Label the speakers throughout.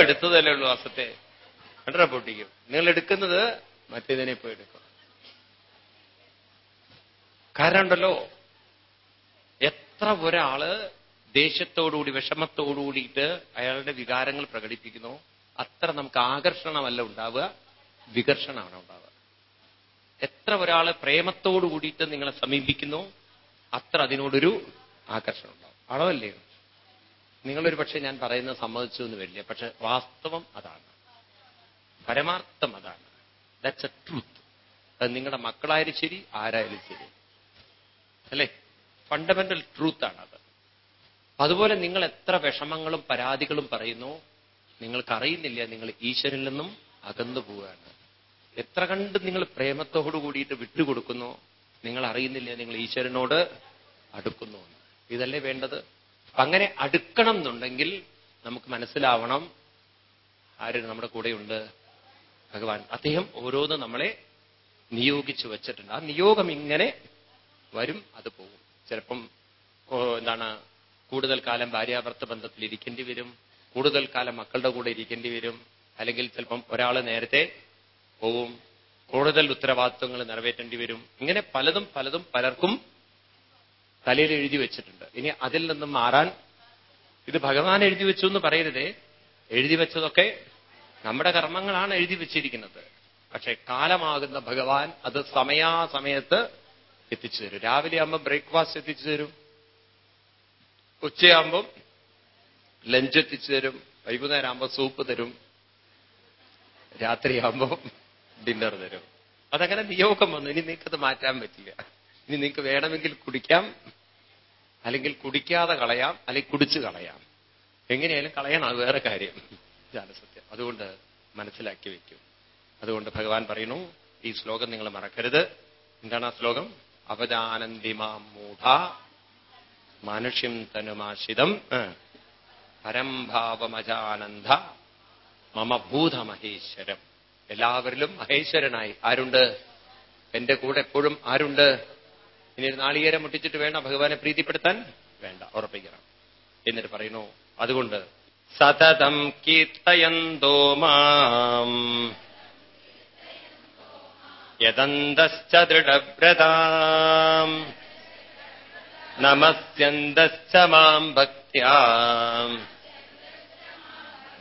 Speaker 1: എടുത്തതല്ലേ ഉള്ളൂ അസത്തെ കണ്ടറ പൊട്ടിക്കും. നിങ്ങൾ എടുക്കുന്നത് മറ്റേതിനെ പോയി എടുക്കും. കാരണം ഉണ്ടല്ലോ എത്ര ഒരാൾ ദേഷ്യത്തോടുകൂടി വിഷമത്തോടുകൂടിയിട്ട് അയാളുടെ വികാരങ്ങൾ പ്രകടിപ്പിക്കുന്നു അത്ര നമുക്ക് ആകർഷണമല്ല ഉണ്ടാവുക വികർഷണമാണ് ഉണ്ടാവുക. എത്ര ഒരാൾ പ്രേമത്തോടു കൂടിയിട്ട് നിങ്ങളെ സമീപിക്കുന്നു അത്ര അതിനോടൊരു ആകർഷണം ഉണ്ടാവും. അളവല്ലേ? നിങ്ങളൊരു പക്ഷേ ഞാൻ പറയുന്നത് സമ്മതിച്ചു എന്ന് വരില്ല. പക്ഷെ വാസ്തവം അതാണ്. പരമാർത്ഥം അതാണ്. ദാറ്റ്സ് എ ട്രൂത്ത് അത് നിങ്ങളുടെ മക്കളായാലും ശരി ആരായാലും ശരി. അല്ലേ? ഫണ്ടമെന്റൽ ട്രൂത്താണ് അത് അതുപോലെ നിങ്ങൾ എത്ര വിഷമങ്ങളും പരാതികളും പറയുന്നു നിങ്ങൾക്കറിയുന്നില്ല നിങ്ങൾ ഈശ്വരിൽ നിന്നും അകന്നു പോവുകയാണ്. എത്ര കണ്ട് നിങ്ങൾ പ്രേമത്തോടു കൂടിയിട്ട് വിട്ടുകൊടുക്കുന്നു നിങ്ങൾ അറിയുന്നില്ല നിങ്ങൾ ഈശ്വരനോട് അടുക്കുന്നു. ഇതല്ലേ വേണ്ടത്? അങ്ങനെ അടുക്കണം എന്നുണ്ടെങ്കിൽ നമുക്ക് മനസ്സിലാവണം ആര് നമ്മുടെ കൂടെയുണ്ട്. ഭഗവാൻ. അദ്ദേഹം ഓരോന്ന് നമ്മളെ നിയോഗിച്ചു വച്ചിട്ടുണ്ട്. ആ നിയോഗം ഇങ്ങനെ വരും അത് പോകും. ചിലപ്പം എന്താണ് കൂടുതൽ കാലം ഭാര്യാഭർത്ത ബന്ധത്തിൽ ഇരിക്കേണ്ടി വരും കൂടുതൽ കാലം മക്കളുടെ കൂടെ ഇരിക്കേണ്ടി വരും അല്ലെങ്കിൽ ചിലപ്പം ഒരാൾ നേരത്തെ പോവും കൂടുതൽ ഉത്തരവാദിത്വങ്ങൾ നിറവേറ്റേണ്ടി വരും. ഇങ്ങനെ പലതും പലതും പലർക്കും തലയിൽ എഴുതി വെച്ചിട്ടുണ്ട്. ഇനി അതിൽ നിന്നും മാറാൻ ഇത് ഭഗവാൻ എഴുതി വെച്ചു എന്ന് പറയരുതേ. എഴുതി വെച്ചതൊക്കെ നമ്മുടെ കർമ്മങ്ങളാണ് എഴുതി വെച്ചിരിക്കുന്നത്. പക്ഷെ കാലമാകുന്ന ഭഗവാൻ അത് സമയാസമയത്ത് എത്തിച്ചു തരും. രാവിലെ ആകുമ്പോൾ ബ്രേക്ക്ഫാസ്റ്റ് എത്തിച്ചു തരും. ഉച്ചയാകുമ്പം ലഞ്ച് എത്തിച്ചു തരും. വൈകുന്നേരം ആകുമ്പോൾ സൂപ്പ് തരും. രാത്രിയാകുമ്പോൾ ഡിന്നർ തരും. അതങ്ങനെ നിയോഗം വന്നു. ഇനി നിങ്ങൾക്കത് മാറ്റാൻ പറ്റില്ല. ഇനി നിങ്ങൾക്ക് വേണമെങ്കിൽ കുടിക്കാം അല്ലെങ്കിൽ കുടിക്കാതെ കളയാം അല്ലെങ്കിൽ കുടിച്ചു കളയാം. എങ്ങനെയായാലും കളയണം അത് വേറെ കാര്യം. ഇതാണ് സത്യം. അതുകൊണ്ട് മനസ്സിലാക്കി വെക്കും അതുകൊണ്ട് ഭഗവാൻ പറയുന്നു ഈ ശ്ലോകം നിങ്ങൾ മറക്കരുത്. എന്താണ് ആ ശ്ലോകം? അവജാനന്തിമാം മൂഢ മനുഷ്യം തനുമാശിതം പരംഭാവമജാനന്ദ മമ ഭൂതമഹേശ്വരം. എല്ലാവരിലും മഹേശ്വരനായി. ആരുണ്ട്? എന്റെ കൂടെ എപ്പോഴും ആരുണ്ട്? ഇനി ഒരു നാളികേരം മുട്ടിച്ചിട്ട് വേണ്ട ഭഗവാനെ പ്രീതിപ്പെടുത്താൻ വേണ്ട ഉറപ്പിക്കണം. എന്നിട്ട് പറയുന്നു അതുകൊണ്ട് സതതം കീർത്തയന്തോ മാം. ദൃഢവ്രതാം. നമസ്യന്തശ്ച മാം ഭക്യാം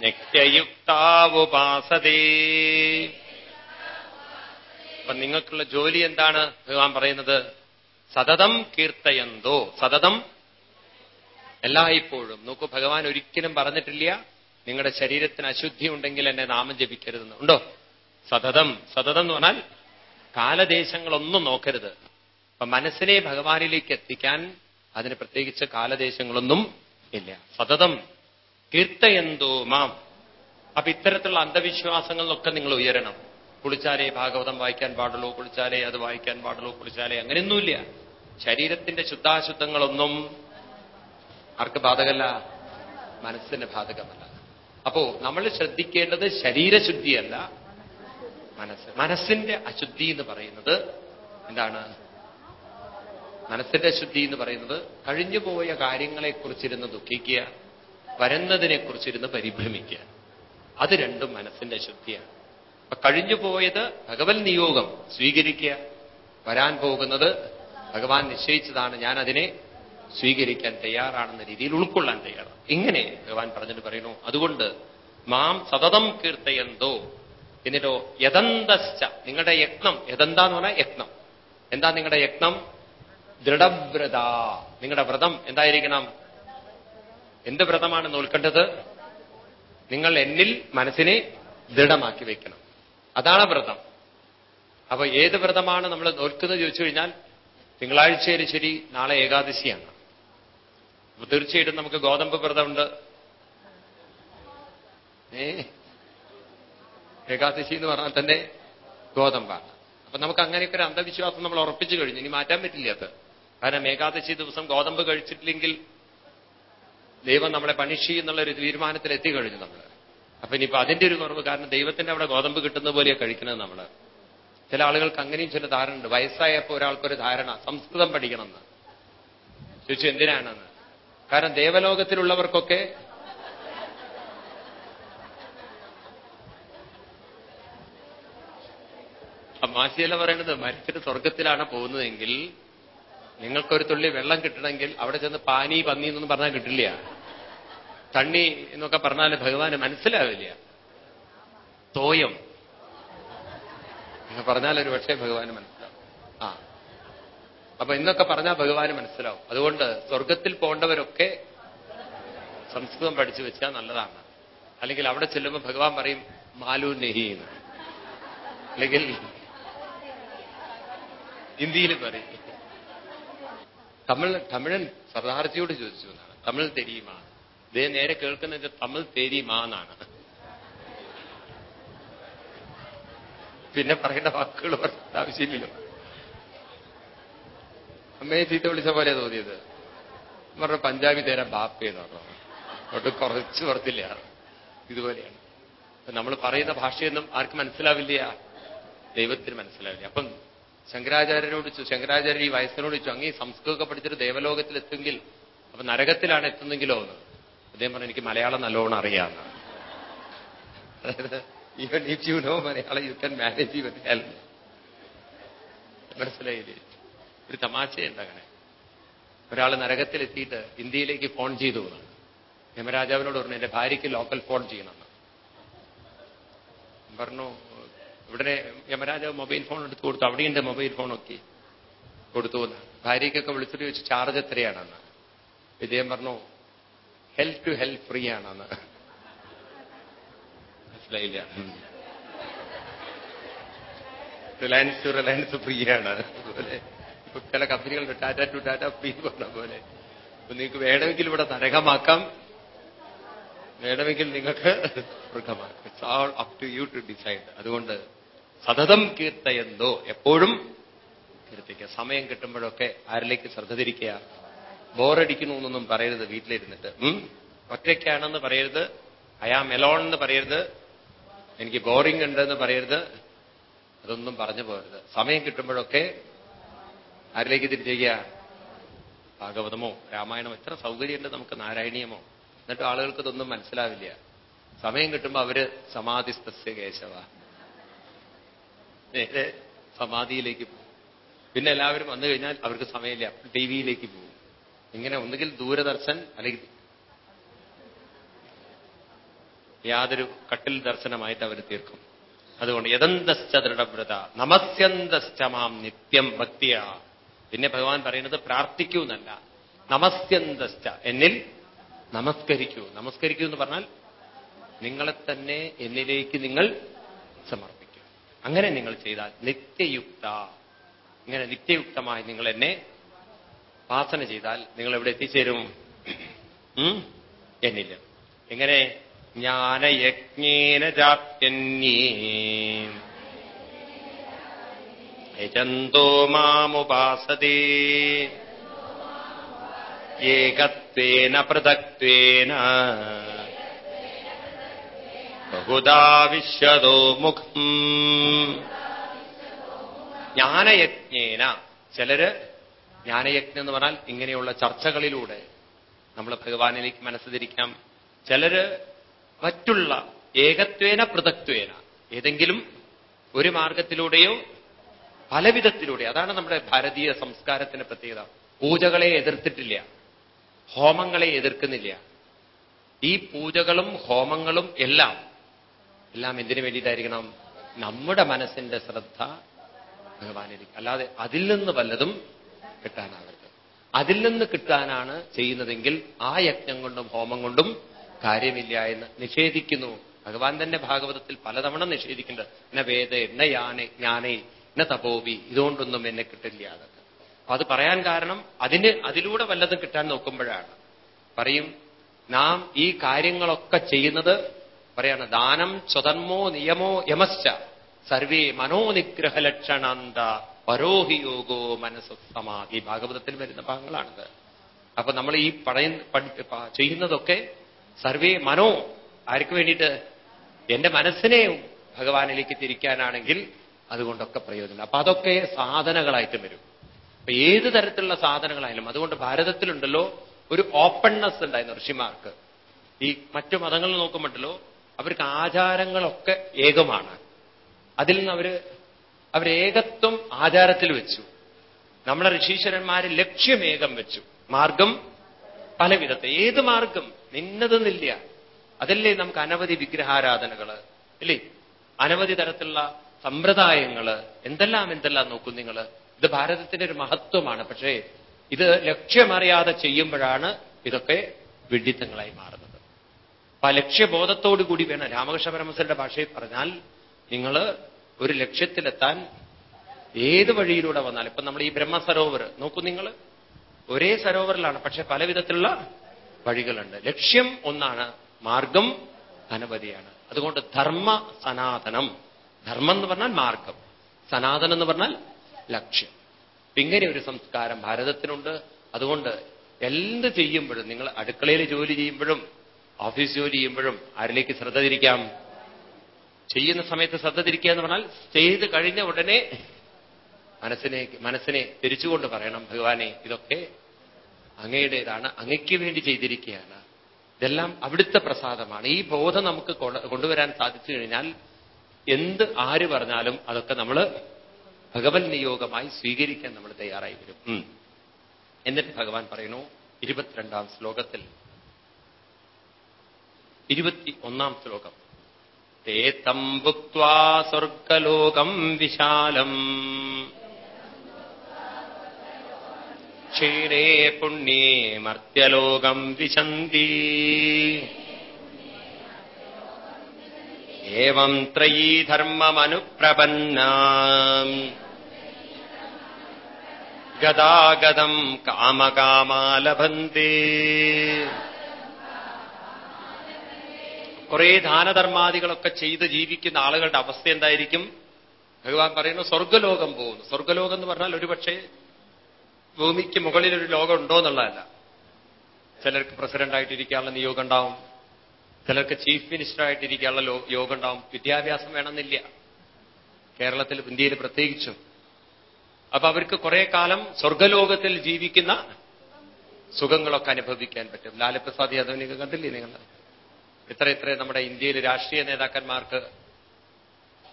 Speaker 1: നിത്യയുക്താവുപാസതേ അപ്പൊ നിങ്ങൾക്കുള്ള ജോലി എന്താണ്? ഭഗവാൻ പറയുന്നത് സതതം കീർത്തയന്തോ. സതതം എല്ലായ്പ്പോഴും. നോക്കൂ ഭഗവാൻ ഒരിക്കലും പറഞ്ഞിട്ടില്ല നിങ്ങളുടെ ശരീരത്തിന് അശുദ്ധി ഉണ്ടെങ്കിൽ എന്നെ നാമം ജപിക്കരുതെന്ന്. ഉണ്ടോ? സതതം. സതതം എന്ന് പറഞ്ഞാൽ കാലദേശങ്ങളൊന്നും നോക്കരുത്. അപ്പൊ മനസ്സിനെ ഭഗവാനിലേക്ക് എത്തിക്കാൻ അതിന് പ്രത്യേകിച്ച് കാലദേശങ്ങളൊന്നും ഇല്ല. സതതം കീർത്തയന്തോ മാം. അപ്പൊ ഇത്തരത്തിലുള്ള അന്ധവിശ്വാസങ്ങളിലൊക്കെ നിങ്ങൾ ഉയരണം. കുളിച്ചാലേ ഭാഗവതം വായിക്കാൻ പാടുള്ളൂ കുളിച്ചാലേ അത് വായിക്കാൻ പാടുള്ളൂ കുളിച്ചാലേ അങ്ങനെയൊന്നുമില്ല. ശരീരത്തിന്റെ ശുദ്ധാശുദ്ധങ്ങളൊന്നും ആർക്ക് ബാധകമല്ല? മനസ്സിന് ബാധകമല്ല. അപ്പോ നമ്മൾ ശ്രദ്ധിക്കേണ്ടത് ശരീരശുദ്ധിയല്ല മനസ്സ്. മനസ്സിന്റെ അശുദ്ധി എന്ന് പറയുന്നത് എന്താണ്? മനസ്സിന്റെ അശുദ്ധി എന്ന് പറയുന്നത് കഴിഞ്ഞുപോയ കാര്യങ്ങളെക്കുറിച്ചിരുന്ന് ദുഃഖിക്കുക വരുന്നതിനെക്കുറിച്ചിരുന്ന് പരിഭ്രമിക്കുക. അത് രണ്ടും മനസ്സിന്റെ അശുദ്ധിയാണ് അപ്പൊ കഴിഞ്ഞുപോയത് ഭഗവത് നിയോഗം സ്വീകരിക്കുക. വരാൻ പോകുന്നത് ഭഗവാൻ നിശ്ചയിച്ചതാണ് ഞാൻ അതിനെ സ്വീകരിക്കാൻ തയ്യാറാണെന്ന രീതിയിൽ ഉൾക്കൊള്ളാൻ തയ്യാറാണ്. ഇങ്ങനെ ഭഗവാൻ പറഞ്ഞിട്ട് പറയുന്നു അതുകൊണ്ട് മാം സതതം കീർത്തയന്തോ എന്നിട്ടോ യഥന്തശ്ച നിങ്ങളുടെ യത്നം യഥന്താന്ന് പറഞ്ഞാൽ യത്നം. എന്താ നിങ്ങളുടെ യത്നം? ദൃഢവ്രത. നിങ്ങളുടെ വ്രതം എന്തായിരിക്കണം? എന്ത് വ്രതമാണ് നോൽക്കേണ്ടത് നിങ്ങൾ എന്നിൽ മനസ്സിനെ ദൃഢമാക്കി വെക്കണം അതാണ് വ്രതം. അപ്പൊ ഏത് വ്രതമാണ് നമ്മൾ നോൽക്കുന്നത് ചോദിച്ചു കഴിഞ്ഞാൽ തിങ്കളാഴ്ചയിൽ ശരി നാളെ ഏകാദശിയാണ്. അപ്പൊ തീർച്ചയായിട്ടും നമുക്ക് ഗോതമ്പ് വ്രതമുണ്ട്. ഏ? ഏകാദശി എന്ന് പറഞ്ഞാൽ തന്നെ ഗോതമ്പാണ്. അപ്പൊ നമുക്ക് അങ്ങനെയൊക്കെ ഒരു അന്ധവിശ്വാസം നമ്മൾ ഉറപ്പിച്ചു കഴിഞ്ഞു. ഇനി മാറ്റാൻ പറ്റില്ല അത്. കാരണം ഏകാദശി ദിവസം ഗോതമ്പ് കഴിച്ചിട്ടില്ലെങ്കിൽ ദൈവം നമ്മളെ പണിഷ് എന്നുള്ള ഒരു തീരുമാനത്തിൽ എത്തിക്കഴിഞ്ഞു നമ്മൾ. അപ്പൊ ഇനിയിപ്പോ അതിന്റെ ഒരു കുറവ് കാരണം ദൈവത്തിന്റെ അവിടെ ഗോതമ്പ് കിട്ടുന്ന പോലെയാണ് കഴിക്കുന്നത് നമ്മൾ ചില ആളുകൾക്ക് അങ്ങനെയും ചില ധാരണ ഉണ്ട് വയസ്സായപ്പോൾ ഒരാൾക്കൊരു ധാരണ സംസ്കൃതം പഠിക്കണമെന്ന്. ചോദിച്ചു എന്തിനാണെന്ന്? കാരണം ദേവലോകത്തിലുള്ളവർക്കൊക്കെ മാസിയല്ല പറയണത് മരിച്ചിട്ട് സ്വർഗത്തിലാണ് പോകുന്നതെങ്കിൽ നിങ്ങൾക്കൊരു തുള്ളി വെള്ളം കിട്ടണമെങ്കിൽ അവിടെ ചെന്ന് പാനി പന്നി എന്നൊന്നും പറഞ്ഞാൽ കിട്ടില്ല. തണ്ണി എന്നൊക്കെ പറഞ്ഞാൽ ഭഗവാന് മനസ്സിലാവില്ല. തോയം. എന്ന് പറഞ്ഞാൽ ഒരു പക്ഷേ ഭഗവാന് മനസ്സിലാവും. ആ. അപ്പൊ ഇന്നൊക്കെ പറഞ്ഞാൽ ഭഗവാന് മനസ്സിലാവും. അതുകൊണ്ട് സ്വർഗത്തിൽ പോകേണ്ടവരൊക്കെ സംസ്കൃതം പഠിച്ചു വെച്ചാൽ നല്ലതാണ്. അല്ലെങ്കിൽ അവിടെ ചെല്ലുമ്പോൾ ഭഗവാൻ പറയും മാലു നെഹി എന്ന്. അല്ലെങ്കിൽ ഹിന്ദിയിൽ പറയും. തമിഴ് തമിഴൻ സർദാർജിയോട് ചോദിച്ചു എന്നാണ്. തമിഴ് തെരിയുമാ ഇതേ നേരെ കേൾക്കുന്നത് തമിഴ് തേരി മാന്നാണ് പിന്നെ പറയേണ്ട വാക്കുകൾ പറഞ്ഞ ആവശ്യമില്ലല്ലോ. അമ്മയെ ചീത്ത വിളിച്ച പോലെ തോന്നിയത്. പറഞ്ഞ പഞ്ചാബി തേരാ ബാപ്പയെന്ന് പറഞ്ഞു അതുകൊണ്ട് കുറച്ച് പുറത്തില്ല ഇതുപോലെയാണ്. നമ്മൾ പറയുന്ന ഭാഷയൊന്നും ആർക്കും മനസ്സിലാവില്ല. ദൈവത്തിന് മനസ്സിലാവില്ല. അപ്പം ശങ്കരാചാര്യനോട് ശങ്കരാചാര്യ ഈ വയസ്സിനോട് ചോദിച്ചു അങ്ങേ സംസ്കൃതമൊക്കെ പഠിച്ചിട്ട് ദേവലോകത്തിൽ എത്തുമെങ്കിൽ അപ്പൊ നരകത്തിലാണ് എത്തുന്നെങ്കിലോ? എന്ന്. അദ്ദേഹം പറഞ്ഞു എനിക്ക് മലയാളം നല്ലോണം അറിയാം. അതായത് if you know Malayalam you can manage your health മനസ്സിലായില്ലേ? ഒരു തമാശയുണ്ട് അങ്ങനെ. ഒരാൾ നരകത്തിലെത്തിയിട്ട് ഇന്ത്യയിലേക്ക് ഫോൺ ചെയ്തു എന്നാണ് പറഞ്ഞു. എന്റെ ഭാര്യയ്ക്ക് ലോക്കൽ ഫോൺ ചെയ്യണമെന്ന്. പറഞ്ഞു ഇവിടെ യമരാജാവ് മൊബൈൽ ഫോൺ എടുത്തു കൊടുത്തു അവിടെയുണ്ട് മൊബൈൽ ഫോണൊക്കെ കൊടുത്തു എന്ന്. ഭാര്യയ്ക്കൊക്കെ വിളിച്ചിട്ട് ചോദിച്ചു ചാർജ് എത്രയാണെന്ന്. ഇദ്ദേഹം പറഞ്ഞു ഹെൽത്ത് ടു ഹെൽത്ത് ഫ്രീ ആണെന്ന്. മനസ്സിലായില്ല. റിലയൻസ് ടു റിലയൻസ് ഫ്രീ ആണ്. അതുപോലെ ഇപ്പൊ ചില കമ്പനികൾ ടാറ്റ ടു ടാറ്റ ഫ്രീ പറഞ്ഞ പോലെ. ഇപ്പൊ നിങ്ങൾക്ക് വേണമെങ്കിൽ ഇവിടെ നരകമാക്കാം. വേണമെങ്കിൽ നിങ്ങൾക്ക് മൃഗമാക്കാം. It's all up to you to decide അതുകൊണ്ട് സതതം കീർത്തയെന്തോ. എപ്പോഴും കീർത്തിക്കുക. സമയം കിട്ടുമ്പോഴൊക്കെ ആരിലേക്ക് ശ്രദ്ധ തിരിക്കുക? ബോറടിക്കുന്നു എന്നൊന്നും പറയരുത് വീട്ടിലിരുന്നിട്ട്? ഒറ്റയ്ക്കാണെന്ന് പറയരുത്. അയാം എലോൺ എന്ന് പറയരുത്. എനിക്ക് ബോറിംഗ് ഉണ്ടെന്ന് പറയരുത്. അതൊന്നും പറഞ്ഞു പോകരുത്. സമയം കിട്ടുമ്പോഴൊക്കെ ആരിലേക്ക് തിരിച്ചേക്കുക? ഭാഗവതമോ? രാമായണമോ? എത്ര സൗകര്യമുണ്ട് നമുക്ക് നാരായണീയമോ? എന്നിട്ട് ആളുകൾക്ക് ഇതൊന്നും മനസ്സിലാവില്ല. സമയം കിട്ടുമ്പോൾ അവർ സമാധിസ്തസ്യ കേശവ. നേരെ സമാധിയിലേക്ക് പോകും. പിന്നെ എല്ലാവരും വന്നു കഴിഞ്ഞാൽ അവർക്ക് സമയമില്ല. ടി വിയിലേക്ക് പോകും. ഇങ്ങനെ ഒന്നുകിൽ ദൂരദർശൻ അല്ലെങ്കിൽ യാതൊരു കട്ടിൽ ദർശനമായിട്ട് അവർ തീർക്കും. അതുകൊണ്ട് യദന്തശ്ച ദൃഢവ്രത നമസ്യന്തശ്ച മാം നിത്യം ഭക്തിയ. പിന്നെ ഭഗവാൻ പറയുന്നത് പ്രാർത്ഥിക്കൂ എന്നല്ല നമസ്യന്തശ്ച. എന്നിൽ നമസ്കരിക്കൂ. നമസ്കരിക്കൂ എന്ന് പറഞ്ഞാൽ നിങ്ങളെ തന്നെ എന്നിലേക്ക് നിങ്ങൾ സമർപ്പിക്കൂ. അങ്ങനെ നിങ്ങൾ ചെയ്താൽ നിത്യയുക്ത. ഇങ്ങനെ നിത്യയുക്തമായി നിങ്ങൾ എന്നെ ഉപാസന ചെയ്താൽ നിങ്ങൾ എവിടെ എത്തിച്ചേരും? എന്നില്ല. എങ്ങനെ? ജ്ഞാനയജ്ഞേന ചാപ്യന്യേ മാമുപാസതേ. ഏകത്വേന പൃഥക്വേന ബഹുദാ വിശ്വതോ മുഖം. ജ്ഞാനയജ്ഞേന. ചിലര് ജ്ഞാനയജ്ഞം എന്ന് പറഞ്ഞാൽ ഇങ്ങനെയുള്ള ചർച്ചകളിലൂടെ നമ്മൾ ഭഗവാനിലേക്ക് മനസ്സ് തിരിക്കാം ചിലര് മറ്റുള്ള ഏകത്വേന പൃഥക്വേന ഏതെങ്കിലും ഒരു മാർഗത്തിലൂടെയോ പലവിധത്തിലൂടെ അതാണ് നമ്മുടെ ഭാരതീയ സംസ്കാരത്തിന്റെ പ്രത്യേകത. പൂജകളെ എതിർത്തിട്ടില്ല. ഹോമങ്ങളെ എതിർക്കുന്നില്ല. ഈ പൂജകളും ഹോമങ്ങളും എല്ലാം എല്ലാം എന്തിനു വേണ്ടിയിട്ടായിരിക്കണം? നമ്മുടെ മനസ്സിന്റെ ശ്രദ്ധ ഭഗവാനിരിക്കും അല്ലാതെ അതിൽ നിന്ന് വല്ലതും കിട്ടാനാവരുത്. അതിൽ നിന്ന് കിട്ടാനാണ് ചെയ്യുന്നതെങ്കിൽ ആ യജ്ഞം കൊണ്ടും ഹോമം കൊണ്ടും കാര്യമില്ല എന്ന് നിഷേധിക്കുന്നു. ഭഗവാൻ തന്നെ ഭാഗവതത്തിൽ പലതവണ നിഷേധിക്കുന്നുണ്ട്. എന്ന വേദ എന്ന യാനെ ജ്ഞാനേ എന്ന തപോവി ഇതുകൊണ്ടൊന്നും എന്നെ കിട്ടില്ല അതൊക്കെ അപ്പൊ അത് പറയാൻ കാരണം അതിന് അതിലൂടെ വല്ലതും കിട്ടാൻ നോക്കുമ്പോഴാണ്. പറയും നാം ഈ കാര്യങ്ങളൊക്കെ ചെയ്യുന്നത് പറയാണ് ദാനം സ്വതന്മോ നിയമോ യമശ്ച സർവേ മനോനിഗ്രഹ ലക്ഷണാന്ത പരോഹി യോഗോ മനസ്സ് സമാധി. ഭാഗവതത്തിൽ വരുന്ന ഭാഗങ്ങളാണിത്. അപ്പൊ നമ്മൾ ഈ പറയ ചെയ്യുന്നതൊക്കെ സർവേ മനോ. ആർക്ക് വേണ്ടിയിട്ട്? എന്റെ മനസ്സിനെ ഭഗവാനിലേക്ക് തിരിക്കാനാണെങ്കിൽ അതുകൊണ്ടൊക്കെ പ്രയോജനം. അപ്പൊ അതൊക്കെ സാധനങ്ങളായിട്ട് വരും. അപ്പൊ ഏത് തരത്തിലുള്ള സാധനങ്ങളായാലും അതുകൊണ്ട് ഭാരതത്തിലുണ്ടല്ലോ ഒരു ഓപ്പൺനെസ് ഉണ്ടായിരുന്നു ഋഷിമാർക്ക്. ഈ മറ്റു മതങ്ങൾ നോക്കുമ്പോണ്ടല്ലോ അവർക്ക് ആചാരങ്ങളൊക്കെ ഏകമാണ്. അതിൽ നിന്ന് അവർ അവരേകത്വം ആചാരത്തിൽ വെച്ചു. നമ്മളെ ഋഷീശ്വരന്മാര് ലക്ഷ്യമേകം വെച്ചു. മാർഗം പല വിധത്തെ ഏത് മാർഗം? നിന്നതെന്നില്ല. അതല്ലേ നമുക്ക് അനവധി വിഗ്രഹാരാധനകൾ ഇല്ലേ അനവധി തരത്തിലുള്ള സമ്പ്രദായങ്ങൾ. എന്തെല്ലാം എന്തെല്ലാം നോക്കും നിങ്ങൾ ഇത് ഭാരതത്തിന്റെ ഒരു മഹത്വമാണ്. പക്ഷേ ഇത് ലക്ഷ്യമറിയാതെ ചെയ്യുമ്പോഴാണ് ഇതൊക്കെ വിഡിത്തങ്ങളായി മാറുന്നത്. അപ്പൊ ആ ലക്ഷ്യബോധത്തോടു കൂടി വേണം രാമകൃഷ്ണ പരമസരുടെ ഭാഷയിൽ പറഞ്ഞാൽ നിങ്ങൾ ഒരു ലക്ഷ്യത്തിലെത്താൻ ഏത് വഴിയിലൂടെ വന്നാലും ഇപ്പൊ നമ്മൾ ഈ ബ്രഹ്മസരോവർ നോക്കൂ നിങ്ങൾ ഒരേ സരോവറിലാണ് പക്ഷെ പല വിധത്തിലുള്ള വഴികളുണ്ട്. ലക്ഷ്യം ഒന്നാണ് മാർഗം അനവധിയാണ്. അതുകൊണ്ട് ധർമ്മ സനാതനം. ധർമ്മം എന്ന് പറഞ്ഞാൽ മാർഗം. സനാതനം എന്ന് പറഞ്ഞാൽ ലക്ഷ്യം. ഇങ്ങനെ ഒരു സംസ്കാരം ഭാരതത്തിനുണ്ട്. അതുകൊണ്ട് എന്ത് ചെയ്യുമ്പോഴും നിങ്ങൾ അടുക്കളയിൽ ജോലി ചെയ്യുമ്പോഴും ഓഫീസ് ജോലി ചെയ്യുമ്പോഴും ആരിലേക്ക് ശ്രദ്ധ തിരിക്കാം? ചെയ്യുന്ന സമയത്ത് ശ്രദ്ധ തിരിക്കുക എന്ന് പറഞ്ഞാൽ ചെയ്ത് കഴിഞ്ഞ ഉടനെ മനസ്സിനെ മനസ്സിനെ തിരിച്ചുകൊണ്ട് പറയണം ഭഗവാനെ ഇതൊക്കെ അങ്ങയുടേതാണ് അങ്ങയ്ക്ക് വേണ്ടി ചെയ്തിരിക്കുകയാണ് ഇതെല്ലാം അവിടുത്തെ പ്രസാദമാണ്. ഈ ബോധം നമുക്ക് കൊണ്ടുവരാൻ സാധിച്ചു കഴിഞ്ഞാൽ എന്ത് ആര് പറഞ്ഞാലും അതൊക്കെ നമ്മൾ ഭഗവത് നിയോഗമായി സ്വീകരിക്കാൻ നമ്മൾ തയ്യാറായി വരും. എന്നിട്ട് ഭഗവാൻ പറയുന്നു ഇരുപത്തിരണ്ടാം ശ്ലോകത്തിൽ ഇരുപത്തി ഒന്നാം ശ്ലോകം. ते तम् भुक्त्वा स्वर्गलोकम् विशालम्। क्षीरे पुण्ये मर्त्यलोकम् विशन्ति। एवम् त्रयी धर्ममनुप्रपन्ना गदागदम् कामकामा लभन्ते। കുറെ ദാനധർമാദികളൊക്കെ ചെയ്ത് ജീവിക്കുന്ന ആളുകളുടെ അവസ്ഥ എന്തായിരിക്കും? ഭഗവാൻ പറയുന്നു സ്വർഗലോകം പോകുന്നു. സ്വർഗലോകം എന്ന് പറഞ്ഞാൽ ഒരുപക്ഷെ ഭൂമിക്ക് മുകളിൽ ഒരു ലോകം ഉണ്ടോ എന്നുള്ളതല്ല. ചിലർക്ക് പ്രസിഡന്റ് ആയിട്ടിരിക്കാനുള്ള നിയോഗം ഉണ്ടാവും. ചിലർക്ക് ചീഫ് മിനിസ്റ്റർ ആയിട്ടിരിക്കാനുള്ള യോഗം ഉണ്ടാവും. വിദ്യാഭ്യാസം വേണമെന്നില്ല. കേരളത്തിൽ ഇന്ത്യയിൽ പ്രത്യേകിച്ചും. അപ്പൊ അവർക്ക് കുറെ കാലം സ്വർഗലോകത്തിൽ ജീവിക്കുന്ന സുഖങ്ങളൊക്കെ അനുഭവിക്കാൻ പറ്റും. ലാലപ്രസാദ് യാദവിനെയൊക്കെ കണ്ടില്ലേ നിങ്ങൾ? എത്ര നമ്മുടെ ഇന്ത്യയിൽ രാഷ്ട്രീയ നേതാക്കന്മാർക്ക്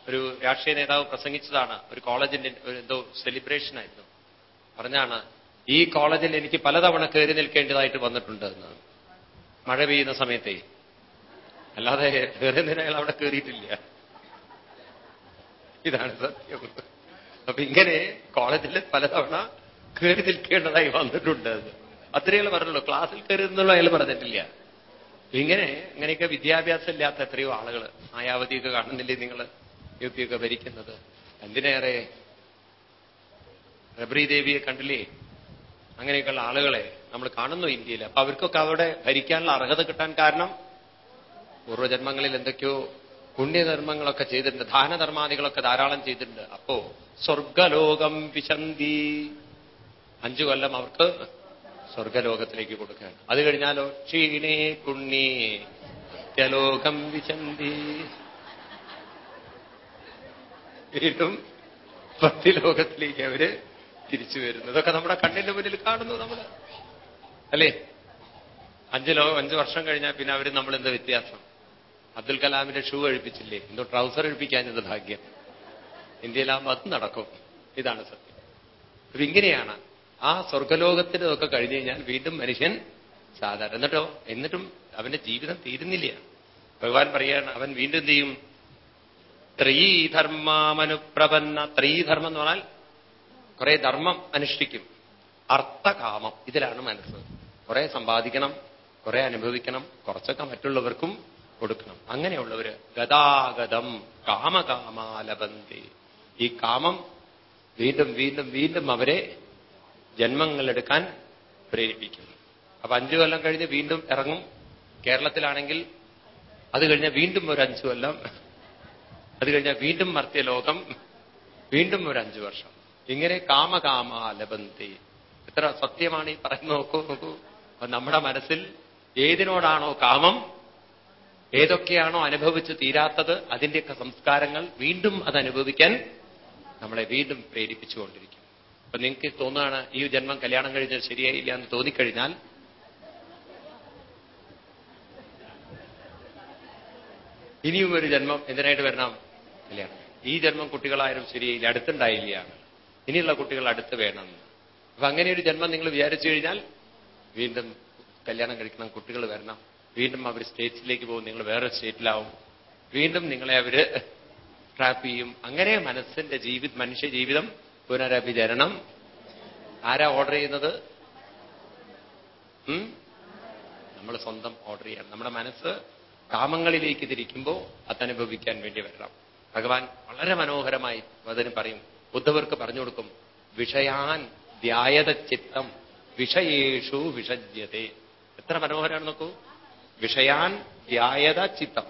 Speaker 1: ഒരു രാഷ്ട്രീയ നേതാവ് പ്രസംഗിച്ചതാണ്. ഒരു കോളേജിന്റെ എന്തോ സെലിബ്രേഷൻ ആയിരുന്നു. പറഞ്ഞാണ് ഈ കോളേജിൽ എനിക്ക് പലതവണ കയറി നിൽക്കേണ്ടതായിട്ട് വന്നിട്ടുണ്ട് എന്ന് മഴ പെയ്യുന്ന സമയത്തെ. അല്ലാതെ വേറെ എന്തിനായാലും അവിടെ കയറിയിട്ടില്ല ഇതാണ് സത്യം. അപ്പൊ ഇങ്ങനെ കോളേജിൽ പലതവണ കയറി നിൽക്കേണ്ടതായി വന്നിട്ടുണ്ട് അത്രയുള്ള പറഞ്ഞുള്ളൂ. ക്ലാസ്സിൽ കയറി എന്നുള്ള അയാൾ പറഞ്ഞിട്ടില്ല. ഇങ്ങനെ ഇങ്ങനെയൊക്കെ വിദ്യാഭ്യാസം ഇല്ലാത്ത എത്രയോ ആളുകൾ മായാവതിയൊക്കെ കാണുന്നില്ലേ നിങ്ങൾ യു പി ഒക്കെ ഭരിക്കുന്നത്. എന്തിനേറെ? റബ്രി ദേവിയെ കണ്ടില്ലേ? അങ്ങനെയൊക്കെയുള്ള ആളുകളെ നമ്മൾ കാണുന്നു ഇന്ത്യയിൽ അപ്പൊ അവർക്കൊക്കെ അവിടെ ഭരിക്കാനുള്ള അർഹത കിട്ടാൻ കാരണം പൂർവജന്മങ്ങളിൽ എന്തൊക്കെയോ പുണ്യധർമ്മങ്ങളൊക്കെ ചെയ്തിട്ടുണ്ട്. ദാനധർമാദികളൊക്കെ ധാരാളം ചെയ്തിട്ടുണ്ട്. അപ്പോ സ്വർഗലോകം വിശന്തി. അഞ്ചു കൊല്ലം അവർക്ക് സ്വർഗലോകത്തിലേക്ക് കൊടുക്കുകയാണ് അത് കഴിഞ്ഞാലോ? ക്ഷീണേ പുണ്യേ സത്യലോകം വിശന്തി. വീണ്ടും പത്തിലോകത്തിലേക്ക് അവർ തിരിച്ചു വരുന്നു. ഇതൊക്കെ നമ്മുടെ കണ്ണിന്റെ മുന്നിൽ കാണുന്നു നമ്മൾ അല്ലേ? അഞ്ച് ലോകം അഞ്ച് വർഷം കഴിഞ്ഞാൽ പിന്നെ അവർ നമ്മൾ എന്ത് വ്യത്യാസം? അബ്ദുൽ കലാമിന്റെ ഷൂ എഴുപ്പിച്ചില്ലേ എന്തോ ട്രൗസർ കഴിപ്പിക്കാഞ്ഞത് ഭാഗ്യം. ഇന്ത്യയിലാകുമ്പോൾ അത് നടക്കും. ഇതാണ് സത്യം. അപ്പൊ ഇങ്ങനെയാണ് ആ സ്വർഗലോകത്തിന് ഇതൊക്കെ കഴിഞ്ഞു കഴിഞ്ഞാൽ വീണ്ടും മനുഷ്യൻ സാധാരണ എന്നിട്ടോ എന്നിട്ടും അവന്റെ ജീവിതം തീരുന്നില്ല. ഭഗവാൻ പറയാണ് അവൻ വീണ്ടും ചെയ്യും? ത്രീധർമാമനുപ്രപന്ന ത്രീധർമ്മം എന്ന് പറഞ്ഞാൽ കുറെ ധർമ്മം അനുഷ്ഠിക്കും. അർത്ഥകാമം ഇതിലാണ് മനസ്സ്. കുറെ സമ്പാദിക്കണം കുറെ അനുഭവിക്കണം കുറച്ചൊക്കെ മറ്റുള്ളവർക്കും കൊടുക്കണം. അങ്ങനെയുള്ളവര് ഗതാഗതം കാമകാമാലബന്ധി. ഈ കാമം വീണ്ടും വീണ്ടും വീണ്ടും അവരെ ജന്മങ്ങളെടുക്കാൻ പ്രേരിപ്പിക്കും അപ്പൊ അഞ്ചു കൊല്ലം കഴിഞ്ഞ് വീണ്ടും ഇറങ്ങും. കേരളത്തിലാണെങ്കിൽ അത് കഴിഞ്ഞ വീണ്ടും ഒരു അഞ്ചു കൊല്ലം. അത് കഴിഞ്ഞാൽ വീണ്ടും മർത്യലോകം. വീണ്ടും ഒരു അഞ്ചു വർഷം. ഇങ്ങനെ കാമകാമ ലബന്തി എത്ര സത്യമാണ് ഈ പറയുന്നത് നോക്കൂ. നോക്കൂ നമ്മുടെ മനസ്സിൽ ഏതിനോടാണോ കാമം ഏതൊക്കെയാണോ അനുഭവിച്ച് തീരാത്തത് അതിന്റെയൊക്കെ സംസ്കാരങ്ങൾ വീണ്ടും അത് അനുഭവിക്കാൻ നമ്മളെ വീണ്ടും പ്രേരിപ്പിച്ചുകൊണ്ടിരിക്കും. അപ്പൊ നിങ്ങൾക്ക് തോന്നുകയാണ് ഈ ജന്മം കല്യാണം കഴിഞ്ഞത് ശരിയായില്ല എന്ന് തോന്നിക്കഴിഞ്ഞാൽ ഇനിയും ഒരു ജന്മം എന്തിനായിട്ട് വരണം? കല്യാണം ഈ ജന്മം കുട്ടികളായാലും ശരിയായില്ല അടുത്തുണ്ടായില്ല. ഇനിയുള്ള കുട്ടികൾ അടുത്ത് വേണം. അപ്പൊ അങ്ങനെ ഒരു ജന്മം നിങ്ങൾ വിചാരിച്ചു കഴിഞ്ഞാൽ വീണ്ടും കല്യാണം കഴിക്കണം കുട്ടികൾ വരണം. വീണ്ടും അവർ സ്റ്റേറ്റ്സിലേക്ക് പോകും നിങ്ങൾ വേറെ സ്റ്റേറ്റിലാവും. വീണ്ടും നിങ്ങളെ അവർ ട്രാപ്പ് ചെയ്യും. അങ്ങനെ മനസ്സിന്റെ ജീവിത മനുഷ്യ ജീവിതം പുനരഭിചരണം. ആരാ ഓർഡർ ചെയ്യുന്നത്? നമ്മൾ സ്വന്തം ഓർഡർ ചെയ്യണം. നമ്മുടെ മനസ്സ് കാമങ്ങളിലേക്ക് തിരിക്കുമ്പോൾ അതനുഭവിക്കാൻ വേണ്ടി വരണം. ഭഗവാൻ വളരെ മനോഹരമായി അതിന് പറയും. ബുദ്ധവർക്ക് പറഞ്ഞു കൊടുക്കും വിഷയാൻ ധ്യായത ചിത്തം വിഷയേഷു വിഷജ്യതേ. എത്ര മനോഹരമാണ് നോക്കൂ. വിഷയാൻ ധ്യായത ചിത്തം.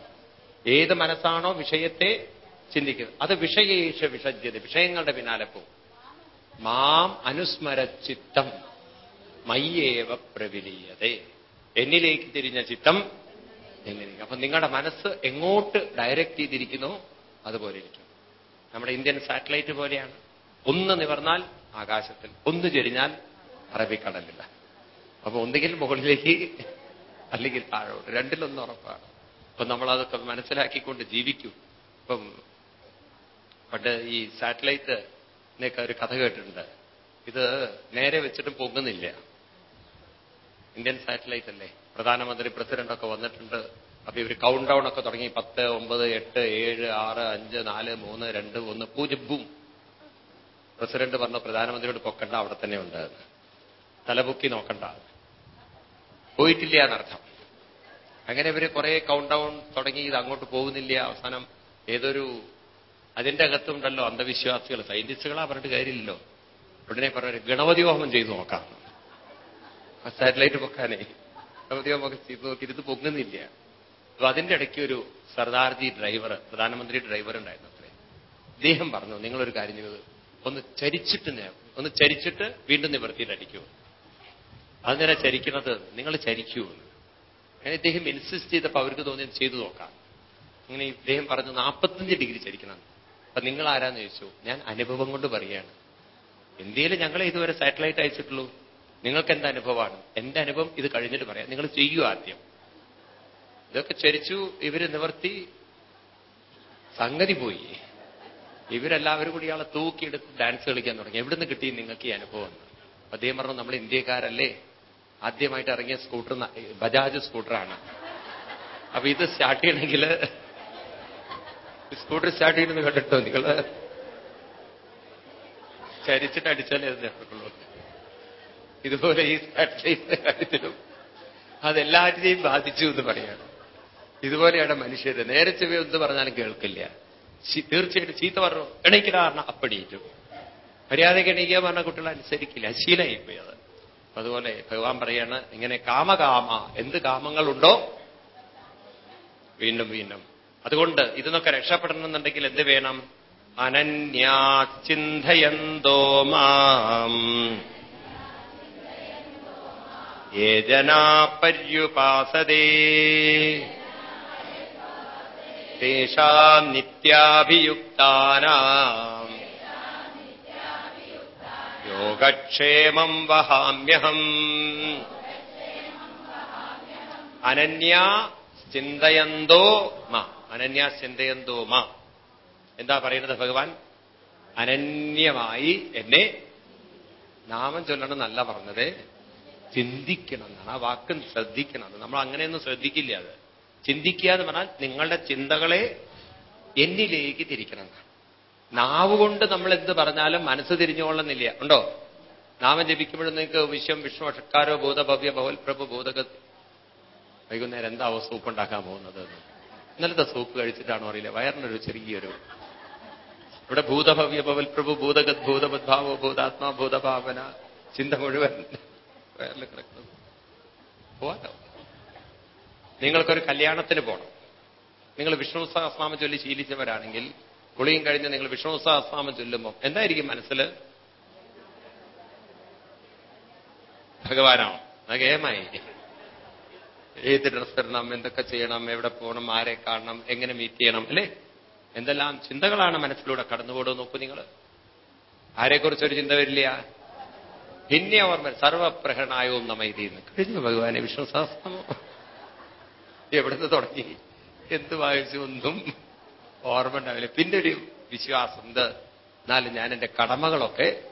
Speaker 1: ഏത് മനസ്സാണോ വിഷയത്തെ ചിന്തിക്കുന്നത്. അത് വിഷയേഷ വിഷജ്യത വിഷയങ്ങളുടെ പിന്നാലെ പോകും. മാം അനുസ്മരച്ചിത്തം മയ്യേവ പ്രവിലീയതേ. എന്നിലേക്ക് തിരിഞ്ഞ ചിത്തം എന്നിലേക്ക് അപ്പൊ നിങ്ങളുടെ മനസ്സ് എങ്ങോട്ട് ഡയറക്റ്റ് ചെയ്തിരിക്കുന്നു? അതുപോലെ ഇരിക്കും. നമ്മുടെ ഇന്ത്യൻ സാറ്റലൈറ്റ് പോലെയാണ്. ഒന്ന് നിവർന്നാൽ ആകാശത്തിൽ ഒന്ന് ചെരിഞ്ഞാൽ അറബിക്കടലില്ല. അപ്പൊ ഒന്നുകിൽ മുകളിലേക്ക് അല്ലെങ്കിൽ താഴോട്ട്. രണ്ടിലൊന്നും ഉറപ്പാണ്. അപ്പൊ നമ്മളതൊക്കെ മനസ്സിലാക്കിക്കൊണ്ട് ജീവിക്കും. ഇപ്പം പണ്ട് ഈ സാറ്റലൈറ്റിനൊക്കെ ഒരു കഥ കേട്ടിട്ടുണ്ട്. ഇത് നേരെ വെച്ചിട്ട് പൊങ്ങുന്നില്ല. ഇന്ത്യൻ സാറ്റലൈറ്റ് അല്ലേ? പ്രധാനമന്ത്രി പ്രസിഡന്റൊക്കെ വന്നിട്ടുണ്ട്. അപ്പൊ ഇവർ കൗണ്ട് ഡൗൺ ഒക്കെ തുടങ്ങി. പത്ത് ഒമ്പത് എട്ട് ഏഴ് ആറ് അഞ്ച് നാല് മൂന്ന് രണ്ട് ഒന്ന് പൂജ്യം പ്രസിഡന്റ് പറഞ്ഞു പ്രധാനമന്ത്രിയോട് പൊക്കണ്ട അവിടെ തന്നെ ഉണ്ട്. തലപൊക്കി നോക്കണ്ട. പോയിട്ടില്ല എന്നർത്ഥം. അങ്ങനെ ഇവർ കുറെ കൗണ്ട് ഡൗൺ തുടങ്ങി ഇത് അങ്ങോട്ട് പോകുന്നില്ല. അവസാനം ഏതൊരു അതിന്റെ അകത്തുണ്ടല്ലോ അന്ധവിശ്വാസികൾ. സയന്റിസ്റ്റുകളാ പറഞ്ഞിട്ട് കാര്യമില്ലല്ലോ. ഉടനെ പറഞ്ഞു ഗണപതി ഹോമം ചെയ്തു നോക്കാം. സാറ്റലൈറ്റ് പൊക്കാനേ. ഗണപതി ഹോമൊക്കെ ചെയ്തു നോക്കി ഇത് പൊങ്ങുന്നില്ല. അപ്പൊ അതിന്റെ ഇടയ്ക്ക് ഒരു സർദാർജി ഡ്രൈവർ പ്രധാനമന്ത്രി ഡ്രൈവർ ഉണ്ടായിരുന്നു അത്രേ. അദ്ദേഹം പറഞ്ഞു നിങ്ങളൊരു കാര്യം ചെയ്തത് ഒന്ന് ചരിച്ചിട്ട് ഒന്ന് ചരിച്ചിട്ട് വീണ്ടും നിവർത്തിയിട്ട് അടിക്കൂ അതിനെ ചരിക്കുന്നത് നിങ്ങൾ ചരിക്കൂ അങ്ങനെ ഇദ്ദേഹം ഇൻസിസ്റ്റ് ചെയ്തപ്പോൾ അവർക്ക് തോന്നിയത് ചെയ്തു നോക്കാം. അങ്ങനെ ഇദ്ദേഹം പറഞ്ഞു നാൽപ്പത്തഞ്ച് ഡിഗ്രി ചരിക്കണം. അപ്പൊ നിങ്ങൾ ആരാന്ന് ചോദിച്ചു. ഞാൻ അനുഭവം കൊണ്ട് പറയാണ്. ഇന്ത്യയിൽ ഞങ്ങളെ ഇതുവരെ സാറ്റലൈറ്റ് അയച്ചിട്ടുള്ളൂ. നിങ്ങൾക്ക് എന്താ അനുഭവമാണ്? എന്റെ അനുഭവം ഇത് കഴിഞ്ഞിട്ട് പറയാം. നിങ്ങൾ ചെയ്യൂ ആദ്യം. ഇതൊക്കെ ചരിച്ചു ഇവർ നിവർത്തി സംഗതി പോയി. ഇവരെല്ലാവരും കൂടി ഇയാളെ തൂക്കിയെടുത്ത് ഡാൻസ് കളിക്കാൻ തുടങ്ങി. എവിടുന്ന് കിട്ടി നിങ്ങൾക്ക് ഈ അനുഭവം? അദ്ദേഹം പറഞ്ഞു നമ്മൾ ഇന്ത്യക്കാരല്ലേ? ആദ്യമായിട്ട് ഇറങ്ങിയ സ്കൂട്ടർ ബജാജ് സ്കൂട്ടറാണ്. അപ്പൊ ഇത് സ്റ്റാർട്ട് ചെയ്യണമെങ്കിൽ സ്കൂട്ടർ സ്റ്റാർട്ട് ചെയ്യുന്നത് കണ്ടിട്ടോ നിങ്ങൾ ചരിച്ചിട്ട് അടിച്ചാലേ അത് ഇതുപോലെ ഈ സാറ്റലൈറ്റിന്റെ കാര്യത്തിലും അതെല്ലാറ്റിനെയും ബാധിച്ചു എന്ന് പറയാണ്. ഇതുപോലെയാണ് മനുഷ്യര്. നേരെ ചെവി എന്ത് പറഞ്ഞാലും കേൾക്കില്ല. തീർച്ചയായിട്ടും ചീത്ത പറഞ്ഞു? എണീക്കില്ല പറഞ്ഞാൽ മര്യാദയ്ക്ക് എണീക്കുക പറഞ്ഞ കുട്ടികൾ അനുസരിക്കില്ല. ശീലമായിപ്പോയി പോയത് അതുപോലെ ഭഗവാൻ പറയാണ് ഇങ്ങനെ കാമകാമ എന്ത് കാമങ്ങളുണ്ടോ? വീണ്ടും വീണ്ടും. അതുകൊണ്ട് ഇതിനൊക്കെ രക്ഷപ്പെടണമെന്നുണ്ടെങ്കിൽ എന്ത് വേണം? അനന്യാചിന്തയന്തോ മാം. യേ ജനാ പര്യുപാസതേ. തേഷാം നിത്യാഭിയുക്താനാം. യോഗക്ഷേമം വഹാമ്യഹം. അനന്യാ ചിന്തയന്തോ മ. അനന്യ ചിന്തയന്തോമ എന്താ പറയുന്നത് ഭഗവാൻ? അനന്യമായി എന്നെ നാമം ചൊല്ലണം എന്നല്ല പറഞ്ഞത്. ചിന്തിക്കണം എന്നാണ്. ആ വാക്ക് ശ്രദ്ധിക്കണം. നമ്മൾ അങ്ങനെയൊന്നും ശ്രദ്ധിക്കില്ല അത്. ചിന്തിക്കുക എന്ന് പറഞ്ഞാൽ നിങ്ങളുടെ ചിന്തകളെ എന്നിലേക്ക് തിരിക്കണം എന്നാണ്. നമ്മൾ എന്ത് പറഞ്ഞാലും മനസ്സ് തിരിഞ്ഞുകൊള്ളുന്നില്ല. ഉണ്ടോ? നാമം ജപിക്കുമ്പോഴും നിങ്ങൾക്ക് വിശ്വം വിഷ്ണു ഷക്കാരോ ഭൂതഭവ്യ ഭവൽ പ്രഭു ഭൂതഗതി വൈകുന്നേരം എന്താ സൂപ്പ് ഉണ്ടാക്കാൻ പോകുന്നത് ഇന്നലത്തെ സൂപ്പ് കഴിച്ചിട്ടാണോ അറിയില്ല. വയറിനൊരു ചെറിയൊരു ഇവിടെ ഭൂതഭവ്യ ഭവൽ പ്രഭു ഭൂതഗത് ഭൂതബദ്ഭാവോ ഭൂതാത്മാ ഭൂതഭാവന ചിന്ത മുഴുവൻ വയറിൽ കിടക്കുന്നത് പോവാലോ? നിങ്ങൾക്കൊരു കല്യാണത്തിന് പോകണം നിങ്ങൾ വിഷ്ണു സഹസ്നാമം ചൊല്ലി ശീലിച്ചവരാണെങ്കിൽ കുളിയും കഴിഞ്ഞ് നിങ്ങൾ വിഷ്ണു സഹസ്നാമം ചൊല്ലുമ്പോൾ എന്തായിരിക്കും മനസ്സിൽ? ഭഗവാനാണോ? നഗേമായി ഏത് ഡ്രസ് ഇടണം എന്തൊക്കെ ചെയ്യണം എവിടെ പോകണം ആരെ കാണണം എങ്ങനെ മീറ്റ് ചെയ്യണം അല്ലേ? എന്തെല്ലാം ചിന്തകളാണ് മനസ്സിലൂടെ കടന്നുപോടോ നോക്കൂ നിങ്ങൾ. ആരെക്കുറിച്ചൊരു ചിന്ത വരില്ല. പിന്നെ ഓർമ്മ സർവപ്രഹണായവും നമൈതീന്ന് കഴിഞ്ഞു. ഭഗവാനെ വിഷ്ണുസഹസ്രമോ എവിടെ എവിടുന്ന് തുടങ്ങി? എന്ത് വായിച്ചു ഒന്നും ഓർമ്മ ഉണ്ടാവില്ല പിന്നെ ഒരു വിശ്വാസം എന്ത് എന്നാലും ഞാൻ എന്റെ കടമകളൊക്കെ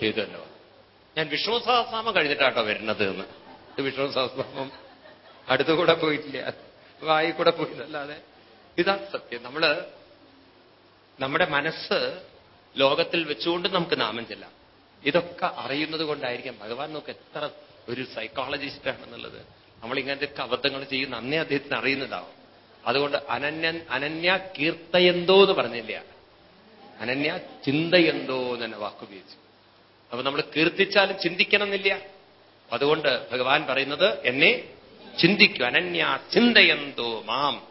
Speaker 1: ചെയ്തല്ലോ ഞാൻ വിഷ്ണു സഹസ്രാമം കഴിഞ്ഞിട്ടാട്ടോ വരുന്നത് എന്ന്. വിഷ്ണു സഹസ്രനാമം അടുത്തുകൂടെ പോയിട്ടില്ല. വായി കൂടെ പോയിട്ടല്ലാതെ ഇതാ സത്യം. നമ്മൾ നമ്മുടെ മനസ്സ് ലോകത്തിൽ വെച്ചുകൊണ്ട് നമുക്ക് നാമം ചെല്ലാം. ഇതൊക്കെ അറിയുന്നത് കൊണ്ടായിരിക്കാം. ഭഗവാൻ നമുക്ക് എത്ര ഒരു സൈക്കോളജിസ്റ്റ് ആണെന്നുള്ളത്. നമ്മൾ ഇങ്ങനത്തെ അബദ്ധങ്ങൾ ചെയ്യുന്ന അന്നേ അദ്ദേഹത്തിന് അറിയുന്നതാവും. അതുകൊണ്ട് അനന്യ അനന്യ കീർത്തയെന്തോ എന്ന് പറഞ്ഞില്ല. അനന്യ ചിന്തയെന്തോ എന്ന് തന്നെ വാക്കുപയോഗിച്ചു അപ്പൊ നമ്മൾ കീർത്തിച്ചാലും ചിന്തിക്കണമെന്നില്ല. അതുകൊണ്ട് ഭഗവാൻ പറയുന്നത് എന്നെ ചിന്തിക്കൂ അനന്യ ചിന്തയന്തോ മാം.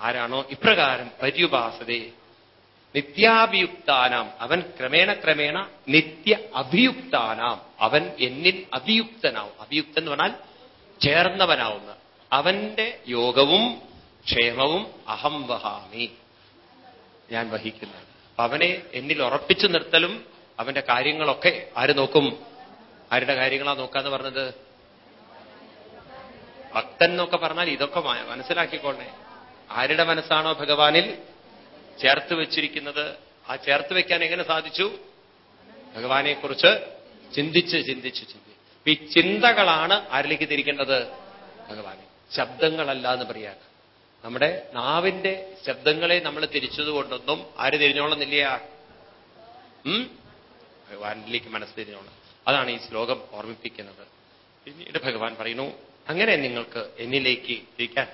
Speaker 1: ആരാണോ ഇപ്രകാരം പര്യുപാസതേ. നിത്യാഭിയുക്താനാം. അവൻ ക്രമേണ ക്രമേണ നിത്യ അഭിയുക്താനാം. അവൻ എന്നിൽ അഭിയുക്തനാവും. അഭിയുക്തൻ എന്ന് പറഞ്ഞാൽ ചേർന്നവനാവുന്ന. അവന്റെ യോഗവും ക്ഷേമവും അഹം വഹാമി. ഞാൻ വഹിക്കുന്നതാണ്. അവനെ എന്നിൽ ഉറപ്പിച്ചു നിർത്തലും അവന്റെ കാര്യങ്ങളൊക്കെ ആര് നോക്കും? ആരുടെ കാര്യങ്ങളാ നോക്കാന്ന് പറഞ്ഞത്? ഭക്തൻ എന്നൊക്കെ പറഞ്ഞാൽ ഇതൊക്കെ മനസ്സിലാക്കിക്കൊള്ളേ ആരുടെ മനസ്സാണോ ഭഗവാനിൽ ചേർത്ത് വെച്ചിരിക്കുന്നത്? ആ ചേർത്ത് വെക്കാൻ എങ്ങനെ സാധിച്ചു? ഭഗവാനെക്കുറിച്ച് ചിന്തിച്ച് ചിന്തിച്ച് ചിന്തി ഈ ചിന്തകളാണ് ആരിലേക്ക് തിരിക്കേണ്ടത്? ഭഗവാനെ. ശബ്ദങ്ങളല്ല എന്ന് പറയാ നമ്മുടെ നാവിന്റെ ശബ്ദങ്ങളെ നമ്മൾ തിരിച്ചതുകൊണ്ടൊന്നും ആര് തിരിഞ്ഞോളുന്നില്ല. ഭഗവാനിലേക്ക് മനസ്സ് തിരിഞ്ഞോളാം അതാണ് ഈ ശ്ലോകം ഓർമ്മിപ്പിക്കുന്നത്. പിന്നീട് ഭഗവാൻ പറയുന്നു അങ്ങനെ നിങ്ങൾക്ക് എന്നിലേക്ക് തിരിക്കാൻ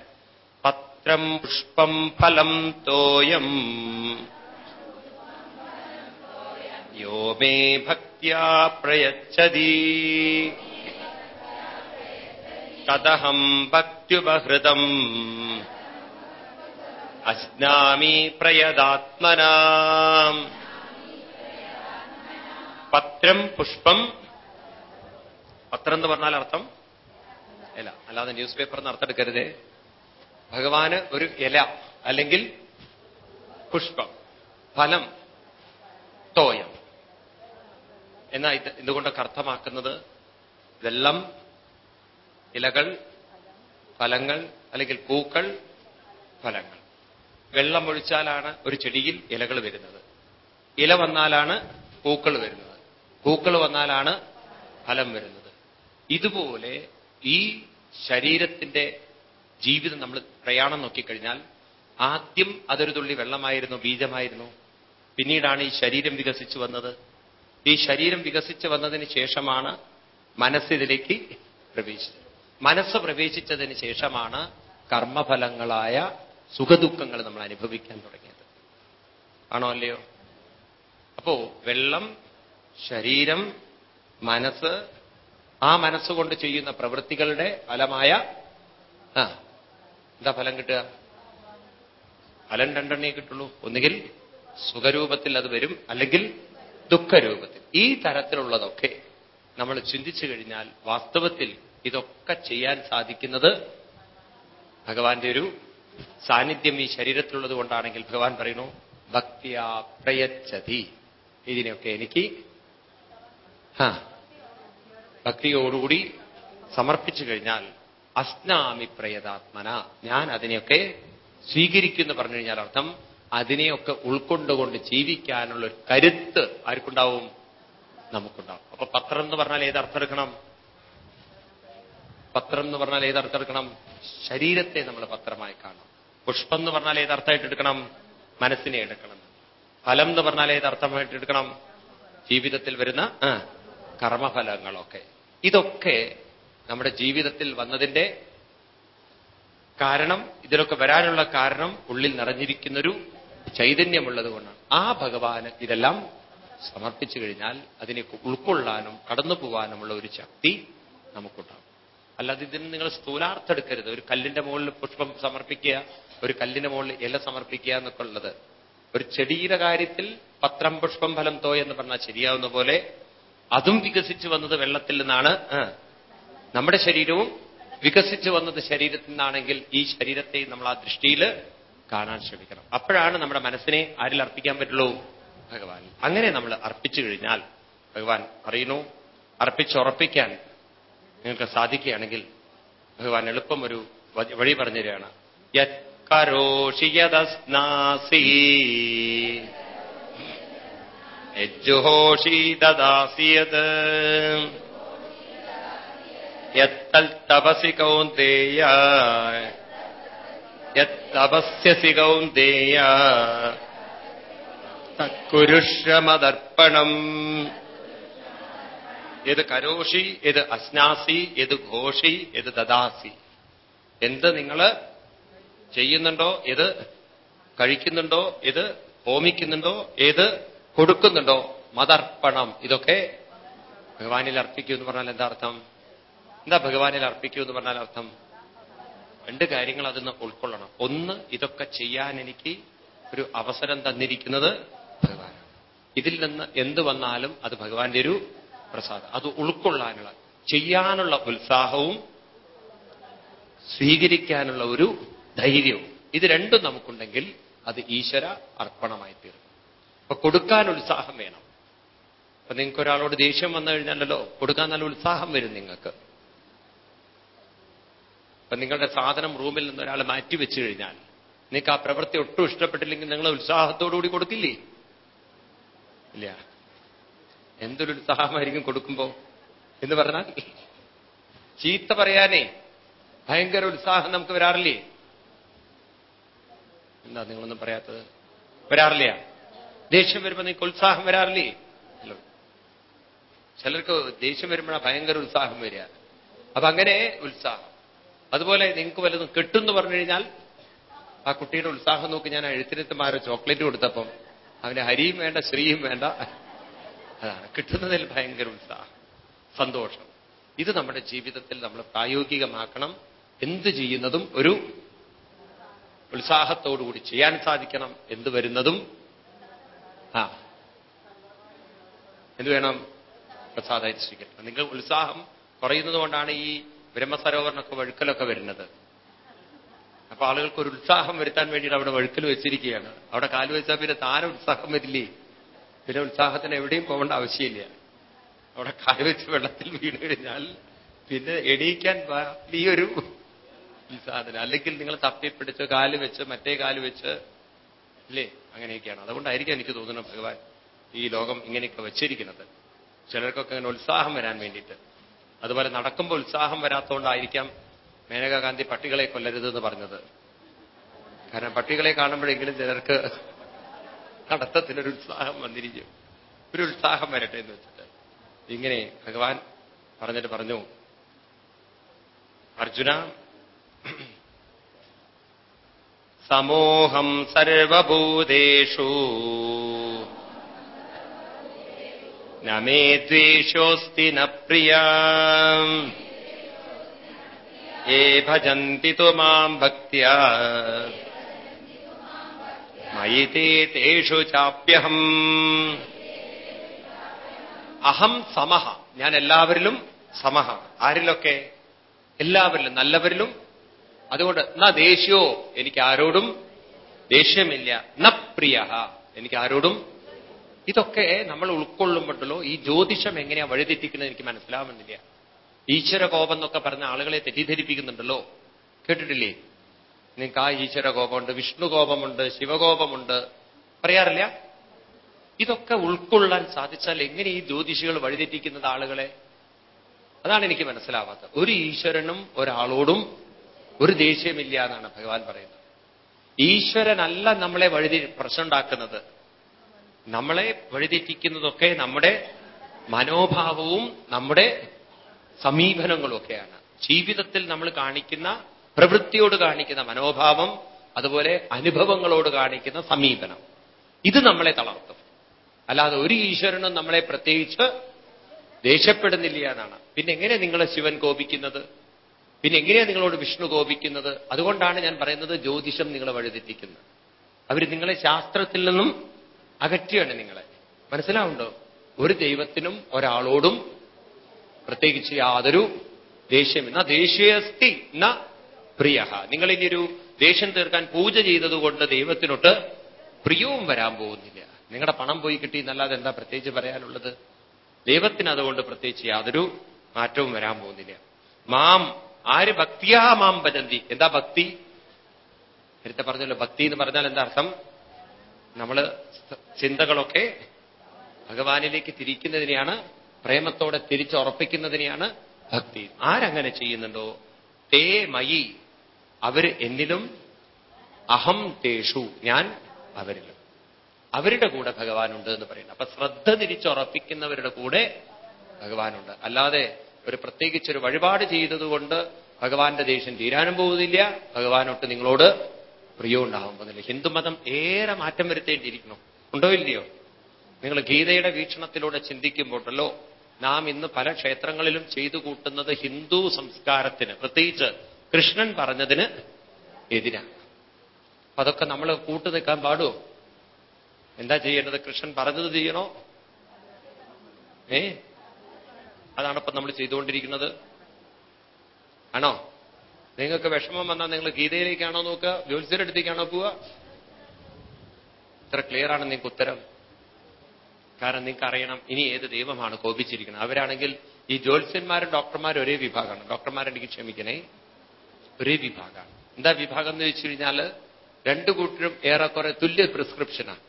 Speaker 1: പത്രം പുഷ്പം ഫലം തോയം. യോ മേ ഭക്യാ പ്രയച്ഛതി തദഹം ഭക്തിയുപഹൃതം. അസ്നാമി പ്രയദാത്മന പത്രം പുഷ്പം. പത്രം എന്ന് പറഞ്ഞാൽ അർത്ഥം ഇല. അല്ലാതെ ന്യൂസ് പേപ്പർ അർത്ഥം ഭഗവാന് ഒരു ഇല അല്ലെങ്കിൽ പുഷ്പം ഫലം തോയം. എന്നാ ഇത് ഇതുകൊണ്ടൊക്കെ അർത്ഥമാക്കുന്നത്? വെള്ളം ഇലകൾ ഫലങ്ങൾ അല്ലെങ്കിൽ പൂക്കൾ ഫലങ്ങൾ. വെള്ളം ഒഴിച്ചാലാണ് ഒരു ചെടിയിൽ ഇലകൾ വരുന്നത്. ഇല വന്നാലാണ് പൂക്കൾ വരുന്നത്. പൂക്കൾ വന്നാലാണ് ഫലം വരുന്നത്. ഇതുപോലെ ഈ ശരീരത്തിന്റെ ജീവിതം നമ്മൾ പ്രയാണം നോക്കിക്കഴിഞ്ഞാൽ ആദ്യം അതൊരു തുള്ളി വെള്ളമായിരുന്നു ബീജമായിരുന്നു. പിന്നീടാണ് ഈ ശരീരം വികസിച്ചു വന്നത്. ഈ ശരീരം വികസിച്ചു വന്നതിന് ശേഷമാണ് മനസ്സിതിലേക്ക് പ്രവേശിച്ചത്. മനസ്സ് പ്രവേശിച്ചതിന് ശേഷമാണ് കർമ്മഫലങ്ങളായ സുഖദുഃഖങ്ങൾ നമ്മൾ അനുഭവിക്കാൻ തുടങ്ങിയത്. ആണോ അല്ലയോ? അപ്പോ വെള്ളം ശരീരം മനസ്സ് ആ മനസ്സുകൊണ്ട് ചെയ്യുന്ന പ്രവൃത്തികളുടെ ഫലമായ ആ എന്താ ഫലം കിട്ടുക? ഫലം രണ്ടെണ്ണേ കിട്ടുള്ളൂ. ഒന്നുകിൽ സുഖരൂപത്തിൽ അത് വരും അല്ലെങ്കിൽ ദുഃഖരൂപത്തിൽ. ഈ തരത്തിലുള്ളതൊക്കെ നമ്മൾ ചിന്തിച്ചു കഴിഞ്ഞാൽ വാസ്തവത്തിൽ ഇതൊക്കെ ചെയ്യാൻ സാധിക്കുന്നത് ഭഗവാന്റെ ഒരു സാന്നിധ്യം ഈ ശരീരത്തിലുള്ളത് കൊണ്ടാണെങ്കിൽ ഭഗവാൻ പറയുന്നു ഭക്തിയാ പ്രയച്ഛതി ഇതിനെയൊക്കെ എനിക്ക് ഭക്തിയോടുകൂടി സമർപ്പിച്ചു കഴിഞ്ഞാൽ അസ്നാമി പ്രയതാത്മന ഞാൻ അതിനെയൊക്കെ സ്വീകരിക്കുന്നു പറഞ്ഞു കഴിഞ്ഞാൽ അർത്ഥം അതിനെയൊക്കെ ഉൾക്കൊണ്ടുകൊണ്ട് ജീവിക്കാനുള്ള ഒരു കരുത്ത് ആർക്കുണ്ടാവും? നമുക്കുണ്ടാവും. അപ്പൊ പത്രം എന്ന് പറഞ്ഞാൽ ഏതർത്ഥം എടുക്കണം? പത്രം എന്ന് പറഞ്ഞാൽ ഏതർത്ഥം എടുക്കണം? ശരീരത്തെ നമ്മൾ പത്രമായി കാണണം. പുഷ്പം എന്ന് പറഞ്ഞാൽ ഏതർത്ഥമായിട്ട് എടുക്കണം? മനസ്സിനെ എടുക്കണം. ഫലം എന്ന് പറഞ്ഞാൽ ഏതർത്ഥമായിട്ട് എടുക്കണം? ജീവിതത്തിൽ വരുന്ന കർമ്മഫലങ്ങളൊക്കെ. ഇതൊക്കെ നമ്മുടെ ജീവിതത്തിൽ വന്നതിന്റെ കാരണം ഇതിലൊക്കെ വരാനുള്ള കാരണം ഉള്ളിൽ നിറഞ്ഞിരിക്കുന്നൊരു ചൈതന്യമുള്ളത് കൊണ്ടാണ്. ആ ഭഗവാന് ഇതെല്ലാം സമർപ്പിച്ചു കഴിഞ്ഞാൽ അതിനെ ഉൾക്കൊള്ളാനും കടന്നു പോവാനുമുള്ള ഒരു ശക്തി നമുക്കുണ്ടാകും. അല്ലാതെ ഇതിന് നിങ്ങൾ സ്ഥൂലാർത്ഥം എടുക്കരുത് ഒരു കല്ലിന്റെ മുകളിൽ പുഷ്പം സമർപ്പിക്കുക ഒരു കല്ലിന്റെ മുകളിൽ ഇല സമർപ്പിക്കുക എന്നൊക്കെ ഉള്ളത്. ഒരു ചെടിയുടെ കാര്യത്തിൽ പത്രം പുഷ്പം ഫലം തോ എന്ന് പറഞ്ഞാൽ ശരിയാവുന്ന പോലെ അതും വികസിച്ചു വന്നത് വെള്ളത്തിൽ നിന്നാണ്. നമ്മുടെ ശരീരവും വികസിച്ചു വന്നത് ശരീരത്തിൽ നിന്നാണെങ്കിൽ ഈ ശരീരത്തെ നമ്മൾ ആ ദൃഷ്ടിയിൽ കാണാൻ ശ്രമിക്കണം. അപ്പോഴാണ് നമ്മുടെ മനസ്സിനെ ആരിൽ അർപ്പിക്കാൻ പറ്റുള്ളൂ? ഭഗവാൻ. അങ്ങനെ നമ്മൾ അർപ്പിച്ചു കഴിഞ്ഞാൽ ഭഗവാൻ അറിയുന്നു അർപ്പിച്ചുറപ്പിക്കാൻ നിങ്ങൾക്ക് സാധിക്കുകയാണെങ്കിൽ ഭഗവാൻ എളുപ്പം ഒരു വഴി പറഞ്ഞു തരികയാണ്. യത്കരോഷി യദസ്നാസി യജ്ജുഹോഷി ദദാസിയത് യത്തൽ തപസി കൗന്ദേയ. യത്തപസ്യസി കൗന്ദേയ. തക്കുരുഷമതർപ്പണം ഇത് കരോഷി ഇത് അസ്നാസി ഇത് ഘോഷി ഇത് ദദാസി. എന്ത് നിങ്ങൾ ചെയ്യുന്നുണ്ടോ ഇത് കഴിക്കുന്നുണ്ടോ ഇത് ഹോമിക്കുന്നുണ്ടോ ഏത് കൊടുക്കുന്നുണ്ടോ? മതർപ്പണം. ഇതൊക്കെ ഭഗവാനിൽ അർപ്പിക്കൂ എന്ന് പറഞ്ഞാൽ എന്താ അർത്ഥം? എന്താ ഭഗവാനിൽ അർപ്പിക്കൂ എന്ന് പറഞ്ഞാൽ അർത്ഥം? രണ്ട് കാര്യങ്ങൾ അതിന്ന് ഉൾക്കൊള്ളണം. ഒന്ന് ഇതൊക്കെ ചെയ്യാൻ എനിക്ക് ഒരു അവസരം തന്നിരിക്കുന്നത് ഭഗവാനാണ്. ഇതിൽ നിന്ന് എന്ത് വന്നാലും അത് ഭഗവാന്റെ ഒരു പ്രസാദം. അത് ഉൾക്കൊള്ളാനുള്ള ചെയ്യാനുള്ള ഉത്സാഹവും സ്വീകരിക്കാനുള്ള ഒരു ധൈര്യവും. ഇത് രണ്ടും നമുക്കുണ്ടെങ്കിൽ അത് ഈശ്വര അർപ്പണമായി തീരും. അപ്പൊ കൊടുക്കാൻ ഉത്സാഹം വേണം. അപ്പൊ നിങ്ങൾക്ക് ഒരാളോട് ദേഷ്യം വന്നു കഴിഞ്ഞാലല്ലോ കൊടുക്കാൻ നല്ല ഉത്സാഹം വരും നിങ്ങൾക്ക്. അപ്പൊ നിങ്ങളുടെ സാധനം റൂമിൽ നിന്ന് ഒരാൾ മാറ്റി വെച്ചു കഴിഞ്ഞാൽ നിങ്ങൾക്ക് ആ പ്രവൃത്തി ഒട്ടും ഇഷ്ടപ്പെട്ടില്ലെങ്കിൽ നിങ്ങൾ ഉത്സാഹത്തോടുകൂടി കൊടുക്കില്ലേ? ഇല്ല. എന്തൊരു ഉത്സാഹമായിരിക്കും കൊടുക്കുമ്പോ? എന്ന് പറഞ്ഞാൽ ചീത്ത പറയാനേ ഭയങ്കര ഉത്സാഹം നമുക്ക് വരാറില്ലേ? എന്താ നിങ്ങളൊന്നും പറയാത്തത്? വരാറില്ല ദേഷ്യം വരുമ്പോ നിങ്ങൾക്ക് ഉത്സാഹം വരാറില്ലേ? ചിലർക്ക് ദേഷ്യം വരുമ്പോഴാണ് ഭയങ്കര ഉത്സാഹം വരിക. അപ്പൊ അങ്ങനെ ഉത്സാഹം. അതുപോലെ നിങ്ങൾക്ക് വല്ലതും കെട്ടെന്ന് പറഞ്ഞു കഴിഞ്ഞാൽ ആ കുട്ടിയുടെ ഉത്സാഹം നോക്കി ഞാൻ എഴുത്തിനെത്തുമാരോ ചോക്ലേറ്റ് കൊടുത്തപ്പം അവന് ഹരിയും വേണ്ട ശ്രീയും വേണ്ട. അതാണ് കിട്ടുന്നതിൽ ഭയങ്കര ഉത്സാഹം സന്തോഷം. ഇത് നമ്മുടെ ജീവിതത്തിൽ നമ്മൾ പ്രായോഗികമാക്കണം. എന്ത് ചെയ്യുന്നതും ഒരു ഉത്സാഹത്തോടുകൂടി ചെയ്യാൻ സാധിക്കണം. എന്ത് വരുന്നതും ആ. എന്ത് വേണം? പ്രസാദമായിട്ട് സ്വീകരിക്കണം നിങ്ങൾ ഉത്സാഹം കുറയുന്നത് കൊണ്ടാണ് ഈ ബ്രഹ്മസരോവറിനൊക്കെ വഴുക്കലൊക്കെ വരുന്നത്. അപ്പൊ ആളുകൾക്ക് ഒരു ഉത്സാഹം വരുത്താൻ വേണ്ടിയിട്ട് അവിടെ വഴുക്കൽ വെച്ചിരിക്കുകയാണ്. അവിടെ കാൽ വെച്ചാൽ പിന്നെ താരം ഉത്സാഹം വരില്ലേ? പിന്നെ ഉത്സാഹത്തിന് എവിടെയും പോകേണ്ട ആവശ്യമില്ല. അവിടെ കാൽ വെച്ച് വെള്ളത്തിൽ വീണ് കഴിഞ്ഞാൽ പിന്നെ എണീക്കാൻ ഒരു ഉത്സാഹത്തിന് അല്ലെങ്കിൽ നിങ്ങൾ തപ്പിപ്പിടിച്ച് കാൽ വെച്ച് മറ്റേ കാൽ വെച്ച് ഇല്ലേ? അങ്ങനെയൊക്കെയാണ്. അതുകൊണ്ടായിരിക്കും എനിക്ക് തോന്നുന്നത് ഭഗവാൻ ഈ ലോകം ഇങ്ങനെയൊക്കെ വെച്ചിരിക്കുന്നത്. ചിലർക്കൊക്കെ അങ്ങനെ ഉത്സാഹം വരാൻ വേണ്ടിയിട്ട്. അതുപോലെ നടക്കുമ്പോൾ ഉത്സാഹം വരാത്തതുകൊണ്ടായിരിക്കാം മേനകാ ഗാന്ധി പട്ടികളെ കൊല്ലരുതെന്ന് പറഞ്ഞത്. കാരണം പട്ടികളെ കാണുമ്പോഴെങ്കിലും ചിലർക്ക് നടത്തത്തിനൊരു ഉത്സാഹം വന്നിരിക്കും. ഒരു ഉത്സാഹം വരട്ടെ എന്ന് വെച്ചിട്ട്. ഇങ്ങനെ ഭഗവാൻ പറഞ്ഞിട്ട് പറഞ്ഞു. അർജുന സമോഹം സർവഭൂതേഷു. നമേ ദ്വേഷോസ്തി ന പ്രിയ. ഏ ഭജന്തി മാം ഭക്തിയ. മയി തേഷു ചാപ്യഹം. അഹം സമഹ. ഞാൻ എല്ലാവരിലും സമഹ. ആരിലൊക്കെ? എല്ലാവരിലും. നല്ലവരിലും അതുകൊണ്ട് ന ദേഷ്യോ എനിക്ക് ആരോടും ദേഷ്യമില്ല. ന പ്രിയ എനിക്ക് ആരോടും ഇതൊക്കെ നമ്മൾ ഉൾക്കൊള്ളുമ്പോഴല്ലോ ഈ ജ്യോതിഷം എങ്ങനെയാ വഴിതെറ്റിക്കുന്നത് എനിക്ക് മനസ്സിലാവുന്നില്ല. ഈശ്വര കോപം എന്നൊക്കെ പറഞ്ഞ ആളുകളെ തെറ്റിദ്ധരിപ്പിക്കുന്നുണ്ടല്ലോ. കേട്ടിട്ടില്ലേ? നിങ്ങൾക്ക് ആ ഈശ്വര കോപമുണ്ട് വിഷ്ണു കോപമുണ്ട് ശിവകോപമുണ്ട്. പറയാറില്ല? ഇതൊക്കെ ഉൾക്കൊള്ളാൻ സാധിച്ചാൽ എങ്ങനെ ഈ ജ്യോതിഷികൾ വഴിതെറ്റിക്കുന്നത് ആളുകളെ? അതാണ് എനിക്ക് മനസ്സിലാവാത്തത്. ഒരു ഈശ്വരനും ഒരാളോടും ഒരു ദേഷ്യമില്ല എന്നാണ് ഭഗവാൻ പറയുന്നത്. ഈശ്വരനല്ല നമ്മളെ വഴിതി പ്രശ്നമുണ്ടാക്കുന്നത്. നമ്മളെ വഴിതെറ്റിക്കുന്നതൊക്കെ നമ്മുടെ മനോഭാവവും നമ്മുടെ സമീപനങ്ങളൊക്കെയാണ്. ജീവിതത്തിൽ നമ്മൾ കാണിക്കുന്ന പ്രവൃത്തിയോട് കാണിക്കുന്ന മനോഭാവം അതുപോലെ അനുഭവങ്ങളോട് കാണിക്കുന്ന സമീപനം. ഇത് നമ്മളെ തളർത്തും. അല്ലാതെ ഒരു ഈശ്വരനും നമ്മളെ പ്രത്യേകിച്ച് ദേഷ്യപ്പെടുന്നില്ല എന്നാണ്. പിന്നെ എങ്ങനെ നിങ്ങളെ ശിവൻ കോപിക്കുന്നത്? പിന്നെ എങ്ങനെയാണ് നിങ്ങളോട് വിഷ്ണു കോപിക്കുന്നത്? അതുകൊണ്ടാണ് ഞാൻ പറയുന്നത് ജ്യോതിഷം നിങ്ങളെ വഴിതെറ്റിക്കുന്നത് അവർ നിങ്ങളെ ശാസ്ത്രത്തിൽ നിന്നും അകറ്റിയാണ് നിങ്ങളെ. മനസ്സിലാവുണ്ടോ? ഒരു ദൈവത്തിനും ഒരാളോടും പ്രത്യേകിച്ച് യാതൊരു ദേഷ്യം ന ദേഷ്യസ്തി ന പ്രിയ ഒരു ദേഷ്യം തീർക്കാൻ പൂജ ചെയ്തതുകൊണ്ട് ദൈവത്തിനൊട്ട് പ്രിയവും വരാൻ പോകുന്നില്ല. നിങ്ങളുടെ പണം പോയി കിട്ടി എന്നല്ലാതെ എന്താ പ്രത്യേകിച്ച് പറയാനുള്ളത്? ദൈവത്തിന് അതുകൊണ്ട് പ്രത്യേകിച്ച് യാതൊരു മാറ്റവും വരാൻ പോകുന്നില്ല. മാം ആര് ഭക്തിയാ മാം ഭജന്തി എന്താ ഭക്തി? നേരത്തെ പറഞ്ഞല്ലോ ഭക്തി എന്ന് പറഞ്ഞാൽ എന്താ അർത്ഥം? നമ്മൾ ചിന്തകളൊക്കെ ഭഗവാനിലേക്ക് തിരിക്കുന്നതിനെയാണ് പ്രേമത്തോടെ തിരിച്ചുറപ്പിക്കുന്നതിനെയാണ് ഭക്തി. ആരങ്ങനെ ചെയ്യുന്നുണ്ടോ? തേ മയി അവർ എന്നിലും അഹം തേഷു ഞാൻ അവരിലും. അവരുടെ കൂടെ ഭഗവാനുണ്ട് എന്ന് പറയുന്നത് അപ്പൊ ശ്രദ്ധ തിരിച്ചുറപ്പിക്കുന്നവരുടെ കൂടെ ഭഗവാനുണ്ട്. അല്ലാതെ ഒരു പ്രത്യേകിച്ചൊരു വഴിപാട് ചെയ്തതുകൊണ്ട് ഭഗവാന്റെ ദേഷ്യം തീരാനും പോകുന്നില്ല. ഭഗവാനൊട്ട് നിങ്ങളോട് പ്രിയം ഉണ്ടാകാൻ പോകുന്നില്ല ഹിന്ദുമതം ഏറെ മാറ്റം വരുത്തേണ്ടിയിരിക്കുന്നു. ഉണ്ടോ ഇല്ലയോ? നിങ്ങൾ ഗീതയുടെ വീക്ഷണത്തിലൂടെ ചിന്തിക്കുമ്പോട്ടല്ലോ നാം ഇന്ന് പല ക്ഷേത്രങ്ങളിലും ചെയ്തു കൂട്ടുന്നത് ഹിന്ദു സംസ്കാരത്തിന്. പ്രത്യേകിച്ച് കൃഷ്ണൻ പറഞ്ഞതിന് എതിരാണ്. അതൊക്കെ നമ്മൾ കൂട്ടു നിൽക്കാൻ പാടുമോ എന്താ ചെയ്യേണ്ടത്? കൃഷ്ണൻ പറഞ്ഞത് ചെയ്യണോ? ഏ? അതാണ് ഇപ്പം നമ്മൾ ചെയ്തുകൊണ്ടിരിക്കുന്നത്. ആണോ? നിങ്ങൾക്ക് വിഷമം വന്നാൽ നിങ്ങൾ ഗീതയിലേക്കാണോ നോക്കുക? ജ്യോത്സ്യരുടെ അടുത്തേക്കാണോ പോവുക? ഇത്ര ക്ലിയർ ആണ് നിങ്ങൾക്ക് ഉത്തരം. കാരണം നിങ്ങൾക്ക് അറിയണം ഇനി ഏത് ദൈവമാണ് കോപിച്ചിരിക്കുന്നത്? അവരാണെങ്കിൽ ഈ ജ്യോത്സ്യന്മാരും ഡോക്ടർമാരും ഒരേ വിഭാഗമാണ്. ഡോക്ടർമാരെനിക്ക് ക്ഷമിക്കണേ. ഒരേ വിഭാഗമാണ്. എന്താ വിഭാഗം എന്ന് വെച്ച് കഴിഞ്ഞാൽ രണ്ടു കൂട്ടരും ഏറെക്കുറെ തുല്യ പ്രിസ്ക്രിപ്ഷനാണ്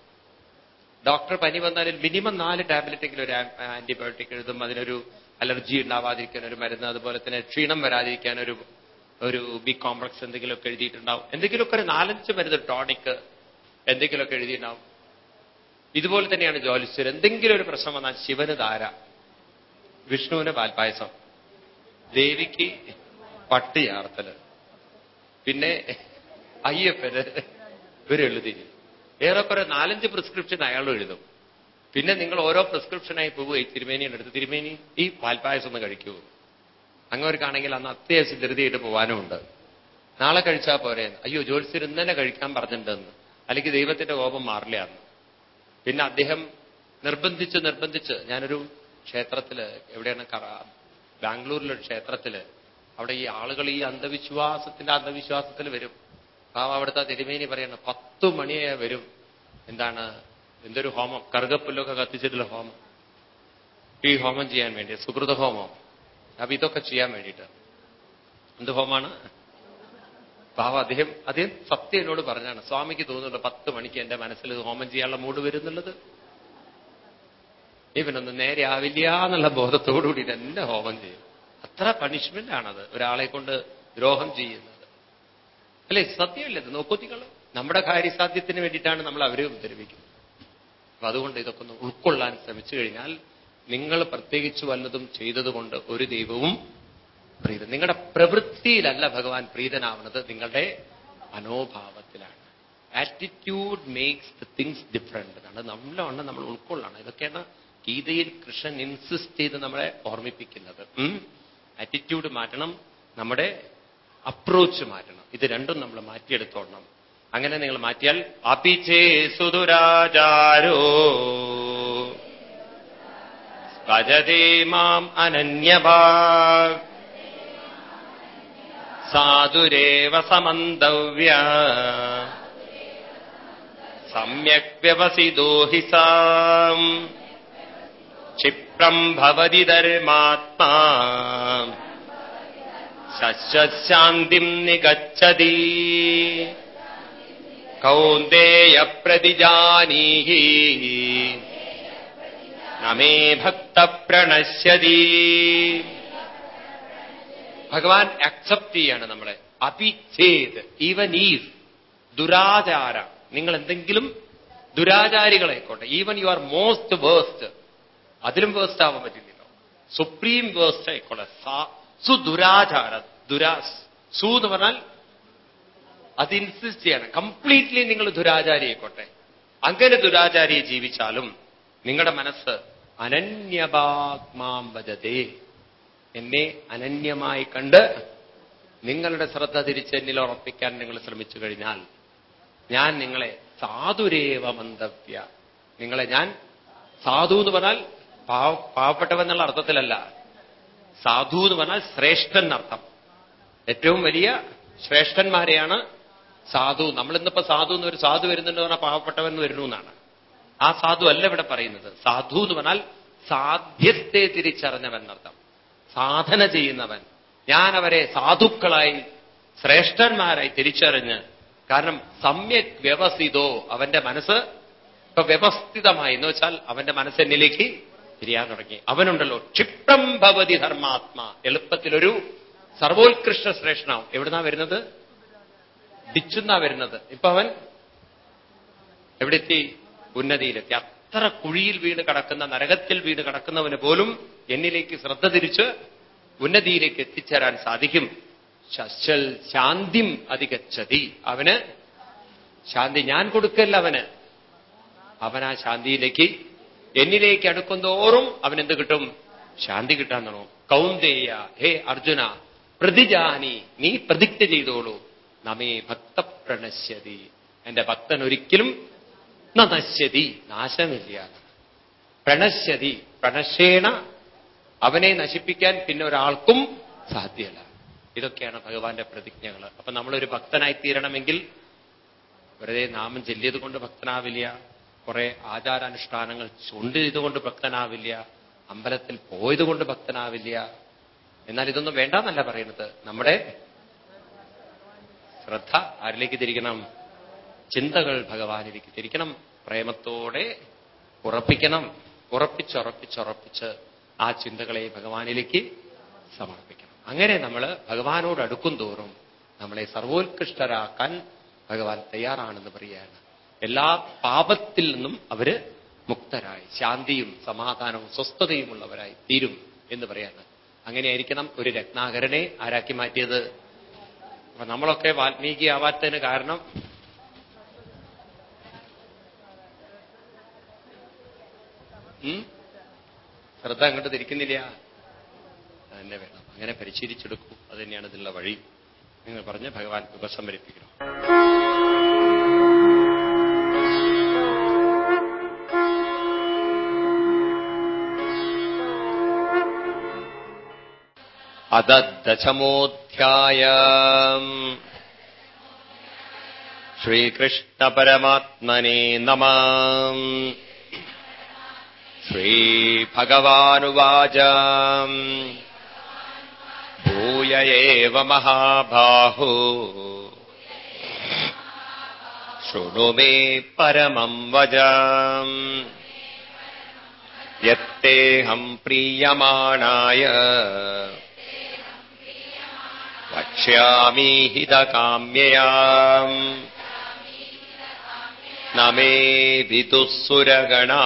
Speaker 1: ഡോക്ടർ പനി വന്നാൽ മിനിമം നാല് ടാബ്ലറ്റെങ്കിലും ഒരു ആന്റിബയോട്ടിക് എഴുതും. അതിനൊരു അലർജി ഉണ്ടാവാതിരിക്കാൻ ഒരു മരുന്ന് അതുപോലെ തന്നെ ക്ഷീണം വരാതിരിക്കാൻ ഒരു ഒരു ബി കോംപ്ലക്സ് എന്തെങ്കിലുമൊക്കെ എഴുതിയിട്ടുണ്ടാവും. എന്തെങ്കിലുമൊക്കെ ഒരു നാലഞ്ച് മരുന്ന് ടോണിക്ക് എന്തെങ്കിലുമൊക്കെ എഴുതിയിട്ടുണ്ടാവും. ഇതുപോലെ തന്നെയാണ് ജ്യോത്സ്യർ എന്തെങ്കിലും ഒരു പ്രശ്നം വന്നാൽ ശിവന് ധാര വിഷ്ണുവിന് പാൽപായസം ദേവിക്ക് പട്ടി ചാർത്തൽ പിന്നെ അയ്യപ്പന് എഴുതിരി ഏറെക്കുറെ നാലഞ്ച് പ്രിസ്ക്രിപ്ഷൻ അയാളും എഴുതും. പിന്നെ നിങ്ങൾ ഓരോ പ്രിസ്ക്രിപ്ഷനായി പോവുകയും തിരുമേനിയുടെ അടുത്ത് തിരുമേനി ഈ പാൽപ്പായസം ഒന്ന് കഴിക്കൂ. അങ്ങോർക്കാണെങ്കിൽ അന്ന് അത്യാവശ്യം ധൃതിയായിട്ട് പോകാനും ഉണ്ട് നാളെ കഴിച്ചാൽ പോരെ? അയ്യോ ജ്യോത്സ്യർ ഇന്നലെ കഴിക്കാൻ പറഞ്ഞിട്ടുണ്ടെന്ന്. അല്ലെങ്കിൽ ദൈവത്തിന്റെ കോപം മാറില്ല പിന്നെ അദ്ദേഹം നിർബന്ധിച്ച് നിർബന്ധിച്ച് ഞാനൊരു ക്ഷേത്രത്തിൽ എവിടെയാണ് ബാംഗ്ലൂരിലൊരു ക്ഷേത്രത്തിൽ അവിടെ ഈ ആളുകൾ ഈ അന്ധവിശ്വാസത്തിന്റെ അന്ധവിശ്വാസത്തിൽ വരും. അവിടുത്തെ തിരുമേനി പറയണം പത്തു മണിയെ വരും. എന്താണ് എന്തൊരു ഹോമം? കറുകപ്പുല്ലൊക്കെ കത്തിച്ചിട്ടുള്ള ഹോമം. ഈ ഹോമം ചെയ്യാൻ വേണ്ടി സുഹൃത ഹോമം. അപ്പൊ ഇതൊക്കെ ചെയ്യാൻ വേണ്ടിയിട്ട്. എന്ത് ഹോമാണ്? പാവ അദ്ദേഹം അദ്ദേഹം സത്യം എന്നോട് പറഞ്ഞാണ്. സ്വാമിക്ക് തോന്നുന്നുണ്ട് പത്ത് മണിക്ക് എന്റെ മനസ്സിൽ ഹോമം ചെയ്യാനുള്ള മൂഡ് വരുന്നുള്ളത്. ഇവനൊന്ന് നേരെ ആവില്ല എന്നുള്ള ബോധത്തോടുകൂടി തന്നെ ഹോമം ചെയ്യും. അത്ര പണിഷ്മെന്റ് ആണത് ഒരാളെ കൊണ്ട് ദ്രോഹം ചെയ്യുന്നത്. അല്ലേ? സത്യമല്ലേ ഇത് നോക്കൂ നമ്മുടെ കാര്യസാധ്യത്തിന് വേണ്ടിയിട്ടാണ് നമ്മൾ അവരെ ഉപദ്രവിക്കുന്നത്. അപ്പൊ അതുകൊണ്ട് ഇതൊക്കെ ഒന്ന് ഉൾക്കൊള്ളാൻ ശ്രമിച്ചു കഴിഞ്ഞാൽ നിങ്ങൾ പ്രത്യേകിച്ച് വല്ലതും ചെയ്തതുകൊണ്ട് ഒരു ദൈവവും പ്രീതൻ. നിങ്ങളുടെ പ്രവൃത്തിയിലല്ല ഭഗവാൻ പ്രീതനാവുന്നത് നിങ്ങളുടെ മനോഭാവത്തിലാണ്. Attitude makes the things different എന്നാണ് നല്ലവണ്ണം നമ്മൾ ഉൾക്കൊള്ളണം. ഇതൊക്കെയാണ് ഗീതയിൽ കൃഷ്ണൻ ഇൻസിസ്റ്റ് ചെയ്ത് നമ്മളെ ഓർമ്മിപ്പിക്കുന്നത്. ആറ്റിറ്റ്യൂഡ് മാറ്റണം നമ്മുടെ അപ്രോച്ച് മാറ്റണം. ഇത് രണ്ടും നമ്മൾ മാറ്റിയെടുത്തോളണം. അങ്ങനെ നിങ്ങൾ മാറ്റിയാൽ അപിചേ സുദുരാചാരോ ഭജതേ അനന്യഭാ സാധുരേവ സമന്തവ്യ സമ്യക് വ്യവസിതോ ഹി സാം ക്ഷിപ്രം ഭവതി ധർമാത്മാ ശശ്വശാന്തി നിഗച്ഛതി. കൗന്ദേയ പ്രതിജാനീഹി നമേ ഭക്ത പ്രണശ്യതി ഭഗവാൻ അക്സെപ്റ്റ് ചെയ്യാണ് നമ്മളെ. അപിച്ഛേദ് ഈവൻ ഈവ് ദുരാചാര. നിങ്ങൾ എന്തെങ്കിലും ദുരാചാരികളായിക്കോട്ടെ even you are most waste അതിലും വേസ്റ്റ് ആവാൻ പറ്റില്ലല്ലോ. സുപ്രീം വേസ്റ്റ് ആയിക്കോട്ടെ സുദുരാചാര ദുരാ സു എന്ന് പറഞ്ഞാൽ അത് ഇൻസിസ്റ്റ് ചെയ്യണം കംപ്ലീറ്റ്ലി നിങ്ങൾ ദുരാചാരിയായിക്കോട്ടെ. അങ്ങനെ ദുരാചാരിയെ ജീവിച്ചാലും നിങ്ങളുടെ മനസ്സ് അനന്യപാത്മാം വജതേ എന്നെ അനന്യമായി കണ്ട് നിങ്ങളുടെ ശ്രദ്ധ തിരിച്ച് എന്നിൽ ഉറപ്പിക്കാൻ നിങ്ങൾ ശ്രമിച്ചു കഴിഞ്ഞാൽ ഞാൻ നിങ്ങളെ സാധുരേവ മന്തവ്യ. നിങ്ങളെ ഞാൻ സാധു എന്ന് പറഞ്ഞാൽ പാവ പാവപ്പെട്ടവെന്നുള്ള അർത്ഥത്തിലല്ല. സാധു എന്ന് പറഞ്ഞാൽ ശ്രേഷ്ഠൻ അർത്ഥം ഏറ്റവും വലിയ ശ്രേഷ്ഠന്മാരെയാണ് സാധു നമ്മളിന്നിപ്പോ സാധു എന്ന് ഒരു സാധു വരുന്നുണ്ട് പറഞ്ഞാൽ പാവപ്പെട്ടവൻ വരുന്നു എന്നാണ്. ആ സാധു അല്ല ഇവിടെ പറയുന്നത്. സാധു എന്ന് പറഞ്ഞാൽ സാധ്യത്തെ തിരിച്ചറിഞ്ഞവൻ എന്നർത്ഥം. സാധന ചെയ്യുന്നവൻ. ഞാൻ അവരെ സാധുക്കളായി ശ്രേഷ്ഠന്മാരായി തിരിച്ചറിഞ്ഞ് കാരണം സമ്യക് വ്യവസ്ഥിതോ അവന്റെ മനസ്സ് ഇപ്പൊ വ്യവസ്ഥിതമായി. എന്ന് വെച്ചാൽ അവന്റെ മനസ്സെന്നിലേക്ക് തിരിയാൻ തുടങ്ങി. അവനുണ്ടല്ലോ ക്ഷിപ്രം ഭവതി ധർമാത്മ. എളുപ്പത്തിലൊരു സർവോത്കൃഷ്ട ശ്രേഷ്ഠനാവും. എവിടുന്നാ വരുന്നത്? ഡിച്ചുന്നാ വരുന്നത്. ഇപ്പൊ അവൻ എവിടെ എത്തി ഉന്നതിയിലെത്തി. അത്ര കുഴിയിൽ വീണ് കടക്കുന്ന നരകത്തിൽ വീണ് കടക്കുന്നവന് പോലും എന്നിലേക്ക് ശ്രദ്ധ തിരിച്ച് ഉന്നതിയിലേക്ക് എത്തിച്ചേരാൻ സാധിക്കും. ശശ്ചൽ ശാന്തിം അധികച്ചതി അവന് ശാന്തി ഞാൻ കൊടുക്കല്ല അവന്. അവൻ ആ ശാന്തിയിലേക്ക് എന്നിലേക്ക് അടുക്കുന്തോറും അവൻ എന്ത് കിട്ടും? ശാന്തി കിട്ടാൻ തുടങ്ങും. കൗന്ദേയ ഹേ അർജുന പ്രതിജാനി നീ പ്രതിജ്ഞ ചെയ്തോളൂ. നമേ ഭക്ത പ്രണശ്യതി എന്റെ ഭക്തൻ ഒരിക്കലും നശ്യതി നാശമില്ല. പ്രണശ്യതി പ്രണശേണ അവനെ നശിപ്പിക്കാൻ പിന്നെ ഒരാൾക്കും സാധ്യമല്ല ഇതൊക്കെയാണ് ഭഗവാന്റെ പ്രതിജ്ഞകൾ. അപ്പൊ നമ്മളൊരു ഭക്തനായി തീരണമെങ്കിൽ വെറുതെ നാമം ചെല്ലിയത് കൊണ്ട് ഭക്തനാവില്ല കുറെ ആചാരാനുഷ്ഠാനങ്ങൾ ചുണ്ട് ചെയ്തുകൊണ്ട് ഭക്തനാവില്ല അമ്പലത്തിൽ പോയത് കൊണ്ട് ഭക്തനാവില്ല. എന്നാൽ ഇതൊന്നും വേണ്ടെന്നല്ല പറയുന്നത്. നമ്മുടെ ശ്രദ്ധ ആരിലേക്ക് തിരിക്കണം? ചിന്തകൾ ഭഗവാനിലേക്ക് തിരിക്കണം. പ്രേമത്തോടെ ഉറപ്പിക്കണം. ഉറപ്പിച്ചുറപ്പിച്ചുറപ്പിച്ച് ആ ചിന്തകളെ ഭഗവാനിലേക്ക് സമർപ്പിക്കണം. അങ്ങനെ നമ്മൾ ഭഗവാനോട് അടുക്കും തോറും നമ്മളെ സർവോത്കൃഷ്ടരാക്കാൻ ഭഗവാൻ തയ്യാറാണെന്ന് പറയുകയാണ്. എല്ലാ പാപത്തിൽ നിന്നും അവർ മുക്തരായി. ശാന്തിയും സമാധാനവും സ്വസ്ഥതയുമുള്ളവരായി തീരും എന്ന് പറയാണ് അങ്ങനെയായിരിക്കണം ഒരു രത്നാകരനെ ആരാക്കി മാറ്റിയത്. അപ്പൊ നമ്മളൊക്കെ വാൽമീകി ആവാത്തതിന് കാരണം? ശ്രദ്ധ അങ്ങോട്ട് തിരിക്കുന്നില്ല. തന്നെ വേണം. അങ്ങനെ പരിശീലിച്ചെടുക്കൂ. അത് തന്നെയാണ് വഴി. നിങ്ങൾ പറഞ്ഞ് ഭഗവാൻ ഉപസംഹരിപ്പിക്കണം. अदद्दशमोऽध्याय श्रीकृष्णपरमात्मने नमः। श्रीभगवानुवाच। भूय एव महाबाहो। शृणु मे परमम् वज यत्तेऽहम् प्रीयमाणाय। वक्ष्यामि हितकाम्यया न मे विदुः सुरगणा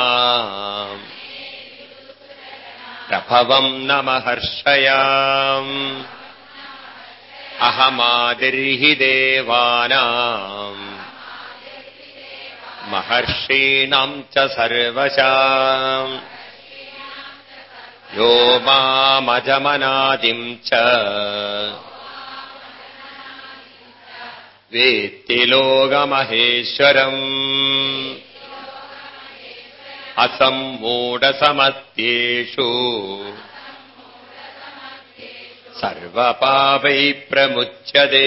Speaker 1: प्रभवम् न महर्षया अहमादिर्हि देवानाम्। महर्षीणाम् च सर्वशा यो मामजमनादिम् च। वेत्ति लोकमहेश्वरम्। असम्मूढसमत्येषु सर्वपापै प्रमुच्यते।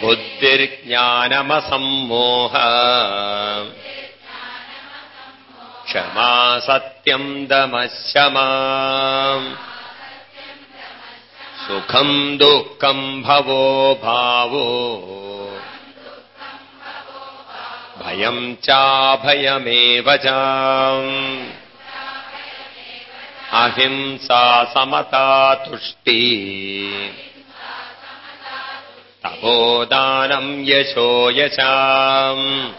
Speaker 1: बुद्धिर्ज्ञानमसम्मोह। क्षमा सत्यम् दमः क्षमा। सुखम् दुःखम् भवो भावो। भयम् चाभयमेव च अहिंसा समता तुष्टि। तपोदानम् यशो यशाम्।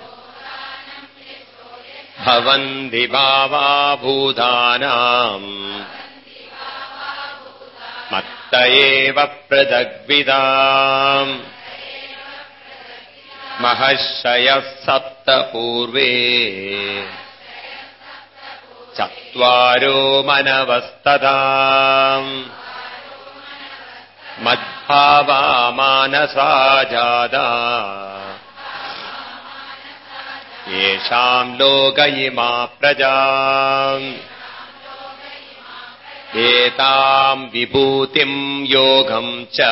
Speaker 1: भवन्ति भावा भूतानाम् मत्त एव प्रजग्विदा महर्षयः सप्त पूर्वे चत्वारो मनवस्तदा जादा येषाम् लोक इमा प्रजा एताम् विभूतिम् योगम् च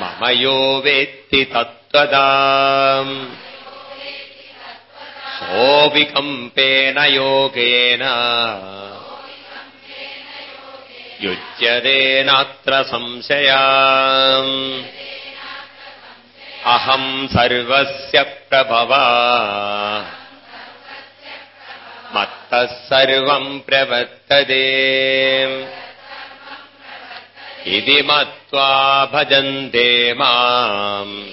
Speaker 1: मम यो वेत्ति तत्त्वदा सोऽविकम्पेन योगेन युज्यते नात्र संशया अहम् सर्वस्य प्रभवा सर्वम् प्रवर्तते। इति मत्वा भजन्ते माम्।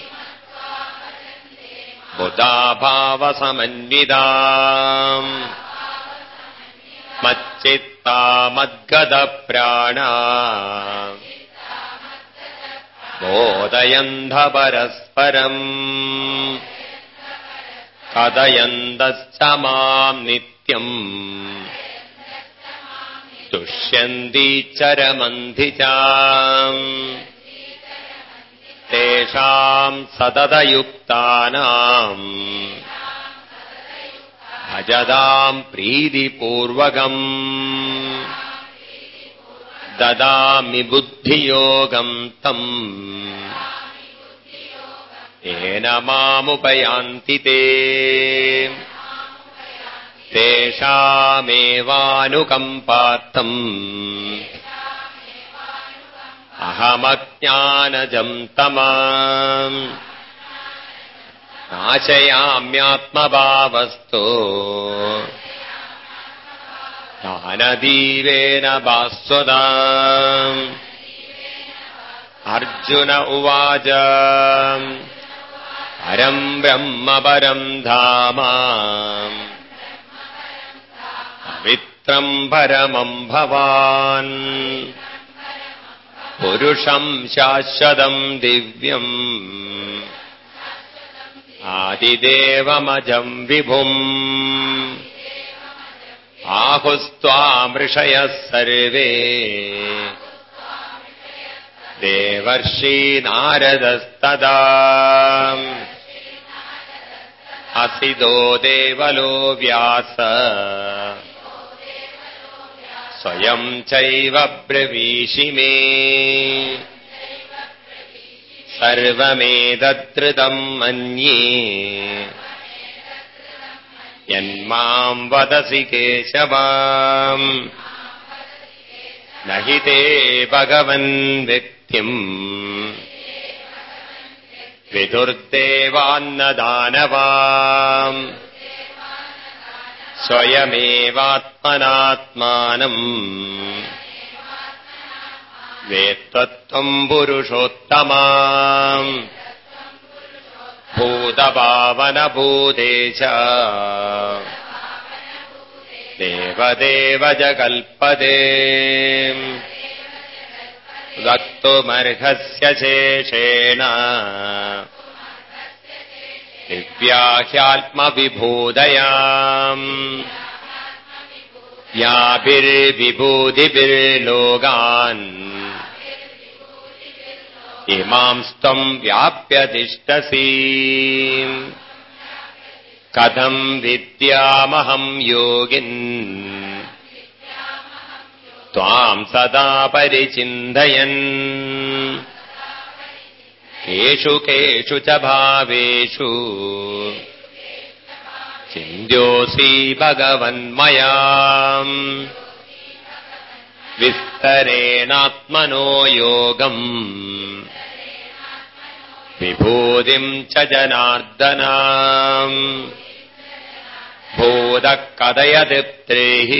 Speaker 1: बुधाभावसमन्विता मच्चित्ता मद्गदप्राणा बोधयन्ध परस्परम् कथयन्तश्च माम् तुष्यन्ति चरमन्धि च तेषाम् सततयुक्तानाम्। भजताम् प्रीतिपूर्वकम्। ददामि बुद्धियोगम् तम्। येन मामुपयान्ति ते तेषामेवानुकम्पार्थम् अहमज्ञानजम् तमा नाशयाम्यात्मभावस्तु ज्ञानदीवेन भास्वदा अर्जुन उवाच परम् ब्रह्म परम् धाम पवित्रम् परमम् भवान् पुरुषम् शाश्वतम् दिव्यम्। आदिदेवमजम् विभुम्। आहुस्त्वामृषयः सर्वे। देवर्षीनारदस्तदा असिदो देवलो व्यास स्वयम् चैव ब्रवीषि मे। सर्वमेतद्धृतम् मन्ये। यन्माम् वदसि केशवाम्। न हि ते भगवन् व्यक्तिम् विदुर्देवान्नदानवाम् स्वयमेवात्मनात्मानम्। वेत्त्वम् पुरुषोत्तमा भूतपावनभूतेश देवदेव च। कल्पते वक्तुमर्हस्य शेषेण दिव्याह्यात्मविभूदयाम्। याभिर्विभूतिभिर्लोगान् इमांस्त्वम् व्याप्य तिष्ठसि कथम् विद्यामहम् योगिन्। त्वाम् सदा परिचिन्तयन् केषु केषु च भावेषु। चिन्त्योऽसि भगवन्मया विस्तरेणात्मनो योगम्। विभूतिम् च जनार्दना भूतः कथयदिप्त्रेः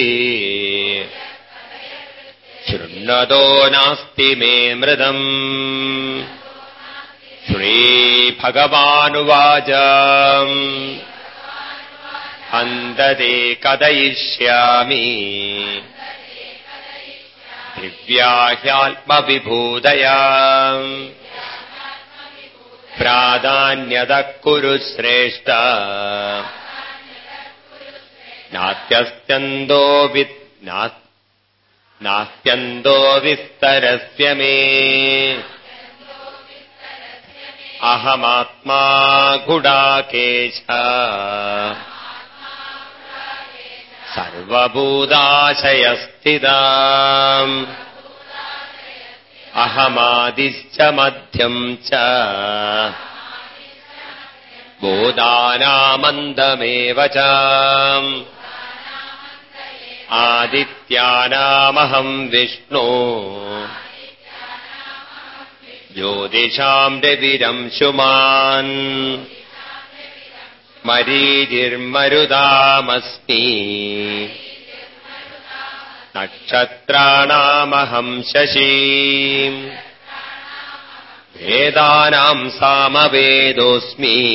Speaker 1: शृण्वतो नास्ति मे मृदम् श्रीभगवानुवाच। हन्तते कथयिष्यामि। दिव्याह्यात्मविभूतया प्राधान्यतः कुरु श्रेष्ठ। नात्यस्त्यन्दो वि- ना- नास्त्यन्दो विस्तरस्य मे अहमात्मा गुडाकेश। सर्वभूताशयस्थिता अहमादिश्च मध्यम् च। भूतानामन्दमेव च। आदित्यानामहम् विष्णु ज्योतिषाम् रविरंशुमान् मरीचिर्मरुदामस्मि। नक्षत्राणामहम् शशी। वेदानाम् सामवेदोऽस्मि।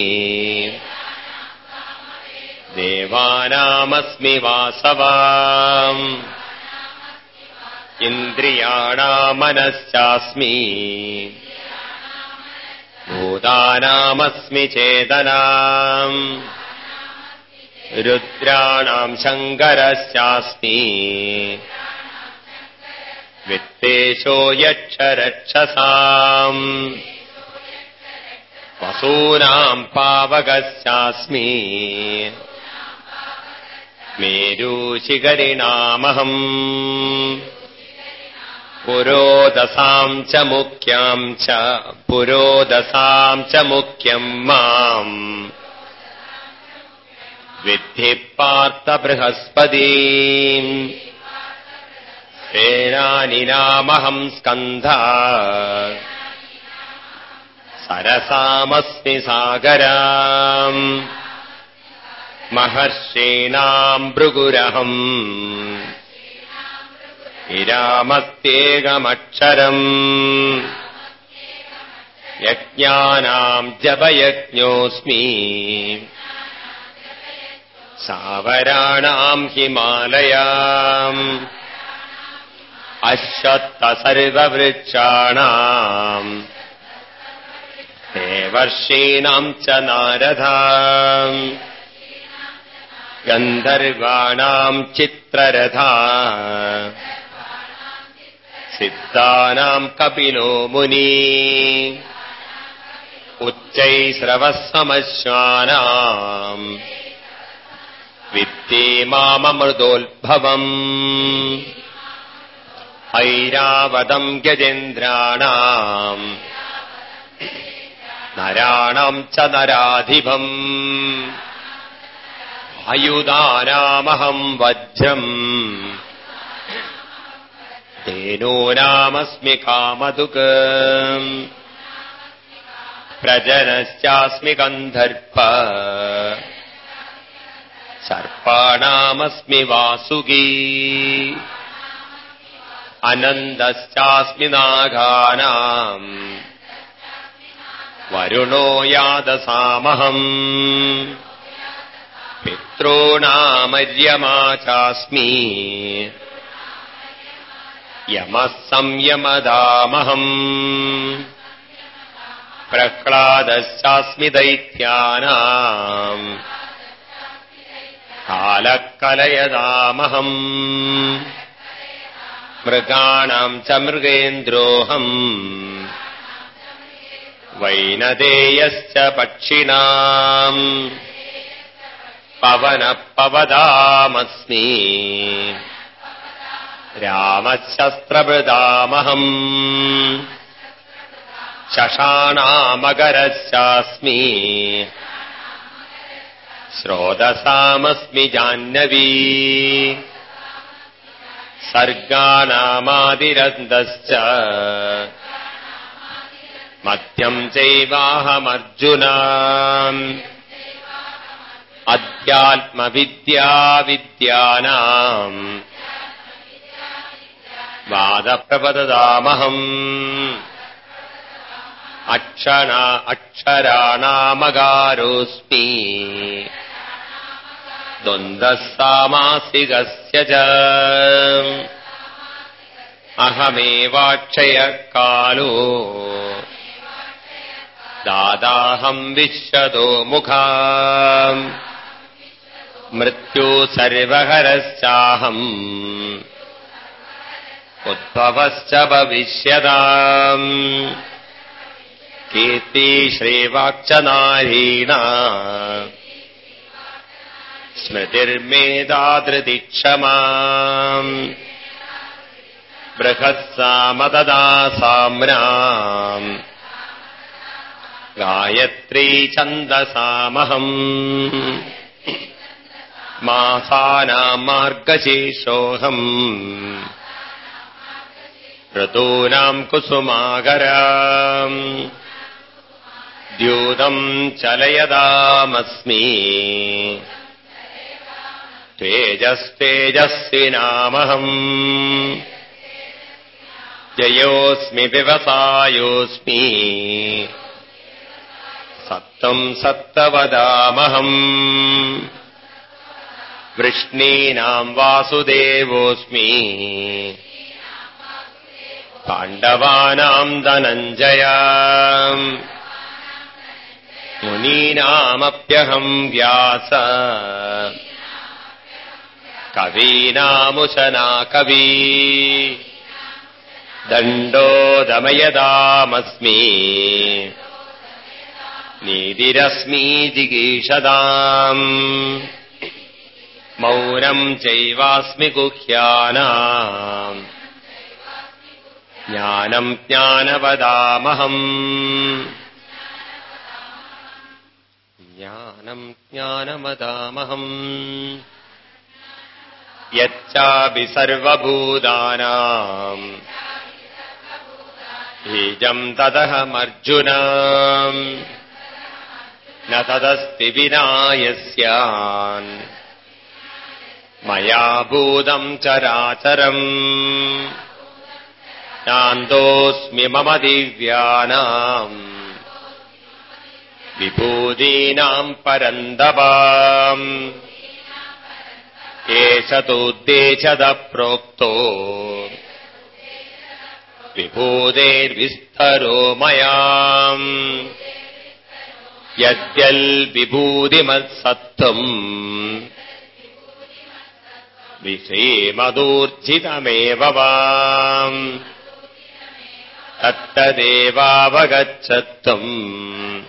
Speaker 1: देवानामस्मि वासवाम् इन्द्रियाणामनश्चास्मि भूतानामस्मि चेतनाम् रुद्राणाम् शङ्करश्चास्मि वित्तेशो यक्षरक्षसाम्। वसूनाम् पावकश्चास्मि मेरूशिखरिणामहम् पुरोदसाम् च मुख्याम् च पुरोदसाम् च मुख्यम् माम्। विद्धि पार्थ बृहस्पती सेनानिनामहम् स्कन्धा। सरसामस्मि सागराम् महर्षीणाम् भृगुरहम् विरामस्त्येकमक्षरम् यज्ञानाम् जपयज्ञोऽस्मि। सावराणाम् हिमालयाम्। अश्वत्थ सर्ववृक्षाणाम्। देवर्षीणाम् च नारदा गन्धर्वाणाम् चित्ररथा സിദ്ധാനം കപിലോ മുനി ഉച്ചൈസ്രവസമശ്വാനാം വിത്തിമാമൃതോത്ഭവം ഐരാവതം ഗജേന്ദ്രാണാം നരാണം ച നരാധിപം അയുതാനാമഹം വജ്രം वज्रम् तेनोनामस्मि कामदुक् प्रजनश्चास्मि गन्धर्प। सर्पाणामस्मि वासुकी। अनन्दश्चास्मि नागानाम् वरुणो यादसामहम्। पितॄणामर्यमा चास्मि यमः संयमदामहम् प्रह्लादश्चास्मि दैत्यानाम् कालः कलयदामहम् मृगाणाम् च मृगेन्द्रोऽहम्। वैनदेयश्च पक्षिणाम्। पवनः पवदामस्मि रामशस्त्रभृदामहम् शशाणामगरश्चास्मि श्रोदसामस्मि जाह्नवी। सर्गाणामादिरन्दश्च मध्यम् चैवाहमर्जुना। अध्यात्मविद्या विद्यानाम् वादप्रपददामहम् अक्षणा अक्षराणामगारोऽस्मि। द्वन्द्वः सामासिकस्य च। अहमेवाक्षयकालो दादाहम् विश्वतो मुखा मृत्यु सर्वहरश्चाहम् उद्भवश्च भविष्यताम्। कीर्ति श्रीवाक्च नारीणा स्मृतिर्मेधाधृतिक्षमा बृहत्सामतदा साम्राम् गायत्री छन्दसामहम्। मासानाम् मार्गशीर्षोऽहम् ऋतूनाम् कुसुमागरा द्यूतम् चलयदामस्मि। तेजस्तेजस्विनामहम्। जयोऽस्मि व्यवसायोऽस्मि सप्तम् सत्त वदामहम् वृष्णीनाम् वासुदेवोऽस्मि। पाण्डवानाम् धनञ्जया मुनीनामप्यहम् व्यास। कवीनामुशना कवी। दण्डो दमयदामस्मि नीतिरस्मि जिगीषदाम्। मौनम् चैवास्मि गुह्यानाम् ज्ञानम् ज्ञानवदामहम्। ज्ञानम् ज्ञानमदामहम् यच्चापि सर्वभूतानाम्। बीजम् तदहमर्जुन। न तदस्ति विना यस्यान् मया भूतम् चराचरम् नान्दोऽस्मि मम दिव्यानाम्। विभूतीनाम् परन्दवाम्। एष तोद्देशदप्रोक्तो विभूतेर्विस्तरो मया यद्यल्विभूतिमत्सत्त्वम्। विषेमदूर्जितमेव वाम् तत्तदेवावगच्छत्वम्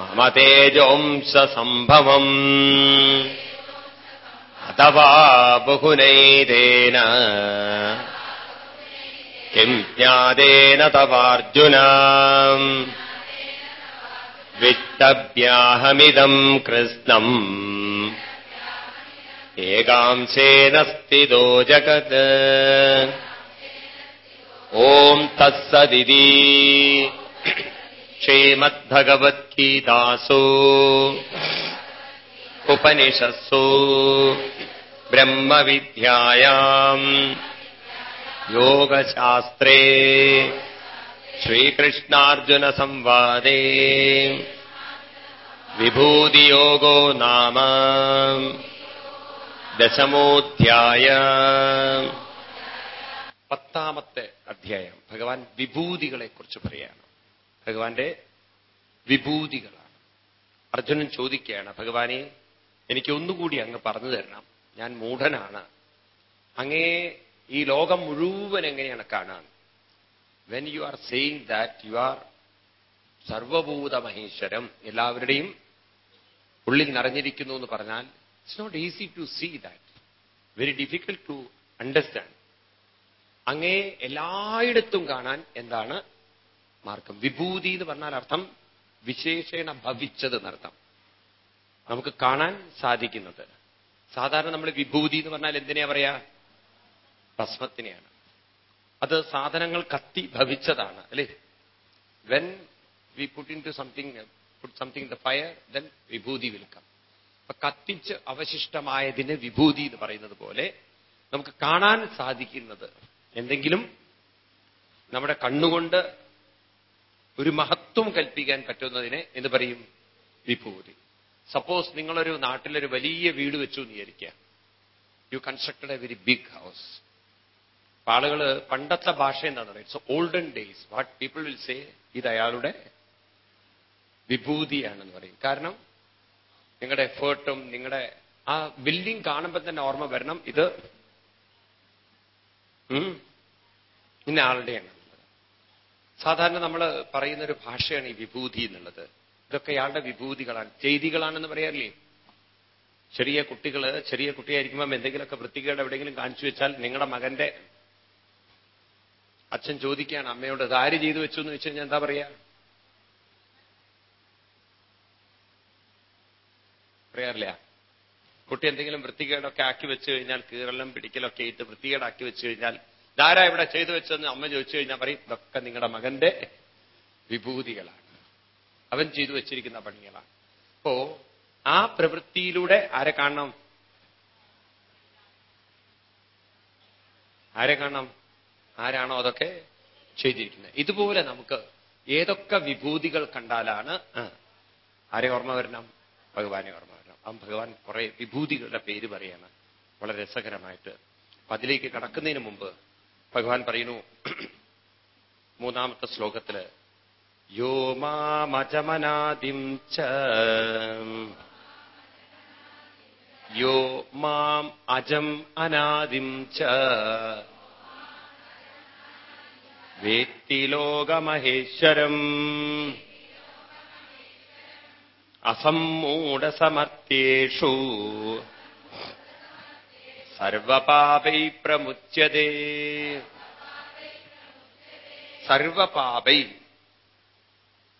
Speaker 1: मम तेजोंसम्भवम् अथवा बहुनैतेन। किम् ज्ञातेन तवार्जुन। वित्तव्याहमिदम् कृत्स्नम् एकांशेन स्थितो जगत् ॐ तत्सदिति। श्रीमद्भगवद्गीतासु। उपनिषत्सु। ब्रह्मविद्यायाम्। योगशास्त्रे। श्रीकृष्णार्जुनसंवादे। विभूतियोगो नाम। दशमोऽध्याय। അധ്യായം. ഭഗവാൻ വിഭൂതികളെക്കുറിച്ച് പറയാണ്. ഭഗവാന്റെ വിഭൂതികളാണ്. അർജുനൻ ചോദിക്കുകയാണ് ഭഗവാനെ എനിക്ക് ഒന്നുകൂടി അങ്ങ് പറഞ്ഞു തരണം. ഞാൻ മൂഢനാണ്. അങ്ങേ ഈ ലോകം മുഴുവൻ എങ്ങനെയാണ് കാണാൻ? When you are saying that you are സർവഭൂത മഹേശ്വരം എല്ലാവരുടെയും ഉള്ളിൽ നിറഞ്ഞിരിക്കുന്നു എന്ന് പറഞ്ഞാൽ it's not easy to see that very difficult to understand അങ്ങേ എല്ലായിടത്തും കാണാൻ എന്താണ് മാർഗം? വിഭൂതി എന്ന് പറഞ്ഞാൽ അർത്ഥം വിശേഷേണ ഭവിച്ചത് എന്നർത്ഥം. നമുക്ക് കാണാൻ സാധിക്കുന്നത്. സാധാരണ നമ്മൾ വിഭൂതി എന്ന് പറഞ്ഞാൽ എന്തിനാ പറയാ? ഭസ്മത്തിനെയാണ്. അത് സാധനങ്ങൾ കത്തി ഭവിച്ചതാണ് അല്ലേ? When we put into something put something the fire then വിഭൂതി വിൽക്കാം. അപ്പൊ കത്തിച്ച് അവശിഷ്ടമായതിന് വിഭൂതി എന്ന് പറയുന്നത് പോലെ നമുക്ക് കാണാൻ സാധിക്കുന്നത് എന്തെങ്കിലും നമ്മുടെ കണ്ണുകൊണ്ട് ഒരു മഹത്വം കൽപ്പിക്കാൻ പറ്റുന്നതിനെ എന്ന് പറയും? വിഭൂതി. സപ്പോസ് നിങ്ങളൊരു നാട്ടിലൊരു വലിയ വീട് വെച്ചു എന്ന് you constructed a very big house ആളുകൾ പണ്ടത്തെ ഭാഷ എന്താണെന്ന് പറയുക it's olden days what people will say ഇത് അയാളുടെ വിഭൂതിയാണെന്ന് പറയും. കാരണം നിങ്ങളുടെ എഫേർട്ടും നിങ്ങളുടെ ആ ബിൽഡിംഗ് കാണുമ്പോൾ തന്നെ ഓർമ്മ വരണം ഇത് ഇന്ന ആളുടെയാണ്. സാധാരണ നമ്മൾ പറയുന്ന ഒരു ഭാഷയാണ് ഈ വിഭൂതി എന്നുള്ളത്. ഇതൊക്കെ ഇയാളുടെ വിഭൂതികളാണ്. ചെയ്തികളാണെന്ന് പറയാറില്ലേ? ചെറിയ കുട്ടികൾ ചെറിയ കുട്ടിയായിരിക്കുമ്പോൾ എന്തെങ്കിലുമൊക്കെ വൃത്തികേട് എവിടെയെങ്കിലും കാണിച്ചു വെച്ചാൽ നിങ്ങളുടെ മകന്റെ അച്ഛൻ ചോദിക്കുകയാണ് അമ്മയോട് ഇത് ചെയ്തു വെച്ചു? എന്ന് വെച്ച് കഴിഞ്ഞാൽ എന്താ പറയാ? പറയാറില്ല. കുട്ടി എന്തെങ്കിലും വൃത്തികേടൊക്കെ ആക്കി വെച്ചു കഴിഞ്ഞാൽ കീറലും പിടിക്കലൊക്കെ ഇട്ട് വൃത്തികേടാക്കി വെച്ചു കഴിഞ്ഞാൽ ധാരാ ഇവിടെ ചെയ്തു വെച്ചതെന്ന് അമ്മ ചോദിച്ചു കഴിഞ്ഞാൽ പറയും ഇതൊക്കെ നിങ്ങളുടെ മകന്റെ വിഭൂതികളാണ്. അവൻ ചെയ്തു വെച്ചിരിക്കുന്ന പണികളാണ്. അപ്പോ ആ പ്രവൃത്തിയിലൂടെ ആരെ കാണണം? ആരെ കാണണം? ആരാണോ അതൊക്കെ ചെയ്തിരിക്കുന്നത്. ഇതുപോലെ നമുക്ക് ഏതൊക്കെ വിഭൂതികൾ കണ്ടാലാണ് ആരെ ഓർമ്മ വരണം? ഭഗവാനെ ഓർമ്മ ഭഗവാൻ കുറെ വിഭൂതികളുടെ പേര് പറയാണ്. വളരെ രസകരമായിട്ട്. അപ്പൊ അതിലേക്ക് കടക്കുന്നതിന് മുമ്പ് ഭഗവാൻ പറയുന്നു മൂന്നാമത്തെ ശ്ലോകത്തിൽ യോ മാമജമനാദിം യോ മാം അജം അനാദിം ച വേത്തി ലോകമഹേശ്വരം അസമ്മൂഢസമർത്ഥ്യേഷു സർവപാപൈ പ്രമുച്യതേ സർവപാപൈ.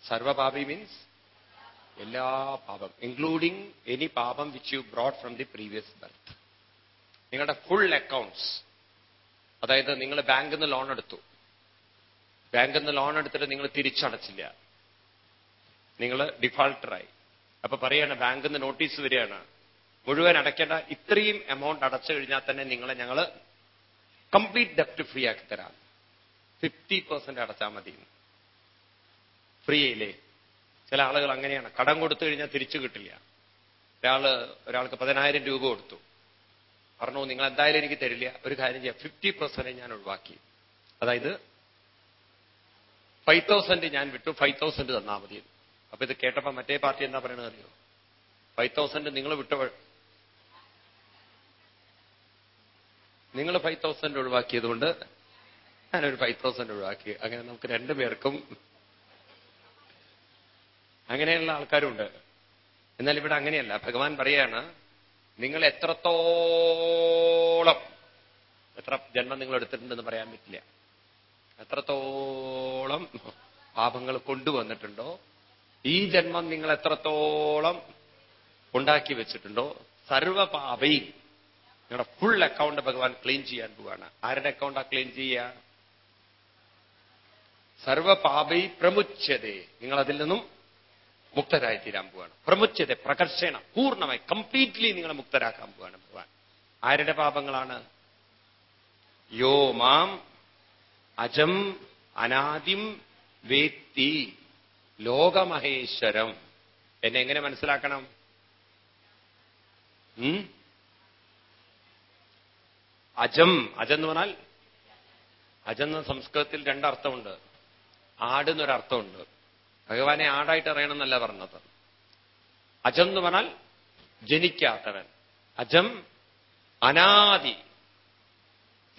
Speaker 1: സർവപാപി മീൻസ് എല്ലാ പാപം ഇൻക്ലൂഡിംഗ് എനി പാപം which you brought from the previous birth നിങ്ങളുടെ ഫുൾ അക്കൗണ്ട്സ് അതായത് നിങ്ങൾ ബാങ്കിൽ നിന്ന് ലോൺ എടുത്തു. ബാങ്കിൽ നിന്ന് ലോൺ എടുത്തിട്ട് നിങ്ങൾ തിരിച്ചടച്ചില്ല. നിങ്ങൾ ഡിഫാൾട്ടറായി അപ്പൊ പറയാണ് ബാങ്കിൽ നിന്ന് നോട്ടീസ് വരികയാണ്. മുഴുവൻ അടയ്ക്കേണ്ട ഇത്രയും എമൗണ്ട് അടച്ചു കഴിഞ്ഞാൽ തന്നെ നിങ്ങളെ ഞങ്ങൾ കംപ്ലീറ്റ് ഡെപ്റ്റ് ഫ്രീ ആക്കി തരാം. ഫിഫ്റ്റി പെർസെന്റ് അടച്ചാൽ മതി. ഫ്രീ ആയില്ലേ ചില ആളുകൾ അങ്ങനെയാണ്. കടം കൊടുത്തു കഴിഞ്ഞാൽ തിരിച്ചു കിട്ടില്ല. ഒരാൾ ഒരാൾക്ക് പതിനായിരം രൂപ കൊടുത്തു. പറഞ്ഞു നിങ്ങൾ എന്തായാലും എനിക്ക് തരില്ല. ഒരു കാര്യം ചെയ്യാം. ഫിഫ്റ്റി പെർസെന്റ് ഞാൻ ഒഴിവാക്കി. അതായത് ഫൈവ് തൗസൻഡ് ഞാൻ വിട്ടു. ഫൈവ് തൗസൻഡ് തന്നാൽ മതി. അപ്പൊ ഇത് കേട്ടപ്പോ മറ്റേ പാർട്ടി എന്താ പറയണത് അറിയോ? ഫൈവ് തൗസൻഡ് നിങ്ങൾ വിട്ടവൾ നിങ്ങൾ ഫൈവ് തൗസൻഡ് ഒഴിവാക്കിയതുകൊണ്ട് ഞാനൊരു ഫൈവ് തൗസൻഡ് ഒഴിവാക്കി. അങ്ങനെ നമുക്ക് രണ്ടു പേർക്കും അങ്ങനെയുള്ള ആൾക്കാരുണ്ട്. എന്നാൽ ഇവിടെ അങ്ങനെയല്ല. ഭഗവാൻ പറയാണ് നിങ്ങൾ എത്രത്തോളം എത്ര ജന്മം നിങ്ങൾ എടുത്തിട്ടുണ്ടെന്ന് പറയാൻ പറ്റില്ല. എത്രത്തോളം പാപങ്ങൾ കൊണ്ടുവന്നിട്ടുണ്ടോ ഈ ജന്മം നിങ്ങൾ എത്രത്തോളം ഉണ്ടാക്കി വെച്ചിട്ടുണ്ടോ സർവപാപി നിങ്ങളുടെ ഫുൾ അക്കൗണ്ട് ഭഗവാൻ ക്ലീൻ ചെയ്യാൻ പോവാണ്. ആരുടെ അക്കൗണ്ടാ ക്ലീൻ ചെയ്യുക? സർവപാപൈ പ്രമുച്ഛതേ നിങ്ങൾ അതിൽ നിന്നും മുക്തരായി തീരാൻ പോവാണ്. പ്രമുച്ഛത പ്രകർഷണ പൂർണമായി കംപ്ലീറ്റ്ലി നിങ്ങളെ മുക്തരാക്കാൻ പോവാണ് ഭഗവാൻ. ആരുടെ പാപങ്ങളാണ്? യോ മാം അജം അനാദിം വേത്തി ലോകമഹേശ്വരം. എന്നെ എങ്ങനെ മനസ്സിലാക്കണം? അജം. അജം പറഞ്ഞാൽ അജെന്ന സംസ്കൃതത്തിൽ രണ്ടർത്ഥമുണ്ട്. ആടെന്നൊരർത്ഥമുണ്ട് ഭഗവാനെ ആടായിട്ട് അറിയണമെന്നല്ല പറഞ്ഞത്. അജം എന്ന് പറഞ്ഞാൽ ജനിക്കാത്തവൻ. അജം അനാദി.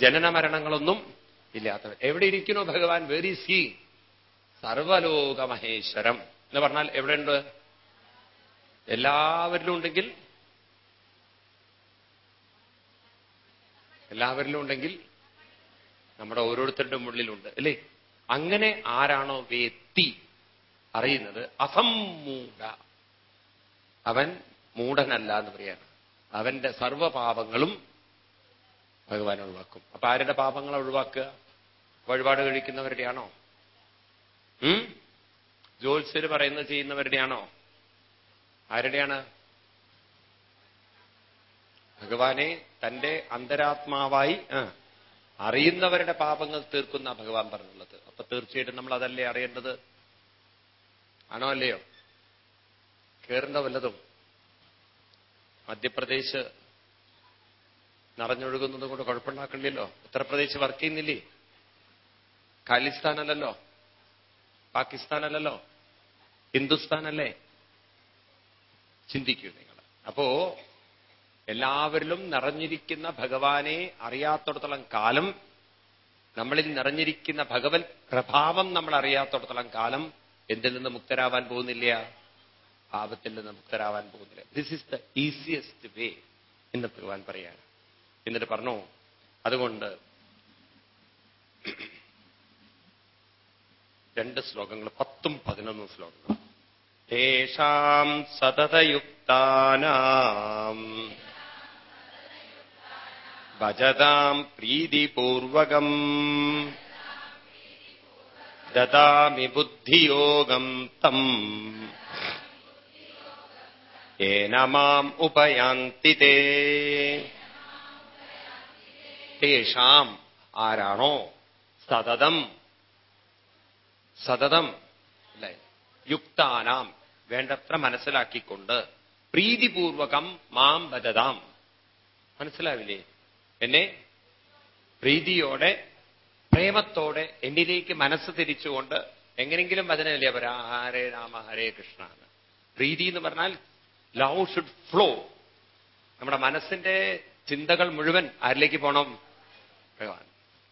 Speaker 1: ജനന മരണങ്ങളൊന്നും ഇല്ലാത്തവൻ. എവിടെ ഇരിക്കുന്നു ഭഗവാൻ? വെരി സി സർവലോക മഹേശ്വരം എന്ന് പറഞ്ഞാൽ എവിടെയുണ്ട്? എല്ലാവരിലും ഉണ്ടെങ്കിൽ എല്ലാവരിലും ഉണ്ടെങ്കിൽ നമ്മുടെ ഓരോരുത്തരുടെ ഉള്ളിലുണ്ട് അല്ലേ? അങ്ങനെ ആരാണോ വേത്തി അറിയുന്നത്? അസംമൂഢ അവൻ മൂഢനല്ല എന്ന് പറയാണ് അവന്റെ സർവപാപങ്ങളും ഭഗവാൻ ഒഴിവാക്കും. അപ്പൊ ആരുടെ പാപങ്ങളെ ഒഴിവാക്കുക? വഴിപാട് കഴിക്കുന്നവരുടെയാണോ? ജോത്സ്യര് പറയുന്നത് ചെയ്യുന്നവരുടെയാണോ? ആരുടെയാണ്? ഭഗവാനെ തന്റെ അന്തരാത്മാവായി അറിയുന്നവരുടെ പാപങ്ങൾ തീർക്കുന്ന ഭഗവാൻ പറഞ്ഞുള്ളത്. അപ്പൊ തീർച്ചയായിട്ടും നമ്മൾ അതല്ലേ അറിയേണ്ടത്? ആണോ അല്ലയോ? കേറുന്ന വല്ലതും? മധ്യപ്രദേശ് നിറഞ്ഞൊഴുകുന്നതും കൂടെ കുഴപ്പമുണ്ടാക്കണ്ടല്ലോ ഉത്തർപ്രദേശ് വർക്ക് ചെയ്യുന്നില്ലേ? ഖാലിസ്ഥാനല്ലല്ലോ? പാകിസ്ഥാനല്ലല്ലോ. ഹിന്ദുസ്ഥാനല്ലേ? ചിന്തിക്കൂ നിങ്ങൾ. അപ്പോ എല്ലാവരിലും നിറഞ്ഞിരിക്കുന്ന ഭഗവാനെ അറിയാത്തടത്തോളം കാലം നമ്മളിൽ നിറഞ്ഞിരിക്കുന്ന ഭഗവൻ പ്രഭാവം നമ്മൾ അറിയാത്തടത്തോളം കാലം എന്തിൽ നിന്ന് മുക്തരാവാൻ പോകുന്നില്ല? പാപത്തിൽ നിന്ന് മുക്തരാവാൻ പോകുന്നില്ല. This is the easiest way എന്ന് ഭഗവാൻ പറയാണ്. എന്നിട്ട് പറഞ്ഞു അതുകൊണ്ട് രണ്ട് ശ്ലോകങ്ങൾ പത്തും പതിനൊന്നും ശ്ലോകങ്ങൾ. തേഷാം സതതയുക്താനാം. ഭജതാം പ്രീതിപൂർവകം. ദദാമി ബുദ്ധിയോഗം തം. ഏന മാം ഉപയാന്തി തേഷാം ആരാണോ? സതതം സതതം അല്ലെ? യുക്താനാം വേണ്ടത്ര മനസ്സിലാക്കിക്കൊണ്ട് പ്രീതിപൂർവകം മാം ബദതാം മനസ്സിലാവില്ലേ? എന്നെ പ്രീതിയോടെ പ്രേമത്തോടെ എന്നിലേക്ക് മനസ്സ് തിരിച്ചുകൊണ്ട് എങ്ങനെങ്കിലും വചനമല്ലേ അവർ ഹരേ രാമ ഹരേ കൃഷ്ണ പ്രീതി എന്ന് പറഞ്ഞാൽ ലവ് ഷുഡ് ഫ്ലോ. നമ്മുടെ മനസ്സിന്റെ ചിന്തകൾ മുഴുവൻ ആരിലേക്ക് പോകണം ഭഗവാൻ.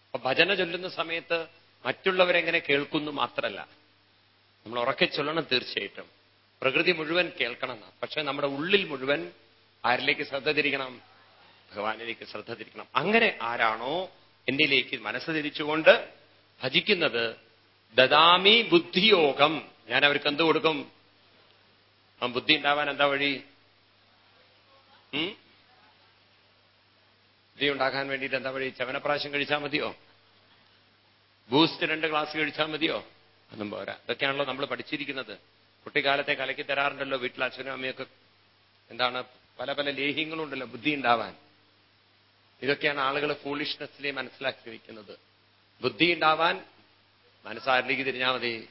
Speaker 1: അപ്പൊ ഭജന ചൊല്ലുന്ന സമയത്ത് മറ്റുള്ളവരെങ്ങനെ കേൾക്കുന്നു മാത്രമല്ല നമ്മൾ ഉറക്കെ ചൊല്ലണം തീർച്ചയായിട്ടും. പ്രകൃതി മുഴുവൻ കേൾക്കണം പക്ഷെ നമ്മുടെ ഉള്ളിൽ മുഴുവൻ ആരിലേക്ക് ശ്രദ്ധ തിരിക്കണം? ഭഗവാനിലേക്ക് ശ്രദ്ധ തിരിക്കണം. അങ്ങനെ ആരാണോ എന്നിലേക്ക് മനസ്സ് തിരിച്ചുകൊണ്ട് ഭജിക്കുന്നത് ദദാമി ബുദ്ധിയോഗം. ഞാൻ അവർക്ക് എന്ത് കൊടുക്കും? ആ ബുദ്ധി ഉണ്ടാവാൻ എന്താ വഴി? ബുദ്ധി ഉണ്ടാക്കാൻ വേണ്ടിയിട്ട് എന്താ വഴി? ചവനപ്രാശം കഴിച്ചാൽ മതിയോ? ബൂസ്റ്റ് രണ്ട് ക്ലാസ് കഴിച്ചാൽ മതിയോ? ഒന്നും പോരാ. ഇതൊക്കെയാണല്ലോ നമ്മൾ പഠിച്ചിരിക്കുന്നത്. കുട്ടിക്കാലത്തെ കലക്കി തരാറുണ്ടല്ലോ വീട്ടിൽ അച്ഛനും അമ്മയൊക്കെ. എന്താണ്? പല പല ലേഹ്യങ്ങളുണ്ടല്ലോ ബുദ്ധി ഉണ്ടാവാൻ ഇതൊക്കെയാണ് ആളുകൾ ഫൂളിഷ്നെസ്സിലെ മനസ്സിലാക്കി വയ്ക്കുന്നത് ബുദ്ധി ഉണ്ടാവാൻ മനസ്സാരിലേക്ക് തിരിഞ്ഞാൽ മതി.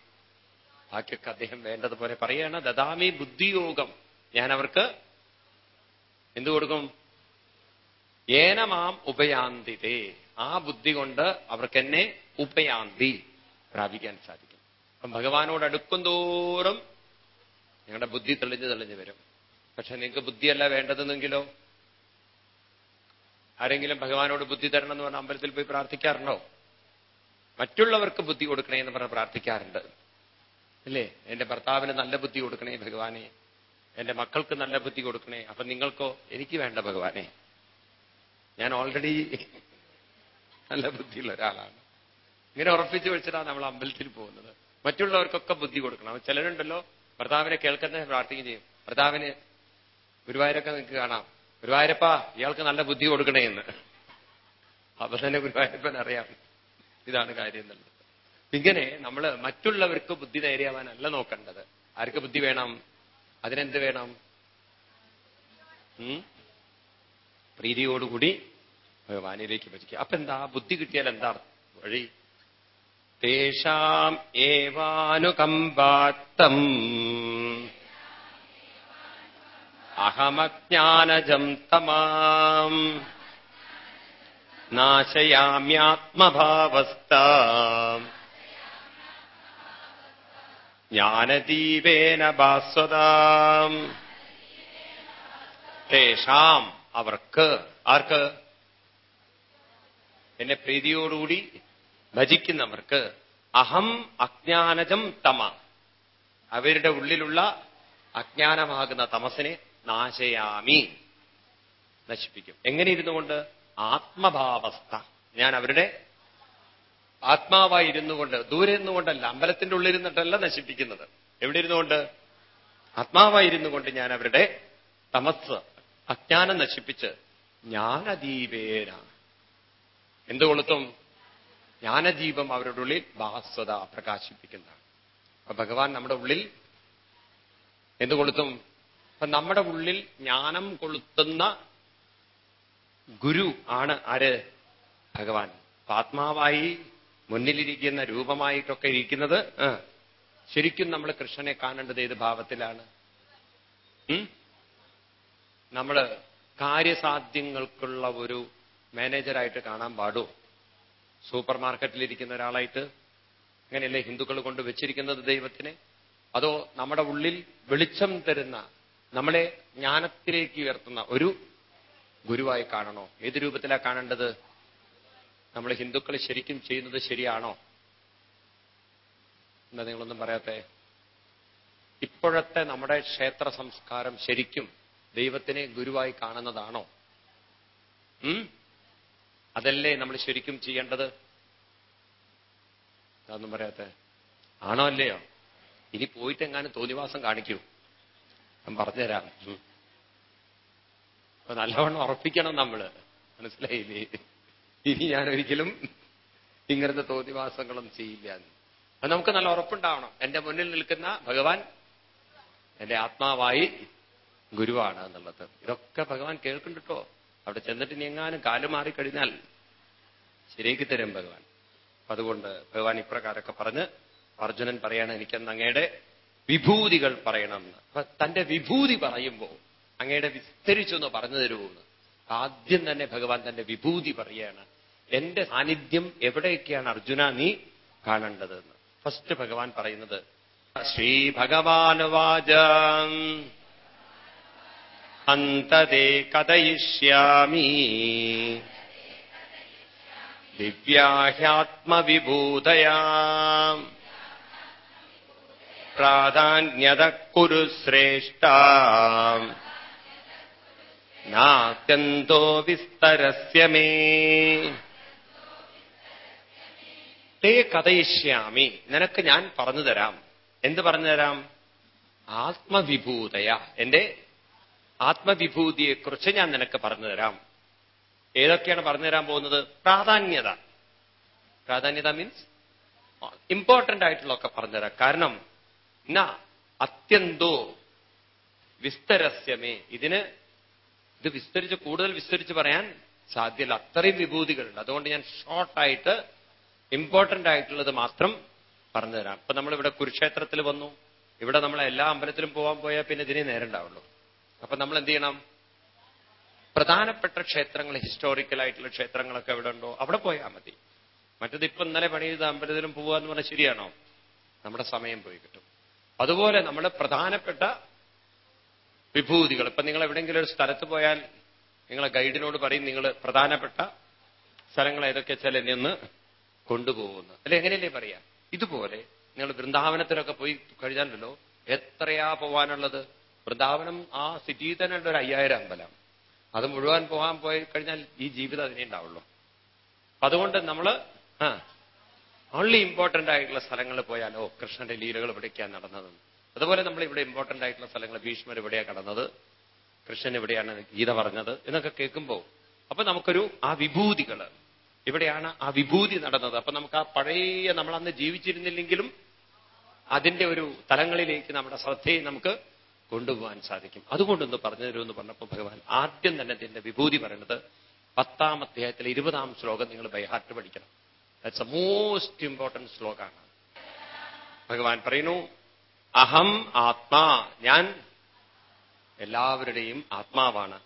Speaker 1: ബാക്കിയൊക്കെ അദ്ദേഹം വേണ്ടതുപോലെ പറയാണ്. ദദാമി ബുദ്ധിയോഗം. ഞാൻ അവർക്ക് എന്തു കൊടുക്കും? ഏനമാം ഉപയാന്തിതേ. ആ ബുദ്ധി കൊണ്ട് അവർക്ക് എന്നെ ഉപയാന്തി പ്രാപിക്കാൻ സാധിക്കും. അപ്പം ഭഗവാനോട് അടുക്കും തോറും നിങ്ങളുടെ ബുദ്ധി തെളിഞ്ഞു തെളിഞ്ഞു വരും. പക്ഷെ നിങ്ങൾക്ക് ബുദ്ധിയല്ല വേണ്ടതെന്നെങ്കിലോ? ആരെങ്കിലും ഭഗവാനോട് ബുദ്ധി തരണം എന്ന് പറഞ്ഞാൽ അമ്പലത്തിൽ പോയി പ്രാർത്ഥിക്കാറുണ്ടോ? മറ്റുള്ളവർക്ക് ബുദ്ധി കൊടുക്കണേ എന്ന് പറഞ്ഞ് പ്രാർത്ഥിക്കാറുണ്ട്. അല്ലേ എന്റെ ഭർത്താവിന് നല്ല ബുദ്ധി കൊടുക്കണേ ഭഗവാനെ. എന്റെ മക്കൾക്ക് നല്ല ബുദ്ധി കൊടുക്കണേ. അപ്പൊ നിങ്ങൾക്കോ? എനിക്ക് വേണ്ട ഭഗവാനെ. ഞാൻ ഓൾറെഡി നല്ല ബുദ്ധിയുള്ള ഒരാളാണ്. ഇങ്ങനെ ഉറപ്പിച്ചു വെച്ചിട്ടാണ് നമ്മൾ അമ്പലത്തിൽ പോകുന്നത്. മറ്റുള്ളവർക്കൊക്കെ ബുദ്ധി കൊടുക്കണം. ചിലരുണ്ടല്ലോ ഭർത്താവിനെ കേൾക്കുന്ന പ്രാർത്ഥിക്കുകയും ചെയ്യും. ഭർത്താവിന് ഗുരുവായൂരൊക്കെ നിങ്ങൾക്ക് കാണാം. ഗുരുവായൂരപ്പ ഇയാൾക്ക് നല്ല ബുദ്ധി കൊടുക്കണേ എന്ന്. അപ്പൊ തന്നെ ഗുരുവായൂരപ്പൻ അറിയാം. ഇതാണ് കാര്യം എന്നുള്ളത്. ഇങ്ങനെ നമ്മൾ മറ്റുള്ളവർക്ക് ബുദ്ധി നേരെയാവാനല്ല നോക്കേണ്ടത്. ആർക്ക് ബുദ്ധി വേണം? അതിനെന്ത് വേണം? പ്രീതിയോടുകൂടി ഭഗവാനിലേക്ക് ഭജിക്കുക. അപ്പൊ എന്താ? ബുദ്ധി കിട്ടിയാൽ എന്താ വഴി? തേഷാം അഹമജ്ഞാനജം തമാം നാശയാമ്യാത്മഭാവസ്ഥ ജ്ഞാനദീപേന ഭാസ്വതാം തേഷാം അവർക്ക് ആർക്ക്? എന്നെ പ്രീതിയോടുകൂടി ഭജിക്കുന്നവർക്ക് അഹം അജ്ഞാനജം തമ. അവരുടെ ഉള്ളിലുള്ള അജ്ഞാനമാകുന്ന തമസിനെ നാശയാമി. നശിപ്പിക്കും. എങ്ങനെ ഇരുന്നുകൊണ്ട്? ആത്മഭാവസ്ഥ. ഞാൻ അവരുടെ ആത്മാവായി കൊണ്ട് ദൂരെ ഇരുന്നുകൊണ്ടല്ല അമ്പലത്തിന്റെ ഉള്ളിരുന്നിട്ടല്ല നശിപ്പിക്കുന്നത്. എവിടെ ഇരുന്നുകൊണ്ട്? ആത്മാവായി കൊണ്ട് ഞാൻ അവരുടെ തമസ് അജ്ഞാനം നശിപ്പിച്ച് ജ്ഞാനദീപേന എന്ത് കൊളുത്തും? ജ്ഞാനദീപം അവരുടെ ഉള്ളിൽ ഭാസ്വത പ്രകാശിപ്പിക്കുന്നതാണ്. അപ്പൊ ഭഗവാൻ നമ്മുടെ ഉള്ളിൽ എന്ത് കൊളുത്തും? അപ്പൊ നമ്മുടെ ഉള്ളിൽ ജ്ഞാനം കൊളുത്തുന്ന ഗുരു ആണ് ആര്? ഭഗവാൻ. ആത്മാവായി മുന്നിലിരിക്കുന്ന രൂപമായിട്ടൊക്കെ ഇരിക്കുന്നത് ശരിക്കും നമ്മൾ കൃഷ്ണനെ കാണേണ്ടത് ഏത് ഭാവത്തിലാണ്? നമ്മൾ കാര്യസാധ്യങ്ങൾക്കുള്ള ഒരു മാനേജറായിട്ട് കാണാൻ പാടൂ സൂപ്പർ മാർക്കറ്റിലിരിക്കുന്ന ഒരാളായിട്ട് അങ്ങനെയല്ലേ ഹിന്ദുക്കൾ കൊണ്ട് വെച്ചിരിക്കുന്നത് ദൈവത്തിനെ? അതോ നമ്മുടെ ഉള്ളിൽ വെളിച്ചം തരുന്ന നമ്മളെ ജ്ഞാനത്തിലേക്ക് ഉയർത്തുന്ന ഒരു ഗുരുവായി കാണണോ? ഏത് രൂപത്തിലാണ് കാണേണ്ടത്? നമ്മൾ ഹിന്ദുക്കൾ ശരിക്കും ചെയ്യുന്നത് ശരിയാണോ? എന്താ നിങ്ങളൊന്നും പറയാത്തെ? ഇപ്പോഴത്തെ നമ്മുടെ ക്ഷേത്ര സംസ്കാരം ശരിക്കും ദൈവത്തിനെ ഗുരുവായി കാണുന്നതാണോ? അതല്ലേ നമ്മൾ ശരിക്കും ചെയ്യേണ്ടത്? അതൊന്നും പറയാത്ത. ആണോ അല്ലയോ? ഇനി പോയിട്ട് എങ്ങാനും തോന്നിവാസം കാണിക്കൂ. ഞാൻ പറഞ്ഞുതരാം. അപ്പൊ നല്ലവണ്ണം ഉറപ്പിക്കണം നമ്മൾ മനസ്സിലായില്ലേ? ഇനി ഞാൻ ഒരിക്കലും ഇങ്ങനത്തെ തോന്നിവാസങ്ങളൊന്നും ചെയ്യില്ല. അത് നമുക്ക് നല്ല ഉറപ്പുണ്ടാവണം. എന്റെ മുന്നിൽ നിൽക്കുന്ന ഭഗവാൻ എന്റെ ആത്മാവായി ഗുരുവാണ് എന്നുള്ളത്. ഇതൊക്കെ ഭഗവാൻ കേൾക്കുന്നുട്ടോ അവിടെ ചെന്നിട്ട് ഇനി എങ്ങാനും കാൽ മാറിക്കഴിഞ്ഞാൽ ശരിയാക്കി തരും ഭഗവാൻ. അതുകൊണ്ട് ഭഗവാൻ ഇപ്രകാരമൊക്കെ പറഞ്ഞ് അർജുനൻ പറയാണ് എനിക്കെന്ന് അങ്ങയുടെ വിഭൂതികൾ പറയണം എന്ന്. അപ്പൊ തന്റെ വിഭൂതി പറയുമ്പോ അങ്ങയുടെ വിസ്തരിച്ചൊന്ന് പറഞ്ഞു തരുമെന്ന് ആദ്യം തന്നെ ഭഗവാൻ തന്റെ വിഭൂതി പറയാണ് എന്റെ സാന്നിധ്യം എവിടെയൊക്കെയാണ് അർജുന നീ കാണേണ്ടതെന്ന്? ഫസ്റ്റ് ഭഗവാൻ പറയുന്നത് ശ്രീ ഭഗവാനുവാച അന്തതേ കഥയിഷ്യാമി ദിവ്യാഹ്യാത്മവിഭൂതയാ പ്രാധാന്യത കുരു ശ്രേഷ്ഠ നാത്യന്തോ വിസ്തരസ്യ മേ തേ കഥയിഷ്യാമി നിനക്ക് ഞാൻ പറഞ്ഞു തരാം। എന്ത് പറഞ്ഞു തരാം? ആത്മവിഭൂതയ। എന്റെ ആത്മവിഭൂതിയെക്കുറിച്ച് ഞാൻ നിനക്ക് പറഞ്ഞു തരാം ഏതൊക്കെയാണ് പറഞ്ഞു തരാൻ പോകുന്നത്? പ്രാധാന്യത. പ്രാധാന്യത മീൻസ് ഇമ്പോർട്ടന്റ് ആയിട്ടുള്ളതൊക്കെ പറഞ്ഞുതരാം. കാരണം ന അത്യന്തോ വിസ്തരസ്യമേ. ഇതിന് ഇത് വിസ്തരിച്ച് കൂടുതൽ വിസ്തരിച്ച് പറയാൻ സാധ്യല്ല. അത്രയും വിഭൂതികളുണ്ട്. അതുകൊണ്ട് ഞാൻ ഷോർട്ടായിട്ട് ഇമ്പോർട്ടന്റ് ആയിട്ടുള്ളത് മാത്രം പറഞ്ഞുതരാം. അപ്പൊ നമ്മളിവിടെ കുരുക്ഷേത്രത്തിൽ വന്നു. ഇവിടെ നമ്മൾ എല്ലാ അമ്പലത്തിലും പോകാൻ പോയാൽ പിന്നെ ഇതിനെ നേരണ്ടാവുള്ളൂ. അപ്പൊ നമ്മൾ എന്ത് ചെയ്യണം പ്രധാനപ്പെട്ട ക്ഷേത്രങ്ങൾ ഹിസ്റ്റോറിക്കൽ ആയിട്ടുള്ള ക്ഷേത്രങ്ങളൊക്കെ എവിടെ ഉണ്ടോ അവിടെ പോയാൽ മതി. മറ്റത് ഇപ്പൊ ഇന്നലെ പണി ചെയ്ത അമ്പലത്തിലും പോവുക എന്ന് പറഞ്ഞാൽ ശരിയാണോ? നമ്മുടെ സമയം പോയി കിട്ടും. അതുപോലെ നമ്മുടെ പ്രധാനപ്പെട്ട വിഭൂതികൾ. ഇപ്പൊ നിങ്ങൾ എവിടെയെങ്കിലും ഒരു സ്ഥലത്ത് പോയാൽ നിങ്ങളെ ഗൈഡിനോട് പറയും നിങ്ങൾ പ്രധാനപ്പെട്ട സ്ഥലങ്ങൾ ഏതൊക്കെ വെച്ചാൽ എന്നെ ഒന്ന് കൊണ്ടുപോകുന്നു. അല്ലെ എങ്ങനെയല്ലേ പറയാ? ഇതുപോലെ നിങ്ങൾ വൃന്ദാവനത്തിലൊക്കെ പോയി കഴിഞ്ഞാലല്ലോ എത്രയാ പോവാനുള്ളത്? വൃന്ദാവനം ആ സിറ്റിയിൽ തന്നെ ഉണ്ട് ഒരു അയ്യായിരം അമ്പലം. അത് മുഴുവൻ പോകാൻ പോയി കഴിഞ്ഞാൽ ഈ ജീവിതം അതിനെ ഉണ്ടാവുള്ളൂ. അതുകൊണ്ട് നമ്മൾ ആ ഓൺലി ഇമ്പോർട്ടന്റ് ആയിട്ടുള്ള സ്ഥലങ്ങളിൽ പോയാലോ കൃഷ്ണന്റെ ലീലകൾ ഇവിടേക്കാണ് നടന്നത്. അതുപോലെ നമ്മൾ ഇവിടെ ഇമ്പോർട്ടന്റ് ആയിട്ടുള്ള സ്ഥലങ്ങൾ ഭീഷ്മർ ഇവിടെയാണ് കടന്നത് കൃഷ്ണൻ ഇവിടെയാണ് ഗീത പറഞ്ഞത് എന്നൊക്കെ കേൾക്കുമ്പോൾ അപ്പൊ നമുക്കൊരു ആ വിഭൂതികൾ ഇവിടെയാണ് ആ വിഭൂതി നടന്നത്. അപ്പൊ നമുക്ക് ആ പഴയ നമ്മൾ അന്ന് ജീവിച്ചിരുന്നില്ലെങ്കിലും അതിന്റെ ഒരു തലങ്ങളിലേക്ക് നമ്മുടെ ശ്രദ്ധയെ നമുക്ക് കൊണ്ടുപോകാൻ സാധിക്കും. അതുകൊണ്ടൊന്ന് പറഞ്ഞു തരുമെന്ന് പറഞ്ഞപ്പോൾ ഭഗവാൻ ആദ്യം തന്നെ ഇതിന്റെ വിഭൂതി പറയുന്നത് പത്താം അധ്യായത്തിലെ ഇരുപതാം ശ്ലോകം നിങ്ങൾ ബൈഹാർട്ട് പഠിക്കണം. ദാറ്റ്സ് എ മോസ്റ്റ് ഇമ്പോർട്ടന്റ് ശ്ലോകമാണ്. ഭഗവാൻ പറയുന്നു അഹം ആത്മാ ഞാൻ എല്ലാവരുടെയും ആത്മാവാണ്.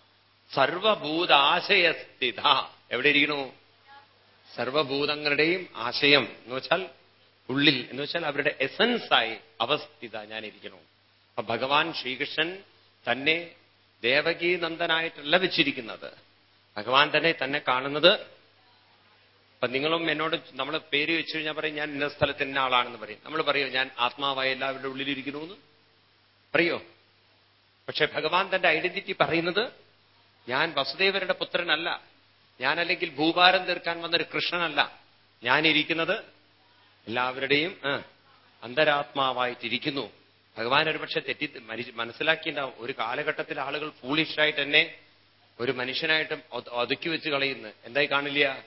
Speaker 1: സർവഭൂതാശയസ്ഥിത. എവിടെ ഇരിക്കണു സർവഭൂതങ്ങളുടെയും ആശയം എന്ന് വെച്ചാൽ ഉള്ളിൽ എന്ന് വെച്ചാൽ അവരുടെ എസൻസായി അവസ്ഥിത ഞാൻ ഇരിക്കണു അപ്പൊ ഭഗവാൻ ശ്രീകൃഷ്ണൻ തന്നെ ദേവകീ നന്ദനായിട്ടല്ല വെച്ചിരിക്കുന്നത്. ഭഗവാൻ തന്നെ തന്നെ കാണുന്നത്. അപ്പൊ നിങ്ങളും എന്നോട് നമ്മൾ പേര് വെച്ചു കഴിഞ്ഞാൽ പറയും ഞാൻ ഇന്ന സ്ഥലത്ത് ഇന്ന ആളാണെന്ന് പറയും. നമ്മൾ പറയോ ഞാൻ ആത്മാവായ എല്ലാവരുടെ ഉള്ളിലിരിക്കുന്നു എന്ന് പറയോ? പക്ഷെ ഭഗവാൻ തന്റെ ഐഡന്റിറ്റി പറയുന്നത് ഞാൻ വസുദേവരുടെ പുത്രനല്ല. ഞാനല്ലെങ്കിൽ ഭൂഭാരം തീർക്കാൻ വന്നൊരു കൃഷ്ണനല്ല ഞാനിരിക്കുന്നത്. എല്ലാവരുടെയും അന്തരാത്മാവായിട്ടിരിക്കുന്നു. ഭഗവാൻ ഒരുപക്ഷെ തെറ്റി മനസ്സിലാക്കിയിട്ടുണ്ടാവും. ഒരു കാലഘട്ടത്തിൽ ആളുകൾ ഫൂളിഷായിട്ട് തന്നെ ഒരു മനുഷ്യനായിട്ടും ഒതുക്കി വെച്ച് കളയുന്നു. എന്തായി കാണില്ല?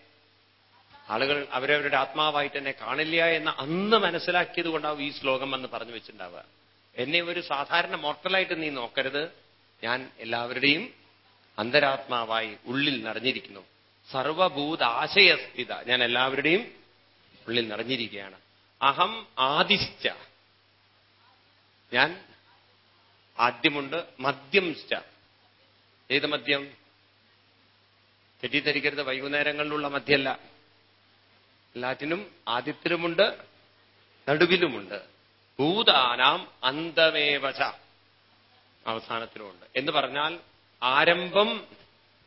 Speaker 1: ആളുകൾ അവരവരുടെ ആത്മാവായിട്ട് തന്നെ കാണില്ല എന്ന് അന്ന് മനസ്സിലാക്കിയത് കൊണ്ടാവും ഈ ശ്ലോകം എന്ന് പറഞ്ഞു വെച്ചിട്ടുണ്ടാവുക. എന്നെ ഒരു സാധാരണ മോർട്ടലായിട്ട് നീ നോക്കരുത്. ഞാൻ എല്ലാവരുടെയും അന്തരാത്മാവായി ഉള്ളിൽ നിറഞ്ഞിരിക്കുന്നു. സർവഭൂതാശയസ്ഥിത. ഞാൻ എല്ലാവരുടെയും ഉള്ളിൽ നിറഞ്ഞിരിക്കുകയാണ്. അഹം ആദിശ്ച. ഞാൻ ആദ്യമുണ്ട് മദ്യം സ്റ്റ ഏത് മദ്യം? തെറ്റിദ്ധരിക്കരുത് വൈകുന്നേരങ്ങളിലുള്ള മദ്യമല്ല. എല്ലാറ്റിനും ആദ്യത്തിലുമുണ്ട് നടുവിലുമുണ്ട്. ഭൂതാനാം അന്തമേവച അവസാനത്തിലുമുണ്ട്. എന്ന് പറഞ്ഞാൽ ആരംഭം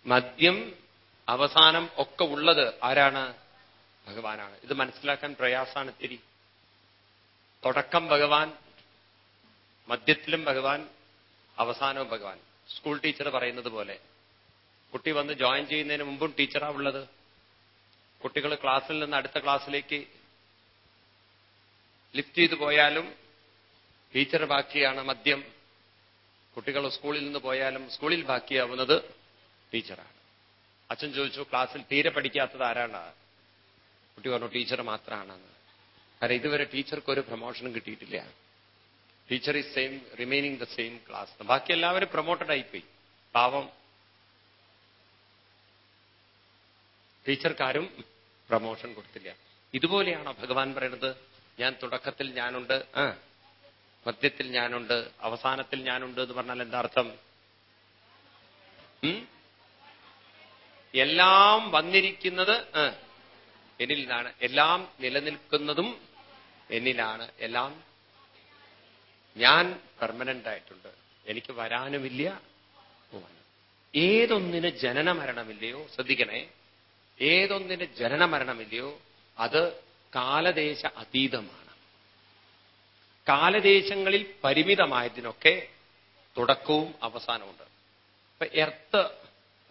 Speaker 1: മദ്യം അവസാനം ഒക്കെ ഉള്ളത് ആരാണ്? ഭഗവാനാണ്. ഇത് മനസ്സിലാക്കാൻ പ്രയാസാണ് തിരി തുടക്കം ഭഗവാൻ മധ്യത്തിലും ഭഗവാൻ അവസാനവും ഭഗവാൻ. സ്കൂൾ ടീച്ചർ പറയുന്നത് പോലെ. കുട്ടി വന്ന് ജോയിൻ ചെയ്യുന്നതിന് മുമ്പും ടീച്ചറാ ഉള്ളത്. കുട്ടികൾ ക്ലാസ്സിൽ നിന്ന് അടുത്ത ക്ലാസ്സിലേക്ക് ലിഫ്റ്റ് ചെയ്ത് പോയാലും ടീച്ചർ ബാക്കിയാണ് മദ്യം. കുട്ടികൾ സ്കൂളിൽ നിന്ന് പോയാലും സ്കൂളിൽ ബാക്കിയാവുന്നത് ടീച്ചറാണ്. അച്ഛൻ ചോദിച്ചു ക്ലാസ്സിൽ തീരെ പഠിക്കാത്തത് ആരാണ്? കുട്ടി പറഞ്ഞു ടീച്ചർ മാത്രമാണെന്ന് കാരണം ഇതുവരെ ടീച്ചർക്ക് ഒരു പ്രൊമോഷനും കിട്ടിയിട്ടില്ല. Teacher is same remaining the same class. ബാക്കി എല്ലാവരും പ്രൊമോട്ടഡ് ആയിപ്പോയി. പാവം. ടീച്ചർക്കാരും പ്രൊമോഷൻ കൊടുത്തില്ല. ഇതുപോലെയാണോ ഭഗവാൻ പറയുന്നത്? ഞാൻ തുടക്കത്തിൽ ഞാനുണ്ട്. ആ. മധ്യത്തിൽ ഞാനുണ്ട്. അവസാനത്തിൽ ഞാനുണ്ട് എന്ന് പറഞ്ഞാൽ എന്താ അർത്ഥം? എല്ലാം വന്നിരിക്കുന്നത് എന്നിലാണ്. എല്ലാം നിലനിൽക്കുന്നതും എന്നിലാണ്. എല്ലാം ഞാൻ പെർമനന്റ് ആയിട്ടുണ്ട്. എനിക്ക് വരാനുമില്ല. ഏതൊന്നിന് ജനന മരണമില്ലയോ ശ്രദ്ധിക്കണേ. ഏതൊന്നിന് ജനന മരണമില്ലയോ അത് കാലദേശ അതീതമാണ്. കാലദേശങ്ങളിൽ പരിമിതമായതിനൊക്കെ തുടക്കവും അവസാനമുണ്ട് ഇപ്പൊ എർത്ത്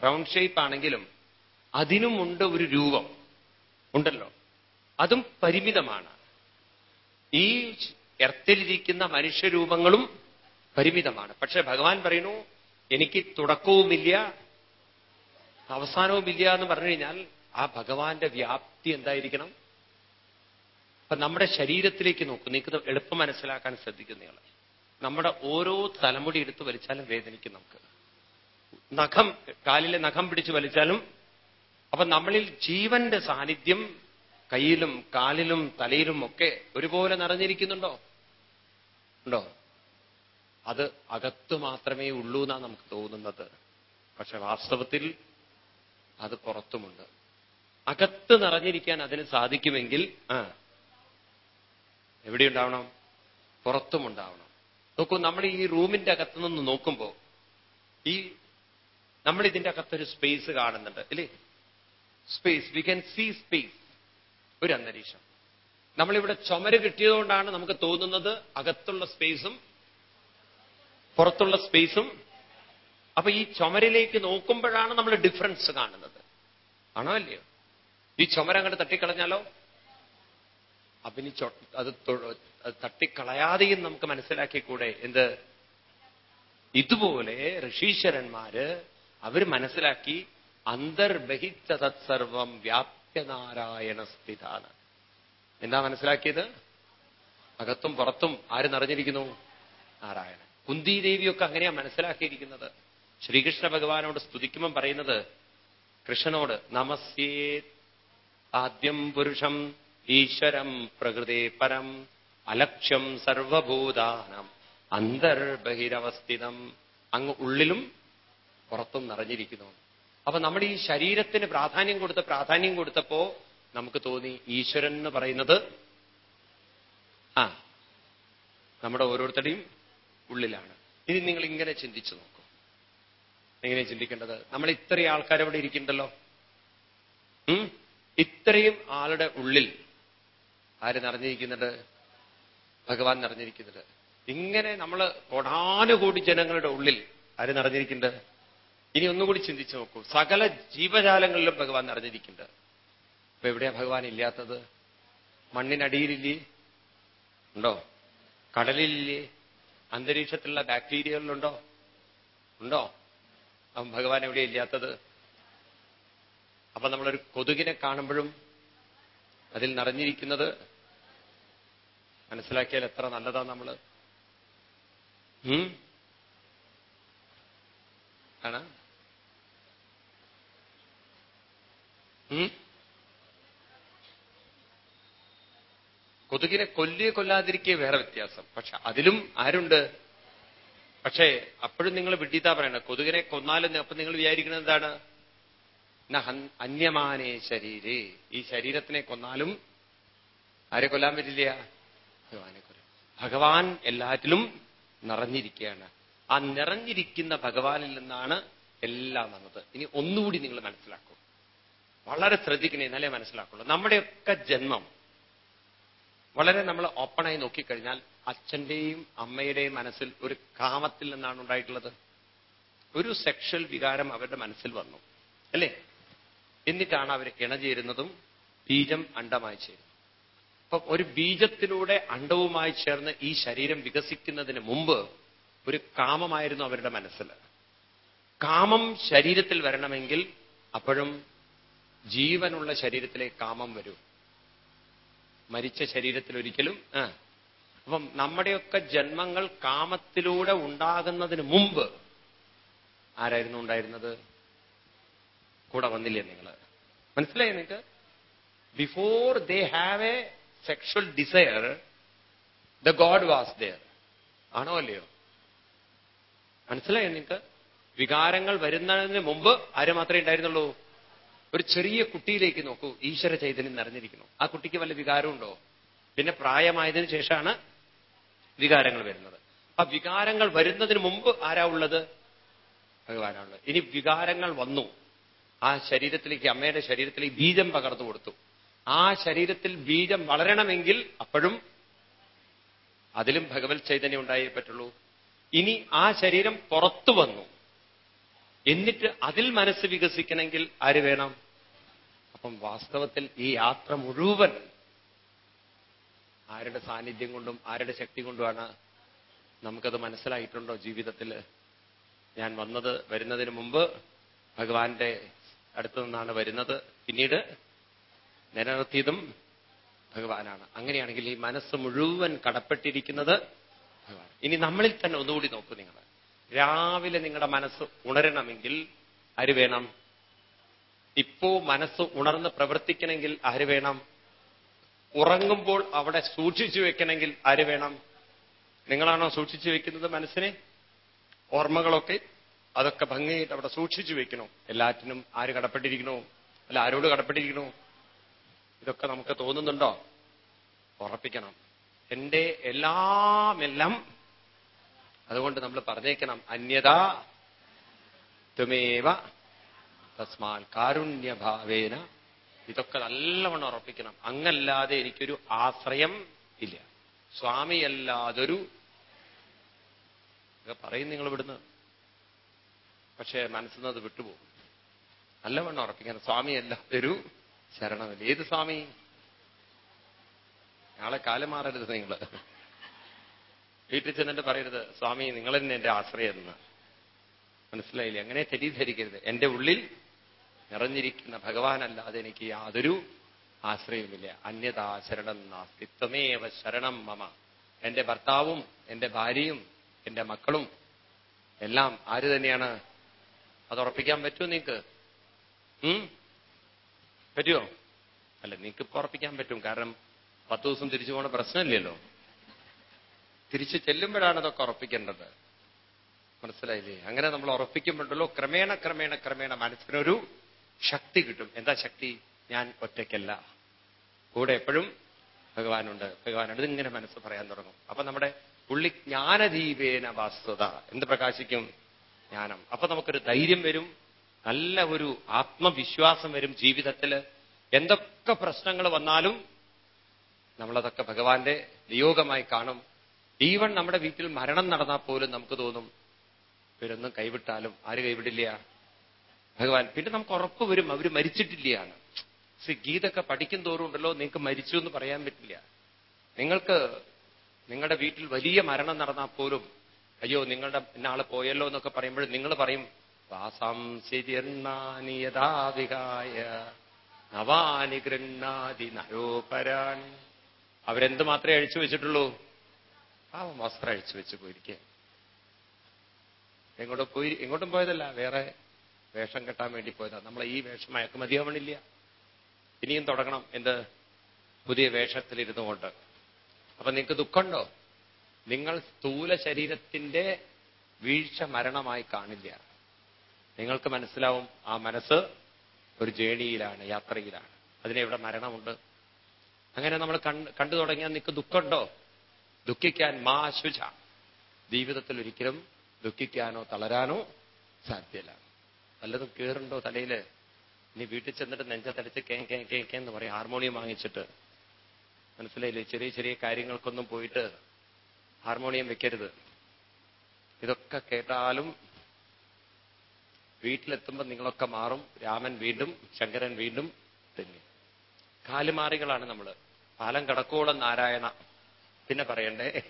Speaker 1: റൗണ്ട് ഷേപ്പ് ആണെങ്കിലും അതിനുമുണ്ട് ഒരു രൂപം. ഉണ്ടല്ലോ. അതും പരിമിതമാണ്. ഈ എർത്തിലിരിക്കുന്ന മനുഷ്യരൂപങ്ങളും പരിമിതമാണ്. പക്ഷെ ഭഗവാൻ പറയുന്നു എനിക്ക് തുടക്കവുമില്ല അവസാനവുമില്ല എന്ന് പറഞ്ഞു കഴിഞ്ഞാൽ ആ ഭഗവാന്റെ വ്യാപ്തി എന്തായിരിക്കണം? അപ്പൊ നമ്മുടെ ശരീരത്തിലേക്ക് നോക്കും. നിങ്ങൾക്ക് എളുപ്പം മനസ്സിലാക്കാൻ ശ്രദ്ധിക്കുന്ന നമ്മുടെ ഓരോ തലമുടി എടുത്ത് വലിച്ചാലും വേദനിക്കും നമുക്ക്. നഖം കാലിലെ നഖം പിടിച്ച് വലിച്ചാലും അപ്പൊ നമ്മളിൽ ജീവന്റെ സാന്നിധ്യം കയ്യിലും കാലിലും തലയിലും ഒക്കെ ഒരുപോലെ നിറഞ്ഞിരിക്കുന്നുണ്ടോ? ഉണ്ടോ? അത് അകത്ത് മാത്രമേ ഉള്ളൂ എന്നാണ് നമുക്ക് തോന്നുന്നത്. പക്ഷെ വാസ്തവത്തിൽ അത് പുറത്തുമുണ്ട്. അകത്ത് നിറഞ്ഞിരിക്കാൻ അതിന് സാധിക്കുമെങ്കിൽ ആ എവിടെയുണ്ടാവണം? പുറത്തുമുണ്ടാവണം. നോക്കൂ നമ്മൾ ഈ റൂമിന്റെ അകത്തു നിന്ന് നോക്കുമ്പോൾ ഈ നമ്മൾ ഇതിന്റെ അകത്തൊരു സ്പേസ് കാണുന്നുണ്ട് അല്ലേ? Space we can see space ഒരു അന്തരീക്ഷം. നമ്മളിവിടെ ചുമര് കിട്ടിയതുകൊണ്ടാണ് നമുക്ക് തോന്നുന്നത് അകത്തുള്ള സ്പേസും പുറത്തുള്ള സ്പേസും അപ്പൊ ഈ ചുമരിലേക്ക് നോക്കുമ്പോഴാണ് നമ്മൾ ഡിഫറൻസ് കാണുന്നത്. ആണോ അല്ലയോ? ഈ ചുമര അങ്ങോട്ട് തട്ടിക്കളഞ്ഞാലോ? അപ്പൊ ഇനി അത് അത് തട്ടിക്കളയാതെയും നമുക്ക് മനസ്സിലാക്കിക്കൂടെ എന്ത്? ഇതുപോലെ ഋഷീശ്വരന്മാര് അവർ മനസ്സിലാക്കി അന്തർബഹിച്ച തത്സർവം വ്യാപ്യനാരായണ സ്ഥിതാണ്. എന്താ മനസ്സിലാക്കിയത്? അകത്തും പുറത്തും ആര് നിറഞ്ഞിരിക്കുന്നു? നാരായണൻ. കുന്തി ദേവിയൊക്കെ അങ്ങനെയാ മനസ്സിലാക്കിയിരിക്കുന്നത്. ശ്രീകൃഷ്ണ ഭഗവാനോട് സ്തുതിക്കുമ്പം പറയുന്നത് കൃഷ്ണനോട് നമസ്യേ ആദ്യം പുരുഷം ഈശ്വരം പ്രകൃതേ പരം അലക്ഷ്യം സർവഭൂതാനം അന്തർബഹിരവസ്ഥിതം. അങ്ങ് ഉള്ളിലും പുറത്തും നിറഞ്ഞിരിക്കുന്നു. അപ്പൊ നമ്മൾ ഈ ശരീരത്തിന് പ്രാധാന്യം കൊടുത്ത് പ്രാധാന്യം കൊടുത്തപ്പോ നമുക്ക് തോന്നി ഈശ്വരൻ എന്ന് പറയുന്നത് ആ നമ്മുടെ ഓരോരുത്തരുടെയും ഉള്ളിലാണ്. ഇനി നിങ്ങൾ ഇങ്ങനെ ചിന്തിച്ചു നോക്കൂ. എങ്ങനെ ചിന്തിക്കേണ്ടത്? നമ്മൾ ഇത്രയും ആൾക്കാർ അവിടെ ഇരിക്കുന്നുണ്ടല്ലോ? ഇത്രയും ആളുടെ ഉള്ളിൽ ആര് നിറഞ്ഞിരിക്കുന്നുണ്ട്? ഭഗവാൻ നിറഞ്ഞിരിക്കുന്നുണ്ട്. ഇങ്ങനെ നമ്മൾ കോടാനുകോടി ജനങ്ങളുടെ ഉള്ളിൽ ആര് നിറഞ്ഞിരിക്കുന്നുണ്ട്? ഇനി ഒന്നുകൂടി ചിന്തിച്ചു നോക്കൂ. സകല ജീവജാലങ്ങളിലും ഭഗവാൻ നിറഞ്ഞിരിക്കുന്നുണ്ട്. അപ്പൊ എവിടെയാ ഭഗവാൻ ഇല്ലാത്തത്? മണ്ണിനടിയിലില്ലേ? ഉണ്ടോ? കടലിലില്ലേ? അന്തരീക്ഷത്തിലുള്ള ബാക്ടീരിയകളിലുണ്ടോ? ഉണ്ടോ? അപ്പം ഭഗവാൻ എവിടെ ഇല്ലാത്തത്? അപ്പൊ നമ്മളൊരു കൊതുകിനെ കാണുമ്പോഴും അതിൽ നിറഞ്ഞിരിക്കുന്നത് മനസ്സിലാക്കിയാൽ എത്ര നല്ലതാ നമ്മൾ? ആണ്? കൊതുകിനെ കൊല്ലുക കൊല്ലാതിരിക്കുക വേറെ വ്യത്യാസം. പക്ഷെ അതിലും ആരുണ്ട്? പക്ഷേ അപ്പോഴും നിങ്ങൾ വിഡ്ഢിത്താ പറയണം കൊതുകിനെ കൊന്നാലും അപ്പൊ നിങ്ങൾ വിചാരിക്കുന്നത് എന്താണ്? അന്യമാനേ ശരീരേ. ഈ ശരീരത്തിനെ കൊന്നാലും ആരെ കൊല്ലാൻ പറ്റില്ല? ഭഗവാനെ കൊല്ലും ഭഗവാൻ എല്ലാറ്റിലും നിറഞ്ഞിരിക്കുകയാണ്. ആ നിറഞ്ഞിരിക്കുന്ന ഭഗവാനിൽ നിന്നാണ് എല്ലാം വന്നത്. ഇനി ഒന്നുകൂടി നിങ്ങൾ മനസ്സിലാക്കും. വളരെ ശ്രദ്ധിക്കണേ എന്നാലേ മനസ്സിലാക്കുള്ളൂ. നമ്മുടെയൊക്കെ ജന്മം വളരെ നമ്മൾ ഓപ്പണായി നോക്കിക്കഴിഞ്ഞാൽ അച്ഛന്റെയും അമ്മയുടെയും മനസ്സിൽ ഒരു കാമത്തിൽ നിന്നാണ് ഉണ്ടായിട്ടുള്ളത്. ഒരു സെക്ഷൽ വികാരം അവരുടെ മനസ്സിൽ വന്നു. അല്ലേ? എന്നിട്ടാണ് അവർ ഇണചേരുന്നതും ബീജം അണ്ടമായി ചേരുന്നത്. അപ്പൊ ഒരു ബീജത്തിലൂടെ അണ്ടവുമായി ചേർന്ന് ഈ ശരീരം വികസിക്കുന്നതിന് മുമ്പ് ഒരു കാമമായിരുന്നു അവരുടെ മനസ്സിൽ. കാമം ശരീരത്തിൽ വരണമെങ്കിൽ അപ്പോഴും ജീവനുള്ള ശരീരത്തിലെ കാമം വരും. മരിച്ച ശരീരത്തിൽ ഒരിക്കലും അപ്പം നമ്മുടെയൊക്കെ ജന്മങ്ങൾ കാമത്തിലൂടെ ഉണ്ടാകുന്നതിന് മുമ്പ് ആരായിരുന്നു ഉണ്ടായിരുന്നത്? കൂടെ വന്നില്ലേ നിങ്ങൾ മനസ്സിലായി നിങ്ങൾക്ക് before they have a sexual desire the God was there ആണോ അല്ലയോ? മനസ്സിലായോ നിങ്ങൾക്ക് വികാരങ്ങൾ വരുന്നതിന് മുമ്പ് ആര് മാത്രമേ ഉണ്ടായിരുന്നുള്ളൂ? ഒരു ചെറിയ കുട്ടിയിലേക്ക് നോക്കൂ. ഈശ്വര ചൈതന്യം നിറഞ്ഞിരിക്കുന്നു. ആ കുട്ടിക്ക് വല്ല വികാരമുണ്ടോ? പിന്നെ പ്രായമായതിനു ശേഷമാണ് വികാരങ്ങൾ വരുന്നത്. ആ വികാരങ്ങൾ വരുന്നതിന് മുമ്പ് ആരാ ഉള്ളത്? ഭഗവാനാണുള്ളത്. ഇനി വികാരങ്ങൾ വന്നു. ആ ശരീരത്തിലേക്ക് അമ്മയുടെ ശരീരത്തിലേക്ക് ബീജം പകർന്നു കൊടുത്തു. ആ ശരീരത്തിൽ ബീജം വളരണമെങ്കിൽ അപ്പോഴും അതിലും ഭഗവത് ചൈതന്യം ഉണ്ടായേ പറ്റുള്ളൂ. ഇനി ആ ശരീരം പുറത്തു വന്നു. എന്നിട്ട് അതിൽ മനസ്സ് വികസിക്കണമെങ്കിൽ ആര് വേണം? അപ്പം വാസ്തവത്തിൽ ഈ യാത്ര മുഴുവൻ ആരുടെ സാന്നിധ്യം കൊണ്ടും ആരുടെ ശക്തി കൊണ്ടുമാണ് നമുക്കത് മനസ്സിലായിട്ടുണ്ടോ ജീവിതത്തിൽ? ഞാൻ വന്നത് വരുന്നതിന് മുമ്പ് ഭഗവാന്റെ അടുത്തു നിന്നാണ് വരുന്നത്. പിന്നീട് നിലനിർത്തിയതും ഭഗവാനാണ്. അങ്ങനെയാണെങ്കിൽ ഈ മനസ്സ് മുഴുവൻ കടപ്പെട്ടിരിക്കുന്നത് ഭഗവാൻ. ഇനി നമ്മളിൽ തന്നെ ഒന്നുകൂടി നോക്കൂ നിങ്ങൾ. രാവിലെ നിങ്ങളുടെ മനസ്സ് ഉണരണമെങ്കിൽ ആര് വേണം. ഇപ്പോ മനസ്സ് ഉണർന്ന് പ്രവർത്തിക്കണമെങ്കിൽ ആര് വേണം. ഉറങ്ങുമ്പോൾ അവിടെ സൂക്ഷിച്ചു വെക്കണമെങ്കിൽ ആര് വേണം. നിങ്ങളാണോ സൂക്ഷിച്ചു വെക്കുന്നത് മനസ്സിനെ? ഓർമ്മകളൊക്കെ അതൊക്കെ ഭംഗിയായിട്ട് അവിടെ സൂക്ഷിച്ചു വെക്കണോ? എല്ലാറ്റിനും ആര് കടപ്പെട്ടിരിക്കണോ? അല്ല ആരോട് കടപ്പെട്ടിരിക്കണോ? ഇതൊക്കെ നമുക്ക് തോന്നുന്നുണ്ടോ? ഉറപ്പിക്കണം. എന്റെ എല്ലാമെല്ലാം എല്ലാം അതുകൊണ്ട് നമ്മൾ പറഞ്ഞേക്കണം അന്യത ത്വമേവ തസ്മാൻ കാരുണ്യഭാവേന. ഇതൊക്കെ നല്ലവണ്ണം ഉറപ്പിക്കണം. അങ്ങല്ലാതെ എനിക്കൊരു ആശ്രയം ഇല്ല. സ്വാമിയല്ലാതൊരു പറയും നിങ്ങൾ ഇവിടുന്ന്. പക്ഷേ മനസ്സിൽ നിന്ന് അത് വിട്ടുപോകും. നല്ലവണ്ണം ഉറപ്പിക്കണം. സ്വാമിയല്ലാതൊരു ശരണമില്ല. ഏത് സ്വാമി? നാളെ കാലം മാറരുത് നിങ്ങൾ. വീട്ടിൽ ചെന്നിട്ട് പറയരുത് സ്വാമി നിങ്ങൾ തന്നെ എന്റെ ആശ്രയം മനസ്സിലായില്ല? അങ്ങനെ തെറ്റിദ്ധരിക്കരുത്. എന്റെ ഉള്ളിൽ നിറഞ്ഞിരിക്കുന്ന ഭഗവാനല്ലാതെ എനിക്ക് യാതൊരു ആശ്രയവുമില്ല. അന്യതാ ശരണം നാസ്തി. ത്വമേവ ശരണം മമ. എന്റെ ഭർത്താവും എന്റെ ഭാര്യയും എന്റെ മക്കളും എല്ലാം ആര് തന്നെയാണ്? അത് ഉറപ്പിക്കാൻ പറ്റുമോ നിങ്ങൾക്ക് പറ്റുമോ? അല്ല നിങ്ങൾക്ക് ഉറപ്പിക്കാൻ പറ്റും. കാരണം പത്ത് ദിവസം തിരിച്ചു പോകേണ്ട പ്രശ്നമില്ലല്ലോ. തിരിച്ചു ചെല്ലുമ്പോഴാണ് അതൊക്കെ ഉറപ്പിക്കേണ്ടത്. മനസ്സിലായില്ലേ? അങ്ങനെ നമ്മൾ ഉറപ്പിക്കുമ്പോണ്ടല്ലോ ക്രമേണ ക്രമേണ ക്രമേണ മനസ്സിനൊരു ശക്തി കിട്ടും. എന്താ ശക്തി? ഞാൻ ഒറ്റയ്ക്കല്ല. കൂടെ എപ്പോഴും ഭഗവാനുണ്ട്. ഭഗവാനുണ്ട്. ഇതിങ്ങനെ മനസ്സ് പറയാൻ തുടങ്ങും. അപ്പൊ നമ്മുടെ പുള്ളി ജ്ഞാനദീപേന വാസ്തുത. എന്ത് പ്രകാശിക്കും? ജ്ഞാനം. അപ്പൊ നമുക്കൊരു ധൈര്യം വരും. നല്ല ഒരു ആത്മവിശ്വാസം വരും ജീവിതത്തിൽ എന്തൊക്കെ പ്രശ്നങ്ങൾ വന്നാലും നമ്മളതൊക്കെ ഭഗവാന്റെ നിയോഗമായി കാണും. ഈവൻ നമ്മുടെ വീട്ടിൽ മരണം നടന്നാൽ പോലും നമുക്ക് തോന്നും ഇവരൊന്നും കൈവിട്ടാലും ആര് കൈവിടില്ല? ഭഗവാൻ പിന്നെ നമുക്ക് ഉറപ്പ് വരും അവർ മരിച്ചിട്ടില്ലയാണ്. പക്ഷെ ഗീതൊക്കെ പഠിക്കും തോറും ഉണ്ടല്ലോ നിങ്ങൾക്ക് മരിച്ചു എന്ന് പറയാൻ പറ്റില്ല. നിങ്ങൾക്ക് നിങ്ങളുടെ വീട്ടിൽ വലിയ മരണം നടന്നാൽ പോലും അയ്യോ നിങ്ങളുടെ നാളെ പോയല്ലോ എന്നൊക്കെ പറയുമ്പോൾ നിങ്ങൾ പറയും വാസാംസിർണാനി യഥാവികായ നവാനി ഗൃണ്ണാതി നരോപരാൻ. അവരെന്ത് മാത്രമേ അഴിച്ചു വെച്ചിട്ടുള്ളൂ? പാവം വസ്ത്രം അഴിച്ചു വെച്ച് പോയിരിക്കുക എങ്ങോട്ടും പോയി എങ്ങോട്ടും പോയതല്ല വേറെ വേഷം കെട്ടാൻ വേണ്ടി പോയതാ. നമ്മളെ ഈ വേഷം മയക്കുമതിയാവണില്ല ഇനിയും തുടങ്ങണം എന്ത് പുതിയ വേഷത്തിലിരുന്നു കൊണ്ട് അപ്പൊ നിങ്ങൾക്ക് ദുഃഖമുണ്ടോ? നിങ്ങൾ സ്ഥൂല ശരീരത്തിന്റെ വീഴ്ച മരണമായി കാണില്ല. നിങ്ങൾക്ക് മനസ്സിലാവും ആ മനസ്സ് ഒരു ജേണിയിലാണ് യാത്രയിലാണ്. അതിനെവിടെ മരണമുണ്ട്. അങ്ങനെ നമ്മൾ കണ്ടു തുടങ്ങിയാൽ നിങ്ങൾക്ക് ദുഃഖമുണ്ടോ? ദുഃഖിക്കാൻ മാ ശുച. ജീവിതത്തിൽ ഒരിക്കലും ദുഃഖിക്കാനോ തളരാനോ സാധ്യല്ല. വല്ലതും കേറുണ്ടോ തലയിൽ ഇനി വീട്ടിൽ ചെന്നിട്ട് നെഞ്ചത്തടിച്ച് കേ കേ കേ കേ എന്ന് പറയും. ഹാർമോണിയം വാങ്ങിച്ചിട്ട്. മനസ്സിലായില്ലേ? ചെറിയ ചെറിയ കാര്യങ്ങൾക്കൊന്നും പോയിട്ട് ഹാർമോണിയം വെക്കരുത്. ഇതൊക്കെ കേട്ടാലും വീട്ടിലെത്തുമ്പോൾ നിങ്ങളൊക്കെ മാറും. രാമൻ വീണ്ടും ശങ്കരൻ വീണ്ടും തെന്നി. കാലുമാറികളാണ് നമ്മൾ പാലം കടക്കോളം നാരായണ. പിന്നെ പറയണ്ടേ?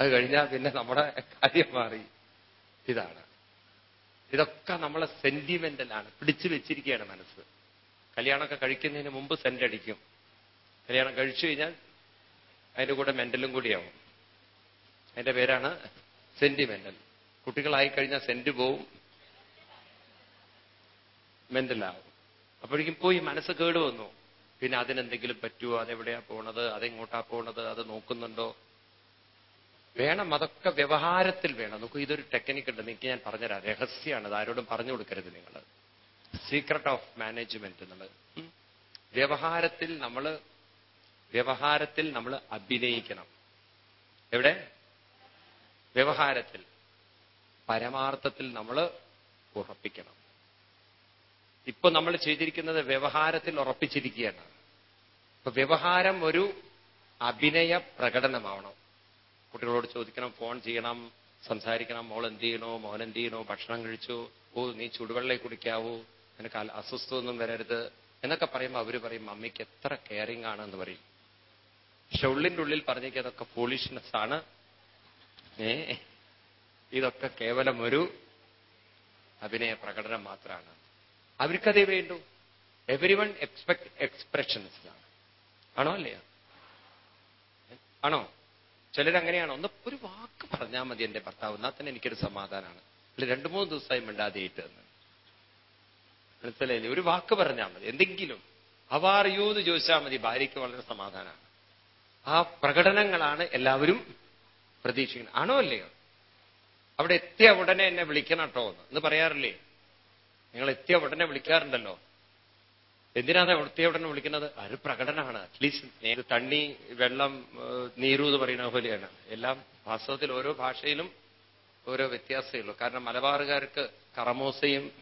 Speaker 1: അത് കഴിഞ്ഞാൽ പിന്നെ നമ്മുടെ കാര്യം മാറി. ഇതാണ്. ഇതൊക്കെ നമ്മളെ സെന്റിമെന്റലാണ് പിടിച്ചു വെച്ചിരിക്കുകയാണ് മനസ്സ്. കല്യാണമൊക്കെ കഴിക്കുന്നതിന് മുമ്പ് സെന്റ് അടിക്കും. കല്യാണം കഴിച്ചു കഴിഞ്ഞാൽ അതിന്റെ കൂടെ മെന്റലും കൂടിയാവും. അതിന്റെ പേരാണ് സെന്റിമെന്റൽ കുട്ടികളായി കഴിഞ്ഞാൽ സെന്റ് പോവും. മെന്റലാവും അപ്പോഴേക്കും പോയി മനസ്സ് കേട് വന്നു പിന്നെ അതിനെന്തെങ്കിലും പറ്റുമോ അതെവിടെയാ പോണത്? അതെങ്ങോട്ടാ പോണത്? അത് നോക്കുന്നുണ്ടോ? വേണം. അതൊക്കെ വ്യവഹാരത്തിൽ വേണം. നോക്കൂ ഇതൊരു ടെക്നിക്ക് ഉണ്ട്. നിങ്ങൾക്ക് ഞാൻ പറഞ്ഞുതരാം. രഹസ്യമാണ് അത് ആരോടും പറഞ്ഞു കൊടുക്കരുത് നിങ്ങൾ സീക്രട്ട് ഓഫ് മാനേജ്മെന്റ് നമ്മൾ വ്യവഹാരത്തിൽ നമ്മൾ വ്യവഹാരത്തിൽ നമ്മൾ അഭിനയിക്കണം. എവിടെ? വ്യവഹാരത്തിൽ. പരമാർത്ഥത്തിൽ നമ്മൾ ഉറപ്പിക്കണം. ഇപ്പൊ നമ്മൾ ചെയ്തിരിക്കുന്നത് വ്യവഹാരത്തിൽ ഉറപ്പിച്ചിരിക്കുകയാണ്. ഇപ്പൊ വ്യവഹാരം ഒരു അഭിനയ പ്രകടനമാവണം. കുട്ടികളോട് ചോദിക്കണം ഫോൺ ചെയ്യണം സംസാരിക്കണം മോൾ എന്ത് ചെയ്യണോ മോൻ എന്ത് ചെയ്യണോ ഭക്ഷണം കഴിച്ചു ഓ നീ ചുടുവെള്ളം കുടിക്കാവൂ നിനക്ക് അസ്വസ്ഥമൊന്നും വരരുത് എന്നൊക്കെ പറയുമ്പോൾ അവർ പറയും മമ്മിക്ക് എത്ര കെയറിംഗ് ആണെന്ന് പറയും. പക്ഷെ ഉള്ളിന്റെ ഉള്ളിൽ പറഞ്ഞേക്ക് അതൊക്കെ പോളിഷ്നെസ് ആണ്. ഏ ഇതൊക്കെ കേവലം ഒരു അഭിനയ പ്രകടനം മാത്രമാണ് അവർക്കതേ വേണ്ടു. എവരി വൺ എക്സ്പെക്ട് എക്സ്പ്രഷൻസിലാണ് ആണോ അല്ലയോ? ആണോ? ചിലരങ്ങനെയാണോ? ഒന്ന് ഒരു വാക്ക് പറഞ്ഞാൽ മതി എന്റെ ഭർത്താവ്. എന്നാൽ തന്നെ എനിക്കൊരു സമാധാനമാണ് അല്ല രണ്ടു മൂന്ന് ദിവസമായി മിണ്ടാതെയിട്ട് എന്ന് മനസ്സിലായില്ലേ? ഒരു വാക്ക് പറഞ്ഞാൽ മതി. എന്തെങ്കിലും അവാർ യു എന്ന് ചോദിച്ചാൽ മതി. ഭാര്യയ്ക്ക് വളരെ സമാധാനമാണ് ആ പ്രകടനങ്ങളാണ് എല്ലാവരും പ്രതീക്ഷിക്കുന്നത്. ആണോ അല്ലയോ? അവിടെ എത്തിയ ഉടനെ എന്നെ വിളിക്കണം കേട്ടോ എന്ന് പറയാറില്ലേ? നിങ്ങൾ എത്തിയ ഉടനെ വിളിക്കാറുണ്ടല്ലോ. എന്തിനാണ് വൃത്തിയോടനെ വിളിക്കുന്നത്? അത് പ്രകടനമാണ്. അറ്റ്ലീസ്റ്റ് തണ്ണി വെള്ളം നീരു എന്ന് പറയുന്ന പോലെയാണ്. എല്ലാം വാസ്തവത്തിൽ ഓരോ ഭാഷയിലും ഓരോ വ്യത്യാസമേ ഉള്ളൂ. കാരണം മലബാറുകാർക്ക് കറമോസയും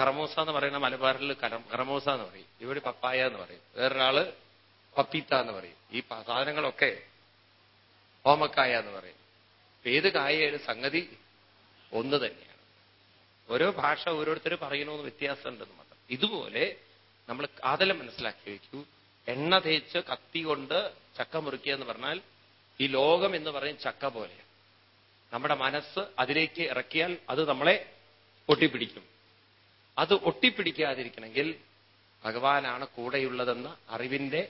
Speaker 1: കറമോസ എന്ന് പറയുന്ന മലബാറിൽ കറമോസ എന്ന് പറയും. ഇവിടെ പപ്പായ എന്ന് പറയും. വേറൊരാൾ പപ്പീത്ത എന്ന് പറയും. ഈ സാധനങ്ങളൊക്കെ ഓമക്കായ എന്ന് പറയും. ഏത് കായയുടെ സംഗതി ഒന്ന് തന്നെയാണ്. ഓരോ ഭാഷ ഓരോരുത്തർ പറയണമെന്ന് വ്യത്യാസമുണ്ടെന്ന് മാത്രം. ഇതുപോലെ നമ്മൾ കാതലം മനസ്സിലാക്കി വയ്ക്കൂ എണ്ണ തേച്ച് കത്തി കൊണ്ട് ചക്ക മുറിക്കുക എന്ന് പറഞ്ഞാൽ ഈ ലോകം എന്ന് പറയും ചക്ക പോലെയാണ് നമ്മുടെ മനസ്സ് അതിലേക്ക് ഇറക്കിയാൽ അത് നമ്മളെ ഒട്ടിപ്പിടിക്കും. അത് ഒട്ടിപ്പിടിക്കാതിരിക്കണമെങ്കിൽ ഭഗവാനാണ് കൂടെയുള്ളതെന്ന അറിവിന്റെ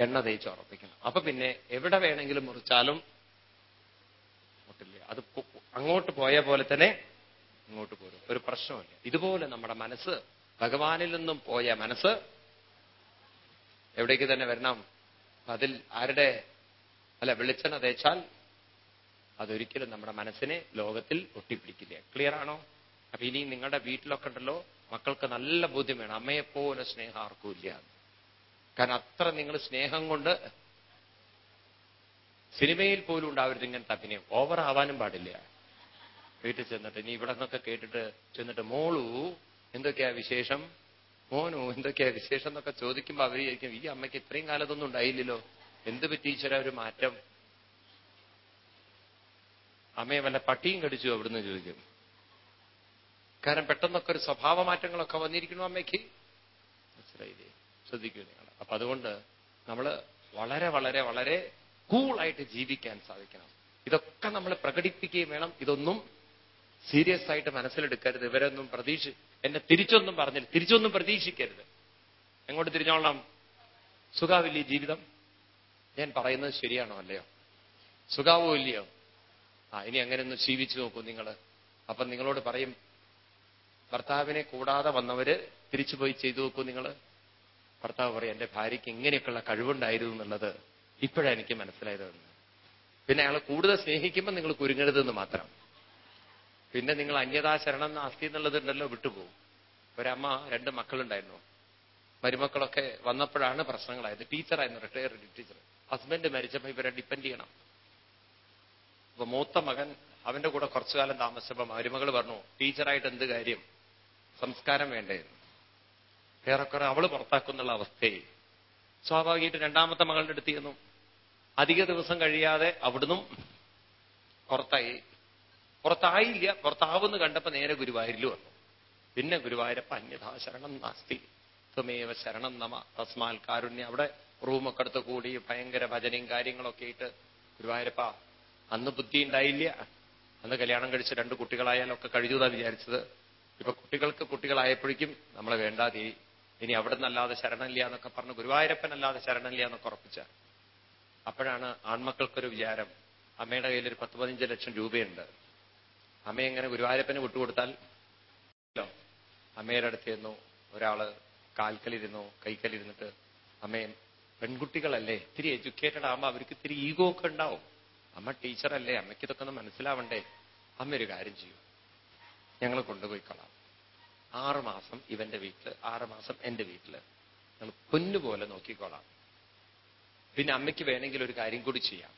Speaker 1: എണ്ണ തേച്ച് ഉറപ്പിക്കണം. അപ്പൊ പിന്നെ എവിടെ വേണമെങ്കിലും മുറിച്ചാലും ഒട്ടില്ല അത് അങ്ങോട്ട് പോയ പോലെ തന്നെ അങ്ങോട്ട് പോരും. ഒരു പ്രശ്നമില്ല ഇതുപോലെ നമ്മുടെ മനസ്സ് ഭഗവാനിൽ നിന്നും പോയ മനസ്സ് എവിടേക്ക് തന്നെ വരണം? അതിൽ ആരുടെ അല്ല വെളിച്ചെണ്ണ തേച്ചാൽ അതൊരിക്കലും നമ്മുടെ മനസ്സിനെ ലോകത്തിൽ ഒട്ടിപ്പിടിക്കില്ല. ക്ലിയർ ആണോ? അപ്പൊ ഇനി നിങ്ങളുടെ വീട്ടിലൊക്കെ ഉണ്ടല്ലോ മക്കൾക്ക് നല്ല ബോധ്യം വേണം. അമ്മയെപ്പോലെ സ്നേഹം ആർക്കും ഇല്ല. കാരണം അത്ര നിങ്ങൾ സ്നേഹം കൊണ്ട് സിനിമയിൽ പോലും ഉണ്ടാവരുത് ഇങ്ങനത്തെ അഭിനയം. ഓവർ ആവാനും പാടില്ല. വീട്ടിൽ ചെന്നിട്ട് ഇനി ഇവിടെ നിന്നൊക്കെ കേട്ടിട്ട് ചെന്നിട്ട് മോളു എന്തൊക്കെയാ വിശേഷം? മോനോ എന്തൊക്കെയാ വിശേഷം എന്നൊക്കെ ചോദിക്കുമ്പോൾ അവർ ചോദിക്കും ഈ അമ്മയ്ക്ക് ഇത്രയും കാലത്തൊന്നും ഉണ്ടായില്ലല്ലോ. എന്ത് പറ്റി ഈശ്വര ഒരു മാറ്റം? അമ്മയെ വല്ല പട്ടിയും കടിച്ചു അവിടുന്ന് ചോദിക്കും. കാരണം പെട്ടെന്നൊക്കെ ഒരു സ്വഭാവ മാറ്റങ്ങളൊക്കെ വന്നിരിക്കുന്നു അമ്മയ്ക്ക്. മനസ്സിലായില്ലേ? ശ്രദ്ധിക്കൂ നിങ്ങൾ. അപ്പൊ അതുകൊണ്ട് നമ്മൾ വളരെ വളരെ വളരെ കൂളായിട്ട് ജീവിക്കാൻ സാധിക്കണം. ഇതൊക്കെ നമ്മൾ പ്രകടിപ്പിക്കുകയും വേണം. ഇതൊന്നും സീരിയസ് ആയിട്ട് മനസ്സിലെടുക്കരുത്. ഇവരൊന്നും പ്രതീക്ഷ എന്നെ തിരിച്ചൊന്നും പറഞ്ഞില്ല. തിരിച്ചൊന്നും പ്രതീക്ഷിക്കരുത്. എങ്ങോട്ട് തിരിഞ്ഞോളാം? സുഖാവില്ലേ ജീവിതം? ഞാൻ പറയുന്നത് ശരിയാണോ അല്ലയോ? സുഖാവോ ഇല്ലയോ? ആ ഇനി അങ്ങനെ ഒന്ന് ജീവിച്ചു നോക്കൂ നിങ്ങൾ അപ്പൊ നിങ്ങളോട് പറയും ഭർത്താവിനെ കൂടാതെ വന്നവര് തിരിച്ചുപോയി ചെയ്തു നോക്കൂ നിങ്ങൾ ഭർത്താവ് പറയും എന്റെ ഭാര്യയ്ക്ക് ഇങ്ങനെയൊക്കെയുള്ള കഴിവുണ്ടായിരുന്നു എന്നുള്ളത് ഇപ്പോഴാണ് എനിക്ക് മനസ്സിലായതെന്ന് പിന്നെ അയാളെ കൂടുതൽ സ്നേഹിക്കുമ്പോൾ നിങ്ങൾ കുരുങ്ങരുതെന്ന് മാത്രം. പിന്നെ നിങ്ങൾ അന്യതാ ശരണം നാസ്തി എന്നുള്ളതുണ്ടല്ലോ വിട്ടുപോകും. ഒരമ്മ രണ്ട് മക്കളുണ്ടായിരുന്നു. മരുമക്കളൊക്കെ വന്നപ്പോഴാണ് പ്രശ്നങ്ങളായത്. ടീച്ചറായിരുന്നു റിട്ടയർഡ് ടീച്ചർ ഹസ്ബൻഡ് മരിച്ചപ്പോൾ ഇവരെ ഡിപ്പെൻഡ് ചെയ്യണം. അപ്പൊ മൂത്ത മകൻ അവന്റെ കൂടെ കുറച്ചു കാലം താമസിച്ചപ്പോൾ മരുമകൾ പറഞ്ഞു ടീച്ചറായിട്ട് എന്ത് കാര്യം? സംസ്കാരം വേണ്ടേന്ന് ഏറെക്കുറെ അവൾ പുറത്താക്കുന്നുള്ള അവസ്ഥയിൽ സ്വാഭാവികമായിട്ട് രണ്ടാമത്തെ മകളുടെ അടുത്ത് അധിക ദിവസം കഴിയാതെ അവിടുന്നും പുറത്തായി. പുറത്തായില്ല. പുറത്താവുമെന്ന് കണ്ടപ്പോ നേരെ ഗുരുവായൂരിൽ വന്നു. പിന്നെ ഗുരുവായൂരപ്പ അന്യഥാ ശരണം നാസ്തി. ത്വമേവ ശരണം നമ. തസ്മാൽ കാരുണ്യ. അവിടെ റൂമൊക്കെ അടുത്ത് കൂടി ഭയങ്കര ഭജനയും കാര്യങ്ങളൊക്കെ ആയിട്ട് ഗുരുവായൂരപ്പ അന്ന് ബുദ്ധി ഉണ്ടായില്ല. അന്ന് കല്യാണം കഴിച്ച് രണ്ട് കുട്ടികളായാലൊക്കെ കഴിഞ്ഞു എന്നാ വിചാരിച്ചത്. ഇപ്പൊ കുട്ടികൾക്ക് കുട്ടികളായപ്പോഴേക്കും നമ്മളെ വേണ്ടാതെ ഇനി അവിടെ നിന്നല്ലാതെ ശരണമില്ല എന്നൊക്കെ പറഞ്ഞു ഗുരുവായൂരപ്പനല്ലാതെ ശരണമില്ല എന്നൊക്കെ ഉറപ്പിച്ച. അപ്പോഴാണ് ആൺമക്കൾക്കൊരു വിചാരം. അമ്മയുടെ കയ്യിൽ ഒരു പത്ത് പതിനഞ്ച് ലക്ഷം രൂപയുണ്ട്. അമ്മ എങ്ങനെ ഗുരുവായൂരപ്പന് വിട്ടുകൊടുത്താൽ അമ്മയുടെ അടുത്ത് ചെന്നു ഒരാൾ കാൽക്കലിരുന്നു കൈക്കലിരുന്നിട്ട് അമ്മയും പെൺകുട്ടികളല്ലേ ഇത്തിരി എഡ്യൂക്കേറ്റഡ് ആകുമ്പോൾ അവർക്ക് ഇത്തിരി ഈഗോ ഒക്കെ ഉണ്ടാവും. അമ്മ ടീച്ചറല്ലേ അമ്മയ്ക്ക് ഇതൊക്കെ ഒന്ന് മനസ്സിലാവണ്ടേ? അമ്മ ഒരു കാര്യം ചെയ്യൂ. ഞങ്ങൾ കൊണ്ടുപോയി കളാം. ആറ് മാസം ഇവന്റെ വീട്ടിൽ ആറ് മാസം എന്റെ വീട്ടിൽ ഞങ്ങൾ പൊന്നുപോലെ നോക്കിക്കോളാം. പിന്നെ അമ്മയ്ക്ക് വേണമെങ്കിൽ ഒരു കാര്യം കൂടി ചെയ്യാം.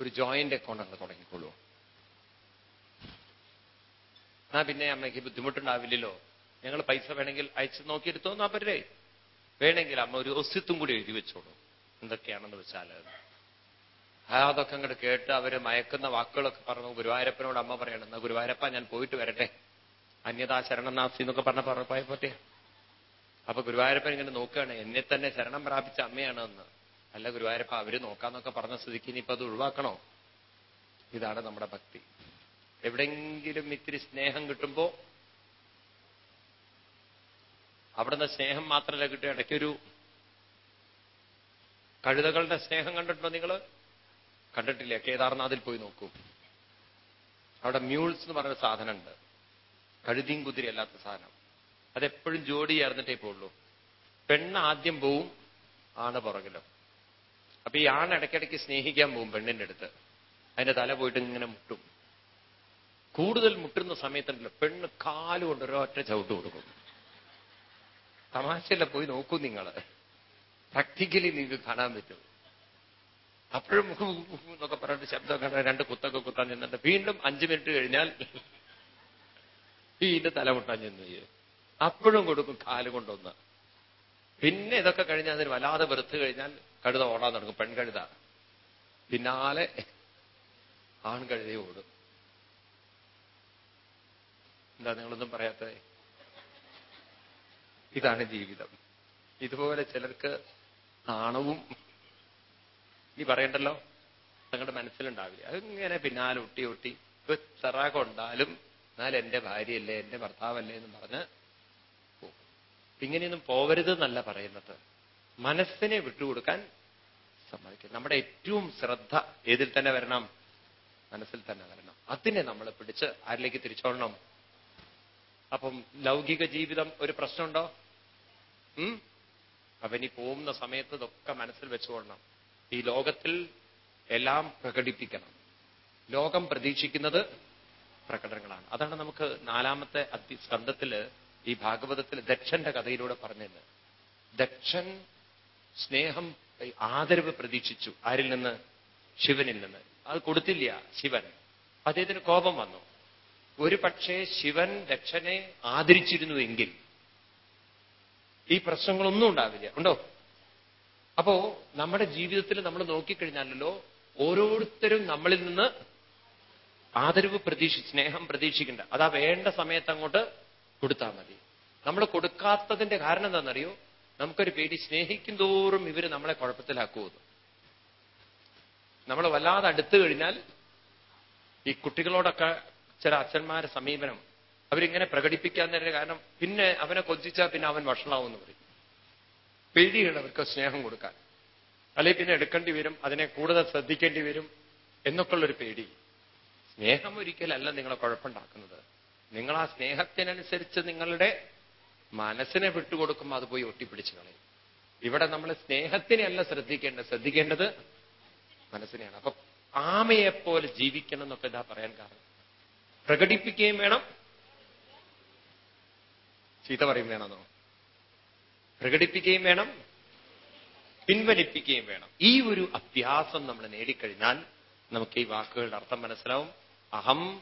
Speaker 1: ഒരു ജോയിന്റ് അക്കൗണ്ട് അങ്ങ് തുടങ്ങിക്കോളൂ. എന്നാ പിന്നെ അമ്മയ്ക്ക് ബുദ്ധിമുട്ടുണ്ടാവില്ലല്ലോ? ഞങ്ങൾ പൈസ വേണമെങ്കിൽ അയച്ചു നോക്കിയെടുത്തോ എന്നാ പറ്റേ വേണമെങ്കിൽ അമ്മ ഒരു ഒസ്തിത്വം കൂടി എഴുതി വെച്ചോളൂ. എന്തൊക്കെയാണെന്ന് വെച്ചാൽ അതൊക്കെ അങ്ങോട്ട് കേട്ട് അവർ മയക്കുന്ന വാക്കുകളൊക്കെ പറഞ്ഞു. ഗുരുവായൂരപ്പനോട് അമ്മ പറയണം ഗുരുവായൂരപ്പ ഞാൻ പോയിട്ട് വരട്ടെ. അന്യതാ ശരണനാസ്തി എന്നൊക്കെ പറഞ്ഞ പറഞ്ഞപ്പോയ പോട്ടെ. അപ്പൊ ഗുരുവായൂരപ്പൻ ഇങ്ങനെ നോക്കുകയാണ് എന്നെ തന്നെ ശരണം പ്രാപിച്ച അമ്മയാണ് എന്ന്. അല്ല ഗുരുവായൂരപ്പ അവർ നോക്കാന്നൊക്കെ പറഞ്ഞ സ്ഥിതിക്ക് ഇനിയിപ്പോ അത് ഒഴിവാക്കണോ? ഇതാണ് നമ്മുടെ ഭക്തി. എവിടെങ്കിലും ഇത്തിരി സ്നേഹം കിട്ടുമ്പോ അവിടുന്ന് സ്നേഹം മാത്രമല്ല കിട്ടുക. ഇടയ്ക്കൊരു കഴുതകളുടെ സ്നേഹം കണ്ടിട്ടുണ്ടോ നിങ്ങൾ കണ്ടിട്ടില്ല. കേദാർനാഥിൽ പോയി നോക്കൂ. അവിടെ മ്യൂൾസ് എന്ന് പറയുന്ന സാധനമുണ്ട്. കഴുതിയും കുതിരി അല്ലാത്ത സാധനം. അതെപ്പോഴും ജോഡി ചേർന്നിട്ടേ പോവുള്ളൂ. പെണ്ണ് ആദ്യം പോവും ആണ് പുറകിലും. അപ്പൊ ഈ ആണ് ഇടയ്ക്കിടയ്ക്ക് സ്നേഹിക്കാൻ പോവും പെണ്ണിന്റെ അടുത്ത്. അതിന്റെ തല പോയിട്ട് ഇങ്ങനെ മുട്ടും. കൂടുതൽ മുട്ടുന്ന സമയത്തുണ്ടല്ലോ. പെണ്ണ് കാലുകൊണ്ട് ഒരൊറ്റ ചവിട്ട് കൊടുക്കും. തമാശയല്ല പോയി നോക്കൂ നിങ്ങൾ പ്രാക്ടിക്കലി നിങ്ങൾക്ക് കാണാൻ പറ്റും. അപ്പോഴും എന്നൊക്കെ പറഞ്ഞിട്ട് ശബ്ദം കണ്ട രണ്ട് കുത്തൊക്കെ കുത്താൻ ചെന്നിട്ട് വീണ്ടും അഞ്ചു മിനിറ്റ് കഴിഞ്ഞാൽ വീണ്ടും തലമുട്ടാൻ ചെന്ന് അപ്പോഴും കൊടുക്കും കാൽ കൊണ്ടൊന്ന്. പിന്നെ ഇതൊക്കെ കഴിഞ്ഞാൽ അതിന് വല്ലാതെ വെറുത്ത് കഴിഞ്ഞാൽ കഴുത ഓടാൻ തുടങ്ങും. പെൺകഴുത. പിന്നാലെ ആൺകഴുതയും ഓടും. എന്താ നിങ്ങളൊന്നും പറയാത്തത്? ഇതാണ് ജീവിതം. ഇതുപോലെ ചിലർക്ക് നാണവും നീ പറയണ്ടല്ലോ? നിങ്ങളുടെ മനസ്സിലുണ്ടാവില്ല. അതിങ്ങനെ പിന്നാലെ ഒട്ടി ഒട്ടി എത്ര കൊണ്ടാലും എന്നാൽ എന്റെ ഭാര്യയല്ലേ എന്റെ ഭർത്താവല്ലേ എന്ന് പറഞ്ഞ് ഇങ്ങനെയൊന്നും പോവരുത് എന്നല്ല പറയുന്നത്. മനസ്സിനെ വിട്ടുകൊടുക്കാൻ സമ്മതിക്കും നമ്മുടെ ഏറ്റവും ശ്രദ്ധ ഏതിൽ തന്നെ വരണം? മനസ്സിൽ തന്നെ വരണം. അതിനെ നമ്മൾ പിടിച്ച് ആരിലേക്ക് തിരിച്ചോളണം? അപ്പം ലൗകിക ജീവിതം ഒരു പ്രശ്നമുണ്ടോ? അവനി പോകുന്ന സമയത്ത് ഇതൊക്കെ മനസ്സിൽ വെച്ചുകൊള്ളണം. ഈ ലോകത്തിൽ എല്ലാം പ്രകടിപ്പിക്കണം. ലോകം പ്രതീക്ഷിക്കുന്നത് പ്രകടനങ്ങളാണ്. അതാണ് നമുക്ക് നാലാമത്തെ അതി സ്കന്ധത്തിൽ ഈ ഭാഗവതത്തിൽ ദക്ഷന്റെ കഥയിലൂടെ പറഞ്ഞത് ദക്ഷൻ സ്നേഹം ആദരവ് പ്രതീക്ഷിച്ചു ആരിൽ നിന്ന്? ശിവനിൽ നിന്ന്. അത് കൊടുത്തില്ല ശിവൻ. അദ്ദേഹത്തിന് കോപം വന്നു. ഒരു പക്ഷേ ശിവൻ ദക്ഷനെ ആദരിച്ചിരുന്നുവെങ്കിൽ ഈ പ്രശ്നങ്ങളൊന്നും ഉണ്ടാവില്ല. ഉണ്ടോ? അപ്പോ നമ്മുടെ ജീവിതത്തിൽ നമ്മൾ നോക്കിക്കഴിഞ്ഞാലല്ലോ ഓരോരുത്തരും നമ്മളിൽ നിന്ന് ആദരവ് പ്രതീക്ഷി സ്നേഹം പ്രതീക്ഷിക്കേണ്ട. അതാ വേണ്ട സമയത്ത് അങ്ങോട്ട് കൊടുത്താൽ മതി. നമ്മൾ കൊടുക്കാത്തതിന്റെ കാരണം എന്താണെന്നറിയോ? നമുക്കൊരു പേടി സ്നേഹിക്കും തോറും നമ്മളെ കുഴപ്പത്തിലാക്കുമെന്ന് നമ്മൾ വല്ലാതെ അടുത്തു കഴിഞ്ഞാൽ ഈ കുട്ടികളോടൊക്കെ ചില അച്ഛന്മാരുടെ സമീപനം അവരിങ്ങനെ പ്രകടിപ്പിക്കാൻ തന്നെ കാരണം പിന്നെ അവനെ കൊതിച്ചാൽ പിന്നെ അവൻ വഷളാവുമെന്ന് പറയും. പേടിയാണ് അവർക്ക് സ്നേഹം കൊടുക്കാൻ. അല്ലെങ്കിൽ പിന്നെ എടുക്കേണ്ടി വരും അതിനെ കൂടുതൽ ശ്രദ്ധിക്കേണ്ടി വരും എന്നൊക്കെയുള്ളൊരു പേടി. സ്നേഹം ഒരിക്കലല്ല നിങ്ങളെ കുഴപ്പമുണ്ടാക്കുന്നത്. നിങ്ങൾ ആ സ്നേഹത്തിനനുസരിച്ച് നിങ്ങളുടെ മനസ്സിനെ വിട്ടുകൊടുക്കുമ്പോൾ അത് പോയി ഒട്ടിപ്പിടിച്ച് കളയും. ഇവിടെ നമ്മൾ സ്നേഹത്തിനെയല്ല ശ്രദ്ധിക്കേണ്ടത്. ശ്രദ്ധിക്കേണ്ടത് മനസ്സിനെയാണ്. അപ്പൊ ആമയെപ്പോലെ ജീവിക്കണം എന്നൊക്കെ ഇതാ പറയാൻ കാരണം. പ്രകടിപ്പിക്കുകയും വേണം. ചീത്ത പറയും വേണമെന്നോ പ്രകടിപ്പിക്കുകയും വേണം. പിൻവലിപ്പിക്കുകയും വേണം. ഈ ഒരു അഭ്യാസം നമ്മൾ നേടിക്കഴിഞ്ഞാൽ നമുക്ക് ഈ വാക്കുകളുടെ അർത്ഥം മനസ്സിലാവും. അഹം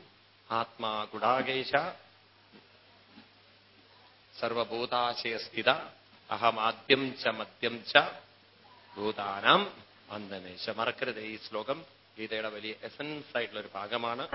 Speaker 1: ആത്മാ ഗുഡാകേശ സർവഭൂതാശയസ്ഥിത അഹമാദ്യം ച മദ്യം ച ഭൂതാനാം അന്തമേശ. മറക്കരുത് ഈ ശ്ലോകം. ഗീതയുടെ വലിയ എസൻസ് ആയിട്ടുള്ള ഒരു ഭാഗമാണ്.